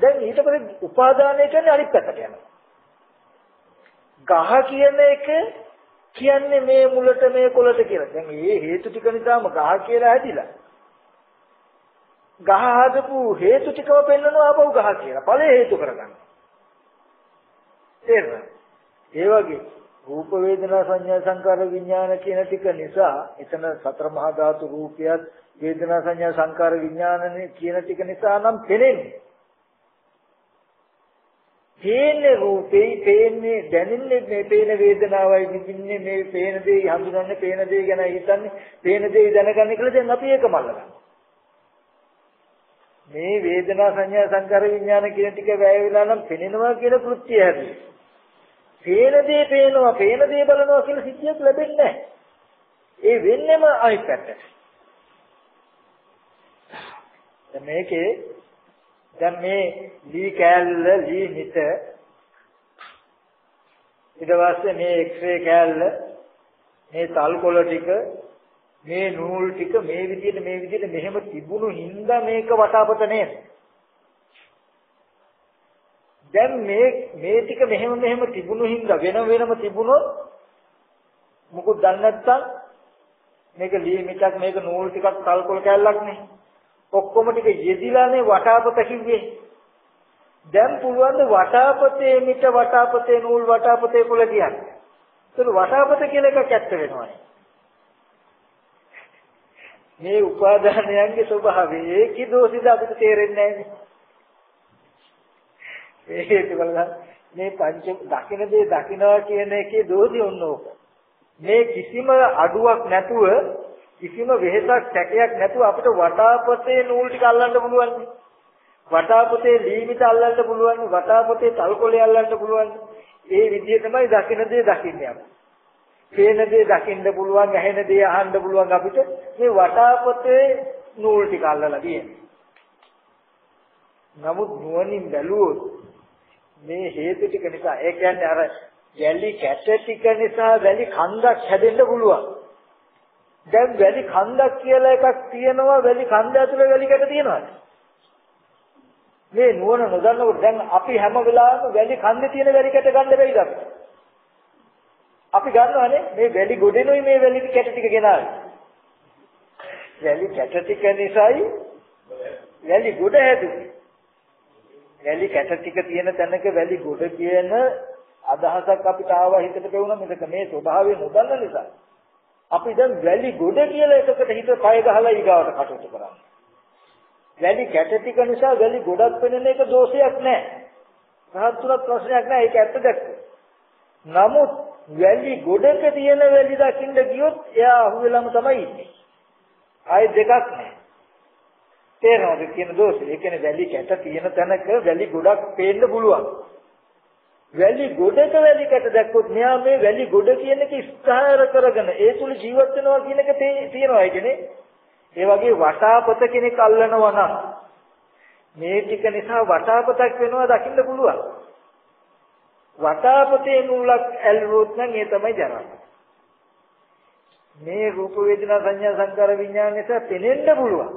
A: දැන් ඊට පස්සේ උපාදානය කියන්නේ අනිත් පැත්තට යනවා. ගහ කියන එක කියන්නේ මේ මුලට මේ කොළට කියලා. දැන් මේ හේතු ටික නිසාම ගහ කියලා හැදිලා. ගහ හදපු හේතු ටිකම පෙන්වනවා ආපහු ගහ කියලා. ඵලය හේතු කරගන්න. තේරෙනවද? ඒ වගේ රූප වේදනා සංඥා සංකාර විඥාන කියන ටික නිසා එතන සතර මහා ධාතු රූපයත් වේදනා සංඥා සංකාර විඥානනේ කියන ටික නිසා නම් පෙනෙන්නේ. පේන්නේ රූපේ පේන්නේ දැනෙන්නේ මේ පේන වේදනාවයි විඳින්නේ මේ පේන දේ හඳුනන්නේ පේන දේ ගැන හිතන්නේ පේන දේ දැනගන්නේ කියලා දැන් අපි ඒක මල්ලගන්නවා. මේ වේදනා සංඥා සංකාර විඥාන කියන ටික වැය වෙලා නම් පෙනෙනවා කියන කෘත්‍යය හැදුවේ. පේන දේ පේනවා, පේන දේ බලනවා කියලා සිද්ධියක් ලැබෙන්නේ නැහැ. ඒ වෙන්නේම අනිත් පැත්තට. දැන් මේකේ දැන් මේ ලී කෑල්ල ලී හිත ඊට පස්සේ මේ එක්ස්රේ කෑල්ල මේ තල්කොළ ටික මේ නූල් ටික මේ විදිහට මේ විදිහට මෙහෙම තිබුණු හින්දා මේක වටාපත නේද? දැන් මේ මේ ටික මෙහෙම මෙහෙම තිබුණු හින්දා වෙන වෙනම තිබුණොත් මොකද දන්නේ නැත්තම් මේක ලී මිටක් මේක නූල් ටිකක් තල්කොළ කෑල්ලක් නේ. ඔක්කොම ටික යෙදිලානේ වටාපත කිව්වේ. දැන් පුළුවන් ද වටාපතේ මිට වටාපතේ නූල් වටාපතේ කුල කියන්නේ? ඒක වටාපත කියලා එකක් ඇත්ත වෙනවානේ. මේ උපාදානයන්ගේ ස්වභාවය ඒකේ දෝෂිත අපිට තේරෙන්නේ නැහැ ඒක බලන්න මේ පංච දකින දේ දකිනවා කියන එකේ දෝෂي ඔන්නෝක. මේ කිසිම අඩුවක් නැතුව කිසිම වෙහෙසක් සැකයක් නැතුව අපිට වටාපතේ නූල් ටික අල්ලන්න පුළුවන්. වටාපතේ ලීමිත අල්ලන්න පුළුවන්. වටාපතේ තල්කොලේ අල්ලන්න පුළුවන්. ඒ විදිහ තමයි දකින දේ දකින්නේ අපි. පේන දේ දකින්න පුළුවන්, ඇහෙන දේ අහන්න පුළුවන් අපිට මේ වටාපතේ නූල් ටික අල්ලලා තියෙන්නේ. නමුත් නුවණින් බැලුවොත් මේ හේතු ටික නිසා ඒ කියන්නේ අර වැලි කැට ටික නිසා වැලි කන්දක් හැදෙන්න පුළුවන්. දැන් වැලි කන්දක් කියලා එකක් තියෙනවා වැලි කන්ද ඇතුලේ වැලි කැට තියෙනවද? මේ නුවණ නොදන්නකොට දැන් අපි හැම වෙලාවෙම වැලි කන්දේ තියෙන වැලි කැට ගන්න බැයිද අපිට? අපි ගන්නවානේ මේ වැලි ගොඩෙනුයි මේ වැලි කැට ටික ගෙනාවේ. වැලි කැට ටික නිසායි වැලි ගොඩ හැදුනේ. වැලි කැට ටික තියෙන තැනක වැලි ගොඩ කියන අදහසක් අපිට ආවා හිතට පෙවුණා මේක මේ ස්වභාවය නොදන්න නිසා. අපි දැන් වැලි ගොඩ කියලා එකකට හිත පය ගහලා ඊගාවට කටයුතු කරන්නේ. වැලි කැට ටික නිසා වැලි ගොඩක් වෙන එක දෝෂයක් නෑ. රහත්තුලක් ප්‍රශ්නයක් නෑ ඒක ඇත්ත දැක්ක. නමුත් වැලි ගොඩක තියෙන වැලි දකින්න ගියොත් එයා අහුවෙලම තමයි ඉන්නේ. ආයේ දෙකක් නෑ. තේරෙනවද කියන දෝෂය? ඒ කියන්නේ වැලි කැට තියෙන තැනක වැලි ගොඩක් පේන්න පුළුවන්. වැලි ගොඩක වැලි කැට දැක්කොත් මෙයා මේ වැලි ගොඩ කියන එක ස්ථාර කරගෙන ඒ තුල ජීවත් වෙනවා කියන එක තියෙනවා ඒ කියන්නේ ඒ වගේ වටාපත කෙනෙක් අල්ලනවා නම් මේ ටික නිසා වටාපතක් වෙනවා දකින්න පුළුවන්. වටාපතේ නූලක් ඇල්ලුවොත් නම් ඒ තමයි ජරා. මේ රූප වේදනා සංඥා සංකාර විඥාන නිසා පෙනෙන්න පුළුවන්.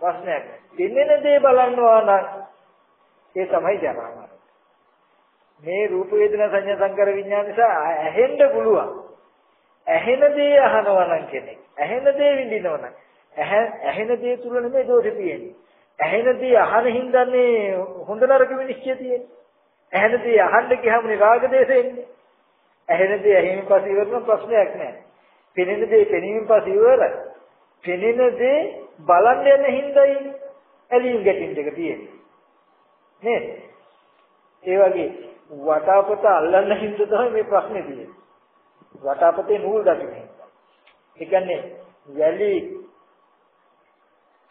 A: ප්‍රශ්නයක්. පෙනෙන දේ බලනවා නම් ඒ තමයි ජරා. මේ රූප වේදනා සංඥා සංකාර විඥාන නිසා ඇහෙන්න පුළුවන්. ඇහෙන දේ අහනවා නම් කෙනෙක්. ඇහෙන දේ විඳිනවා නම් ඇහෙන දේ තුල නෙමෙයි දෝෂෙ තියෙන්නේ. ඇහෙන දේ අහන හින්දානේ හොඳ නරක විනිශ්චය තියෙන්නේ. ඇහෙන දේ අහන්න ගියාම රාග දේශ එන්නේ. ඇහෙන දේ ඇහිමින් පස්සේ ඉවරන ප්‍රශ්නයක් නැහැ. පෙනෙන දේ පෙනීමෙන් පස්සේ ඉවර. පෙනෙන දේ බලන්න යන හින්දායි ඇලීම් ගැටින් දෙක තියෙන්නේ. නේද? ඒ වගේ වටාපත අල්ලන්න හින්දා තමයි මේ ප්‍රශ්නේ තියෙන්නේ. වටාපතේ නූල් දකින්න. ඒ කියන්නේ වැලි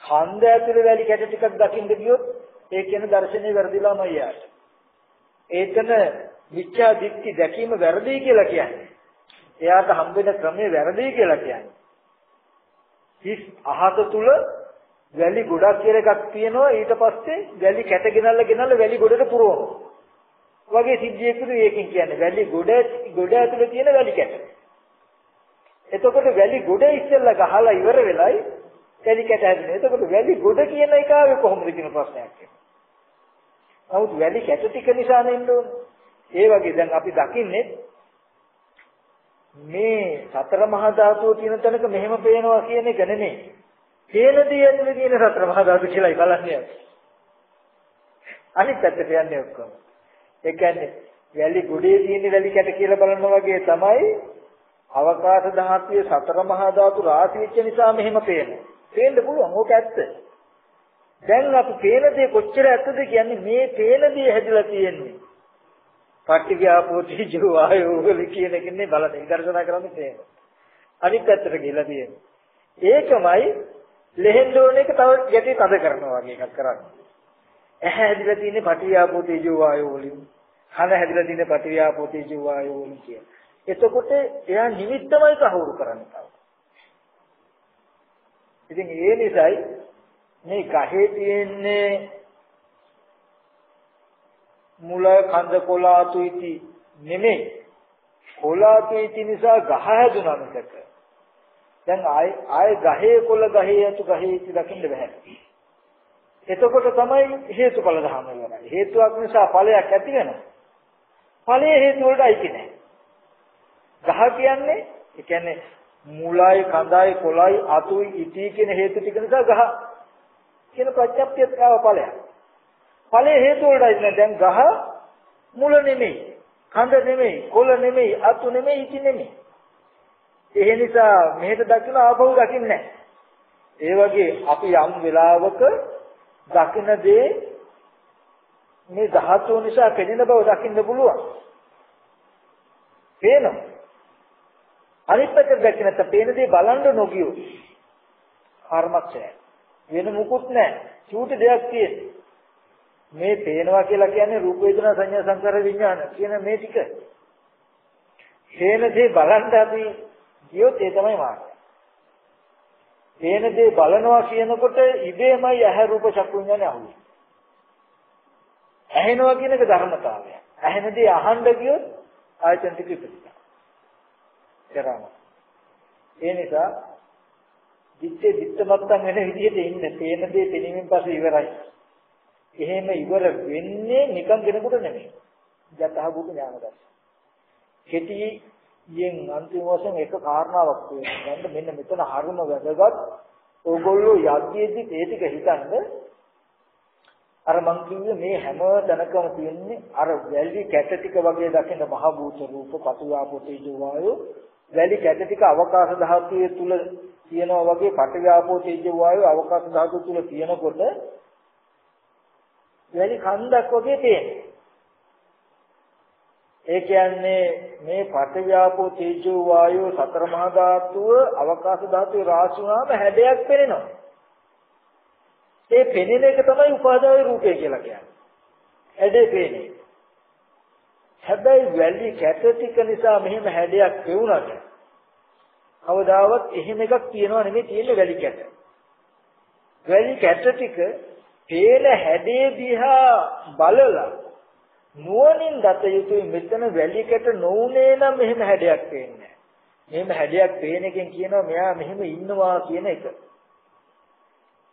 A: හන්ද ඇතුලේ වැලි කැට ටිකක් දකින්න ගියොත් ඒ කියන දර්ශනේ වැරදිලාම යාට. ඒතන මිත්‍යා දික්ටි දැකීම වැරදි කියලා කියන්නේ. එයාට හම්බෙන ක්‍රමය වැරදි කියලා කියන්නේ. හිස් අහස තුල වැලි ගොඩක් කියලා එකක් තියෙනවා ඊට පස්සේ වැලි කැට ගෙනල්ලා ගෙනල්ලා වැලි ගොඩට පුරවනවා. වගේ සිද්ධියකුද ඒකෙන් කියන්නේ වැලි ගොඩ ගොඩ ඇතුලේ තියෙන වැලි කැට. එතකොට වැලි ගොඩ ඉස්සෙල්ලා ගහලා ඉවර වෙලයි වැලි කැට හැදෙනවා. එතකොට වැලි ගොඩ කියන එක ආවේ කොහොමද කියන ප්‍රශ්නයක් එනවා. නමුත් වැලි කැට ටික නිසා නෙන්න ඕනේ. ඒ වගේ දැන් අපි දකින්නේ මේ සතර මහා ධාතුව තියෙන තැනක මෙහෙම පේනවා කියන එක නෙමෙයි. තේන දේ ඇතුලේ තියෙන සතර මහා ධාතු කියලායි බලන්නේ. අනිත් පැත්තට යන්නේ ඔක්කොම. ඒ කියන්නේ වැලි ගොඩේ තියෙන වැලි කැට කියලා බලනවා වගේ තමයි අවකාශ ධාතුවේ සතර මහා ධාතු රාශි වෙච්ච නිසා මෙහෙම පේනවා. පේන්න පුළුවන් ඕක ඇත්ත. දැන් අපි පේන දේ කොච්චර ඇත්තද කියන්නේ මේ පේන දේ හැදිලා තියෙන්නේ. පටිඝාපෝති ජීවායෝ වල කියන එකනේ බලන්න ඉදර්ශනා කරන්නේ තේම. අනිත් පැත්තට ගිහලා තියෙන්නේ. ඒකමයි ලෙහෙන්න ඕන එක තව ගැටි තද කරනවා වගේ එකක් කරන්නේ. ඇහැ හැදිලා තියෙන්නේ පටිඝාපෝ තේජෝ වායෝ වලින්. කන හැදිලා තියෙන්නේ පටිඝාපෝ තේජෝ වායෝ වලින් කියන. එතකොට එයා නිමිත්තමයි කහවුරු කරන්නේ තව. ඉතින් ඒ නිසායි මේ ගහේ තියෙන්නේ මුල කඳ කොලාතු ඉති නෙමෙයි කොලාතු ඉති නිසා ගහ හැදුනා මිසක දැන් ආය ආය ගහේ කොළ ගහේ යතු ගහේ ඉති දකින්න බෑ එතකොට තමයි හේතුඵල ධර්ම වෙන්නේ. හේතුවක් නිසා ඵලයක් ඇති වෙනවා. ඵලයේ හේතු වලට අයිති නැහැ. ගහ කියන්නේ ඒ කියන්නේ මුලයි කඳයි කොළයි අතුයි ඉටි කියන හේතු ටික නිසා ගහ කියන ප්‍රත්‍යක්ෂයත් ආව ඵලයක්. ඵලයේ හේතු වලට අයිති නැහැ. දැන් ගහ මුල නෙමෙයි, කඳ නෙමෙයි, කොළ නෙමෙයි, අතු නෙමෙයි, ඉටි නෙමෙයි. ඒ නිසා මෙහෙට දකින්න ආපහු දකින්නේ නැහැ. ඒ වගේ අපි යම් වෙලාවක දකින්න දේ මේ ධාතුව නිසා පෙනෙන බව දකින්න පුළුවන්. පේනවා. අනිත් පැත්තට දැක්ක නැත්නම් පේන දේ බලන්න නොගියෝ. කර්මක්ෂය. වෙන මුකුත් නැහැ. චූටි දෙයක් තියෙන්නේ. මේ පේනවා කියලා කියන්නේ රූප වේදනා සංඥා සංකාර විඥාන කියන මේ ටික. පේන දේ බලන්න අපි ගියොත් ඒ තමයි මාර්ගය. පේන දේ බලනවා කියනකොට ඉබේමයි ඇහැ රූප චක්කු විඥානේ අහුවෙන්නේ. ඇහෙනවා කියන එක ධර්මතාවය. ඇහෙන දේ අහන්න ගියොත් ආයතන ටික ඉපදිනවා. කරාම. ඒ නිසා දිත්තේ දිත්තමත්තන් වෙන විදිහට ඉන්න පේන දේ පෙනීමෙන් පස්සේ ඉවරයි. එහෙම ඉවර වෙන්නේ නිකන් කෙනෙකුට නෙමෙයි. යතහ භූත ඥාන දර්ශන. කෙටි යෙන් අන්තිම වශයෙන් එක කාරණාවක් තියෙනවා. මෙන්න මෙතන හරිම වැදගත්. ඕගොල්ලෝ යද්දීදි ඒ ටික හිතන්න අර මං කිව්වේ මේ හැම තැනකම තියෙන්නේ අර වැලි කැට ටික වගේ දකින මහ භූත රූප පතුයාපෝ තේජෝ වායෝ වැලි කැට ටික අවකාශ ධාතුවේ තුල තියෙනවා වගේ පටවියාපෝ තේජෝ වායෝ අවකාශ ධාතුව තුල තියෙනකොට වැලි කන්දක් වගේ තියෙනවා ඒ කියන්නේ මේ පඨවියාපෝ තේජෝ වායෝ සතර මහා ධාතුව අවකාශ ධාතුවේ රාශි වුණාම හැඩයක් පෙනෙනවා. ඒ පෙනෙන එක තමයි උපාදාය රූපය කියලා කියන්නේ. ඇඩේ පේන්නේ. හැබැයි වැලි කැට ටික නිසා මෙහෙම හැඩයක් පෙවුනට කවදාවත් එහෙම එකක් තියනව නෙමෙයි තියෙන්නේ වැලි කැට. වැලි කැට ටික පේන හැඩේ දිහා බලලා නුවණින් දත යුතුයි මෙතන වැලි කැට නොඋනේ නම් මෙහෙම හැඩයක් පේන්නේ මෙහෙම හැඩයක් පේන එකෙන් කියනවා මෙයා මෙහෙම ඉන්නවා කියන එක.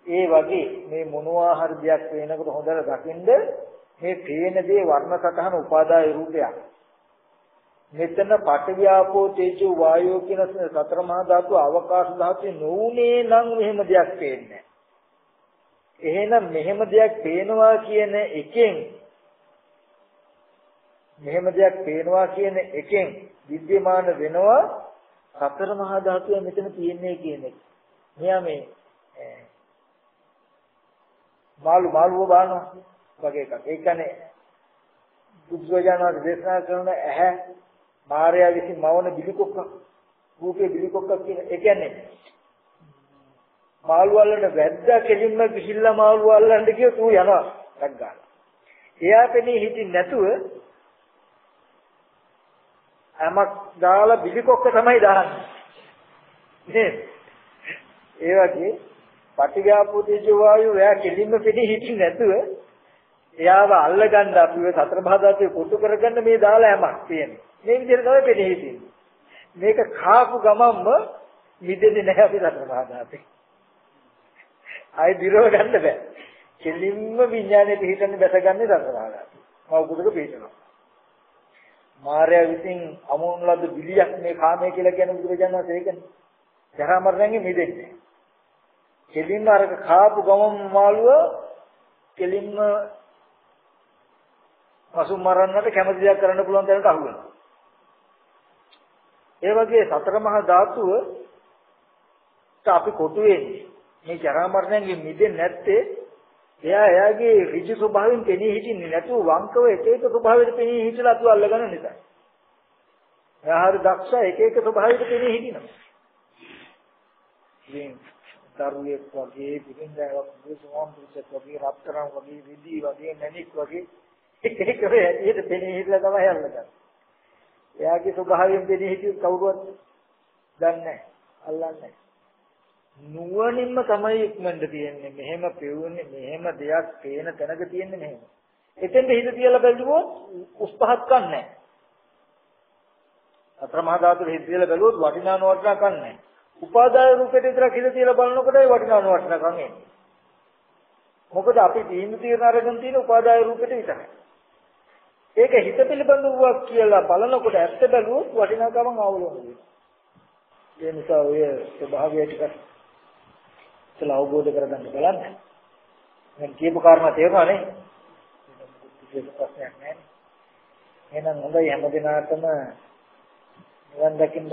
A: ඒ වගේ මේ මොනවා හරි දෙයක් පේනකොට හොඳට දකින්ද මේ පේන දේ වර්ණ සතහන උපාදාය රූපයක්. මෙතන පඨවියාපෝ තේජෝ වායෝ කියන සතර මහා ධාතු අවකාශ ධාතු නොඋනේ නම් මෙහෙම දෙයක් පේන්නේ එහෙනම් මෙහෙම දෙයක් පේනවා කියන එකෙන් මෙහෙම දෙයක් පේනවා කියන එකෙන් විද්‍යමාන වෙනවා සතර මහා ධාතුව මෙතන තියෙන්නේ කියන එක. මෙයා මේ මාළු මාළුව බානවා වගේ එකක්. ඒ කියන්නේ බුද්ධජනක දේශනා කරන ඇහැ මාර්යා විසින් මවන බිලිකොක්ක රූපේ බිලිකොක්ක කියන ඒ කියන්නේ මාළු අල්ලන වැද්දා කෙලින්ම ගිහිල්ලා මාළු අල්ලන්න කියොත් ඌ යනවා ටක් ගන්න. එයා පෙනී හිටින් නැතුව හැමක් දාලා බිලිකොක්ක තමයි දාන්නේ. නේද? ඒ වගේ පටිඝාපෝතේජ වායු එයා කෙලින්ම පෙනී හිටින් නැතුව එයාව අල්ලගන්න අපිව සතර බාධාතේ කොටු කරගන්න මේ දාලා යමක් තියෙනවා. මේ විදිහට තමයි පෙනී හිටින්නේ. මේක කාපු ගමම්ම මිදෙන්නේ නැහැ අපි සතර බාධාතේ. ආයි දිරව ගන්න බෑ. කෙලින්ම විඥානේ පිහිටන්නේ බැසගන්නේ සතර බාධාතේ. මවකුඩක පිහිටනවා. මාර්යා විසින් අමුණු ලද බිලියක් මේ කාමය කියලා කියන බුදුරජාණන් වහන්සේ ඒකනේ. ජරා මරණයෙන් මිදෙන්නේ. කෙලින්ම අර කාපු ගමම් මාළුව කෙලින්ම පසු මරන්නට කැමති දෙයක් කරන්න පුළුවන් තැනට අහු වෙනවා. ඒ වගේ සතර මහා ධාතුව අපි කොටු වෙන්නේ මේ ජරා මරණයෙන් මිදෙන්නේ නැත්තේ එයා එයාගේ ඍජු ස්වභාවයෙන් පෙනී හිටින්නේ නැතුව වංකව එක එක ස්වභාවයට පෙනී හිටලා අතු අල්ලගන්න නිසා. එයා හරි දක්ෂ එක එක ස්වභාවයට පෙනී හිටිනවා. ඉතින් දරුවෙක් වගේ පිටින්දාවක් දුසෝම් දුසක් වගේ රත්තරන් වගේ විදි වගේ මණික් වගේ ඒක වේ ඇයිද පෙනී හිටලා තමයි අල්ලගන්නේ. එයාගේ ස්වභාවයෙන් පෙනී හිටියොත් කවුරුවත් දන්නේ නැහැ. අල්ලන්නේ නුවණින්ම තමයි ඉක්මනට තියෙන්නේ. මෙහෙම පෙවුනේ මෙහෙම දෙයක් පේන තැනක තියෙන්නේ මෙහෙම. එතෙන්ද හිත තියලා බැලුවොත් උස් පහත් කන්නේ අතර මහා ධාතු හිත තියලා බැලුවොත් වටිනා නොවටිනා කන්නේ උපාදාය රූපෙට විතරක් හිත තියලා බලනකොටයි වටිනා නොවටිනා කන්නේ මොකද අපි තීන්දුව తీරන අරගෙන තියෙන උපාදාය රූපෙට විතරයි ඒක හිත පිළිබඳව කියලා බලනකොට ඇත්ත බැලුවොත් වටිනාකම අවුලුම් වෙනවා. ඒ නිසා ඔය ස්වභාවය ටිකක් ඉතලා අවබෝධ කරගන්න බලන්න. මම කියපු කාරණා තේරුණා නේ? ඒක ප්‍රශ්නයක් නෑ. එහෙනම් හොඳයි හැමදිනාටම නිවන් දකින්න